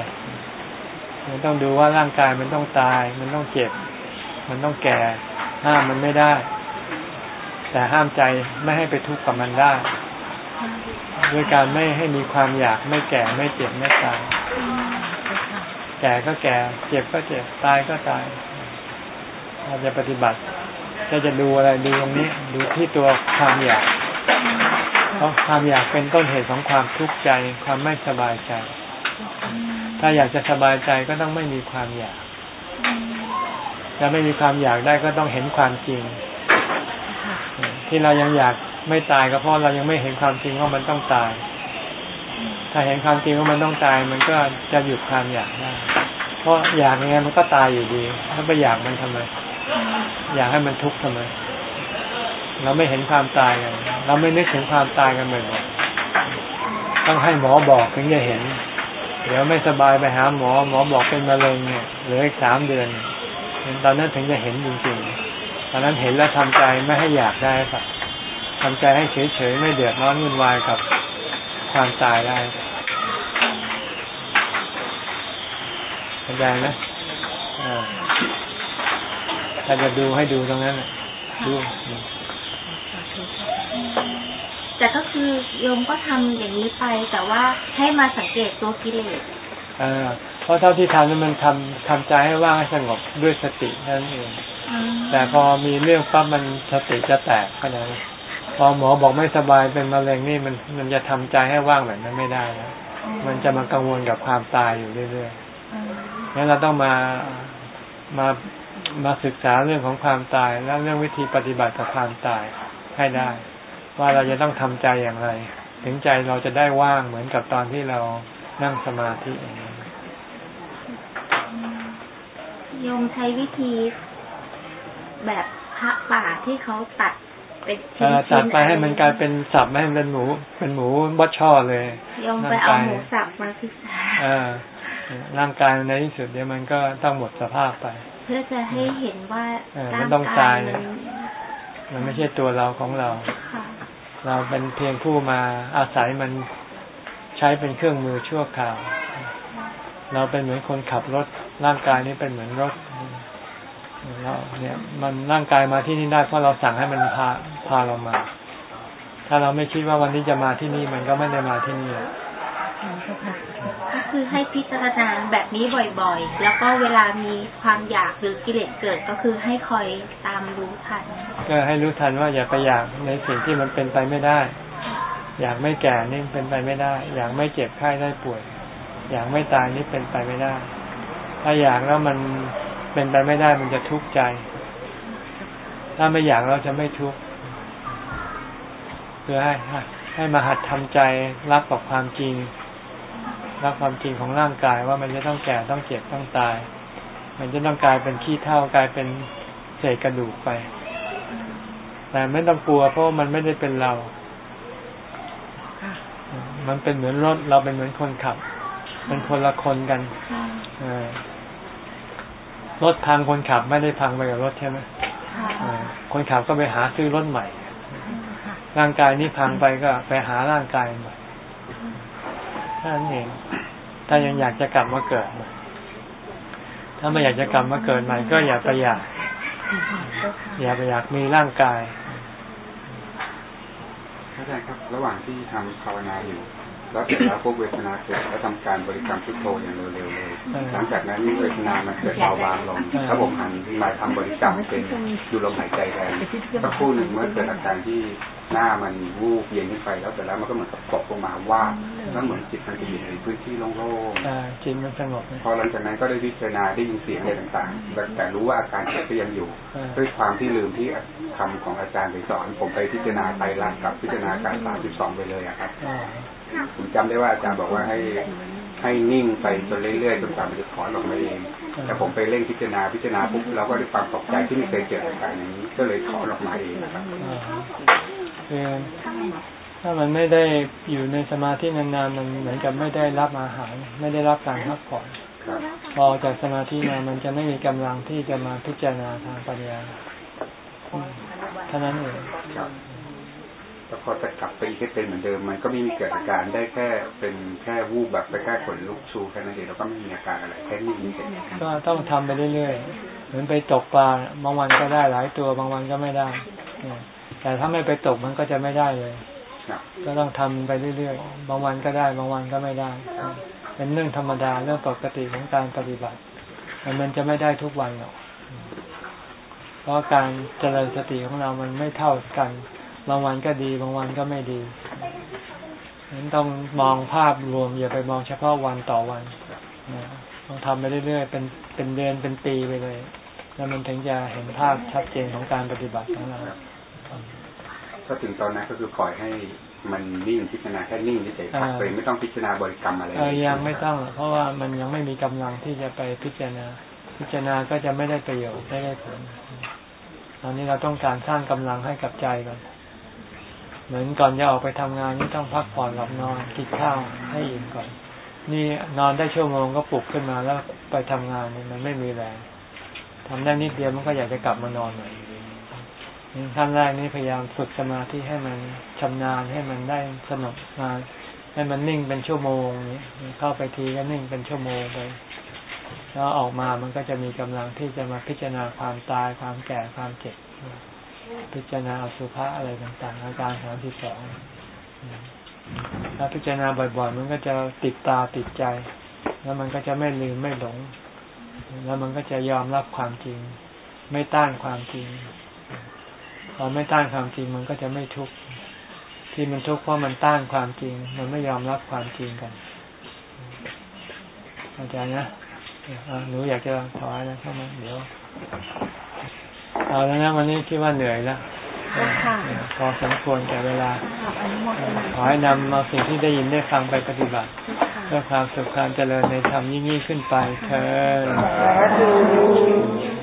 มันต้องดูว่าร่างกายมันต้องตาย มันต้องเจ็บ มันต้องแก่ ห้ามมันไม่ได้ แต่ห้ามใจไม่ให้ไปทุกข์กับมันได้ ด้วยการไม่ให้มีความอยากไม่แก่ไม่เจ็บไม่ตายแก่ก็แก่ เจ็บก็เจ็บตายก็ตายเราจะปฏิบัติจะจะดูอะไรดูตรงนี้ ดูที่ตัวความอยาก เพราะความอยากเป็นต้นเหตุของความทุกข์ใจ ความไม่สบายใจ ถ้าอยากจะสบายใจก็ต้องไม่มีความอยากจะไม่มีความอยากได้ก็ต้องเห็นความจริง ที่เรายังอยาก ไม่ตายก็เพราะเรายังไม่เห็นความจริงว่ามันต้องตาย ถ้าเห็นความจริงว่ามันต้องตาย มันก็จะหยุดความอยากได้เพราะอยากยังไงมันก็ตายอยู่ดีแล้วไปอยากมันทำไม อยากให้มันทุกข์ทำไม เราไม่เห็นความตายกัน เราไม่นึกถึงความตายกันเลยต้องให้หมอบอกถึงจะเห็น เดี๋ยวไม่สบายไปหาหมอ หมอบอกเป็นมะเร็งเนี่ยเหลืออีกสามเดือนตอนนั้นถึงจะเห็นจริงๆตอนนั้นเห็นแล้วทำใจไม่ให้อยากได้สัก ทำใจให้เฉยๆไม่เดือดร้อนวุ่นวายกับความตายได้เข้าใจนะอ่าถ้าจะดูให้ดูตรงนั้นน่ะดูแต่ก็คือโยมก็ทำอย่างนี้ไป แต่ว่าให้มาสังเกตตัวกิเลสเออเพราะเท่าที่ทำนั้นมันทำทำใจให้ว่างให้สงบด้วยสตินั่นเองอืมแต่พอมีเรื่องปั๊บมันสติจะแตกก็นั้น พอหมอบอกไม่สบายเป็นมะเร็งนี่มันมันจะทำใจให้ว่างแบบนั้นไม่ได้แล้วมันจะมากังวลกับความตายอยู่เรื่อยอืมๆงั้นเราต้องมามามาศึกษาเรื่องของความตาย และเรื่องวิธีปฏิบัติกับความตายให้ได้ ว่าเราจะต้องทำใจอย่างไร ถึงใจเราจะได้ว่างเหมือนกับตอนที่เรานั่งสมาธิอย่างนี้โยมใช้วิธีแบบพระป่าที่เขาตัดเป็นเอ่ชิ้นอ ตัดไปให้มันกลายเป็นสับไม่ให้มันเป็นหมู เป็นหมูบัดช่อเลยโยมไปเอาหมูสับมาศึกษาเออร่างกายในที่สุดเดี๋ยวมันก็ต้องหมดสภาพไป เพื่อจะให้เห็นว่าเออร่างมันต้องกาตายยมันมันไม่ใช่ตัวเราของเราค่ะเราเป็นเพียงผู้มาอาศัยมันใช้เป็นเครื่องมือชั่วคราว เราเป็นเหมือนคนขับรถ ร่างกายนี้เป็นเหมือนรถเราเนี่ย มันร่างกายมาที่นี่ได้เพราะเราสั่งให้มันพา พาเรามา ถ้าเราไม่คิดว่าวันนี้จะมาที่นี่มันก็ไม่ได้มาที่นี่หรอกก็คือให้พิจารณาแบบนี้บ่อยๆ แล้วก็เวลามีความอยากหรือกิเลสเกิดก็คือให้คอยตามรู้ทัน ก็ให้รู้ทันว่าอย่าไปอยากในสิ่งที่มันเป็นไปไม่ได้ อยากไม่แก่นี่เป็นไปไม่ได้ อยากไม่เจ็บไข้ได้ป่วย อยากไม่ตายนี่เป็นไปไม่ได้ ถ้าอยากแล้วมันเป็นไปไม่ได้มันจะทุกข์ใจ ถ้าไม่อยากเราจะไม่ทุกข์ เพื่อให้ให้มาหัดทำใจรับกับความจริง รับความจริงของร่างกายว่ามันจะต้องแก่ต้องเจ็บต้องตาย มันจะต้องกลายเป็นขี้เท่ากลายเป็นเศษกระดูกไป แต่ไม่ต้องกลัวเพราะมันไม่ได้เป็นเรา มันเป็นเหมือนรถเราเป็นเหมือนคนขับ เป็นคนละคนกันรถพังคนขับไม่ได้พังไปกับรถใช่ไหมคนขับก็ไปหาซื้อรถใหม่ ร่างกายนี้พังไปก็ไปหาร่างกายใหม่ท่านเองถ้ายังอยากจะกลับมาเกิดใหม่ถ้าไม่อยากจะกลับมาเกิดใหม่ ก็อย่าไปอยาก อย่าไปอยากมีร่างกายอาจารย์ครับ ระหว่างที่ทำภาวนาอยู่ แล้วเสร็จแล้วพวกเวทนาเกิดแล้วทำการบริกรรมพุทโธอย่างเร็วๆเลยเออหลังจากนั้นเวทนามันเกิดเบาบางลงเออถ้าผมหันมาทำบริกรรมเป็นดูลมหายใจแทนสักครู่หนึ่งเมื่อเกิดอาการที่หน้ามันวูบเย็นขึ้นไปแล้วเสร็จแล้วมันก็เหมือนกับตกลงมาว่าบแล้วเหมือนจิตมันจะอยู่ในพื้นที่โล่งๆอ่าจิตมันสงบพอหลังจากนั้นก็ได้พิจารณาได้ยินเสียงอะไรต่างๆ แต่แต่รู้ว่าอาการเจ็บก็ยังอยู่อ่าด้วยความที่ลืมที่คำของอาจารย์ไปสอน ผมไปพิจารณาไตรลักษณ์กับพิจารณาการสามสิบสองไปเลยอะครับอ่า ผมจำได้ว่าอาจารย์บอกว่าให้ให้นิ่งไปจนเรื่อยๆจนกว่ามันจะถอนออกมาเองแต่ผมไปเร่งพิจารณาพิจารณาปุ๊บเราก็ด้วยความตกใจที่ไม่เคยเจอเหตุการณ์อย่างนี้ก็เลยถอนออกมาเองนะครับอ่าคือถ้ามันไม่ได้อยู่ในสมาธินานๆมันเหมือนกับไม่ได้รับอาหาร ไม่ได้รับการพักผ่อนครับพอออกจากสมาธิมามันจะไม่มีกำลังที่จะมาพิจารณาทางปัญญาอืมเท่านั้นเอง ครับแต่พอจะกลับไปอีกให้เป็นเหมือนเดิมมันก็ไม่มีเกิดอาการได้แค่เป็นแค่วูบแบบไปแค่ขนลุกชูแค่นั้นเองแล้วก็ไม่มีอาการอะไรแค่นิ่งเฉยก็ต้องทำไปเรื่อยๆเหมือนไปตกปลาบางวันก็ได้หลายตัวบางวันก็ไม่ได้เนี่ยแต่ถ้าไม่ไปตกมันก็จะไม่ได้เลยครับก็ต้องทำไปเรื่อยๆบางวันก็ได้ บางวันก็ไม่ได้ เป็นเรื่องธรรมดาเรื่องปกติของการปฏิบัติแต่มันจะไม่ได้ทุกวันหรอกเพราะการเจริญสติของเรามันไม่เท่ากัน บางวันก็ดีบางวันก็ไม่ดีฉะนั้นต้องมองภาพรวม อย่าไปมองเฉพาะวันต่อวันนะต้องทำไปเรื่อยๆเป็นเป็นเดือนเป็นปีไปเลย แล้วมันถึงจะเห็นภาพชัดเจนของการปฏิบัติของเราถ้าถึงตอนนั้นก็คือปล่อยให้มันนิ่งพิจารณาแค่นิ่งเฉยๆพักเลยไม่ต้องพิจารณาบริกรรมอะไรเออยังไม่ต้องหรอกเพราะว่ามันยังไม่มีกำลังที่จะไปพิจารณา พิจารณาก็จะไม่ได้ประโยชน์ไม่ได้ผลตอนนี้เราต้องการสร้างกำลังให้กับใจก่อน เหมือนก่อนจะออกไปทำงานนี่ต้องพักผ่อนหลับนอนกินข้าวให้อิ่มก่อน นี่นอนได้ชั่วโมงก็ปลุกขึ้นมาแล้วไปทำงานนี่มันไม่มีแรงทำได้นิดเดียวมันก็อยากจะกลับมานอนหม่อยขั้นแรกนี่พยายามฝึกสมาธิให้มันชำนาญให้มันได้สนุกมาให้มันนิ่งเป็นชั่วโมงนี้เข้าไปทีก็นิ่งเป็นชั่วโมงไปแล้วออกมามันก็จะมีกำลังที่จะมาพิจารณาความตายความแก่ความเจ็บ พิจารณาอสุภะอะไรต่างๆ อาการสามที่สองถ้าพิจารณาบ่อยๆ มันก็จะติดตาติดใจ แล้วมันก็จะไม่ลืมไม่หลง แล้วมันก็จะยอมรับความจริง ไม่ต้านความจริงพอไม่ต้านความจริงมันก็จะไม่ทุกข์ที่มันทุกข์เพราะมันต้านความจริง มันไม่ยอมรับความจริงกันเข้าใจนะอะหนูอยากจะถอยนะเข้ามาเดี๋ยว เอาแล้วนะวันนี้คิดว่าเหนื่อยแล้วค่ะพอสมควรแก่เวลาอนุโมทนาขอให้นำเอาสิ่งที่ได้ยินได้ฟังไปปฏิบัติค่ะเพื่อความสุขความเจริญในธรรมยิ่งยิ่งขึ้นไปเธอญ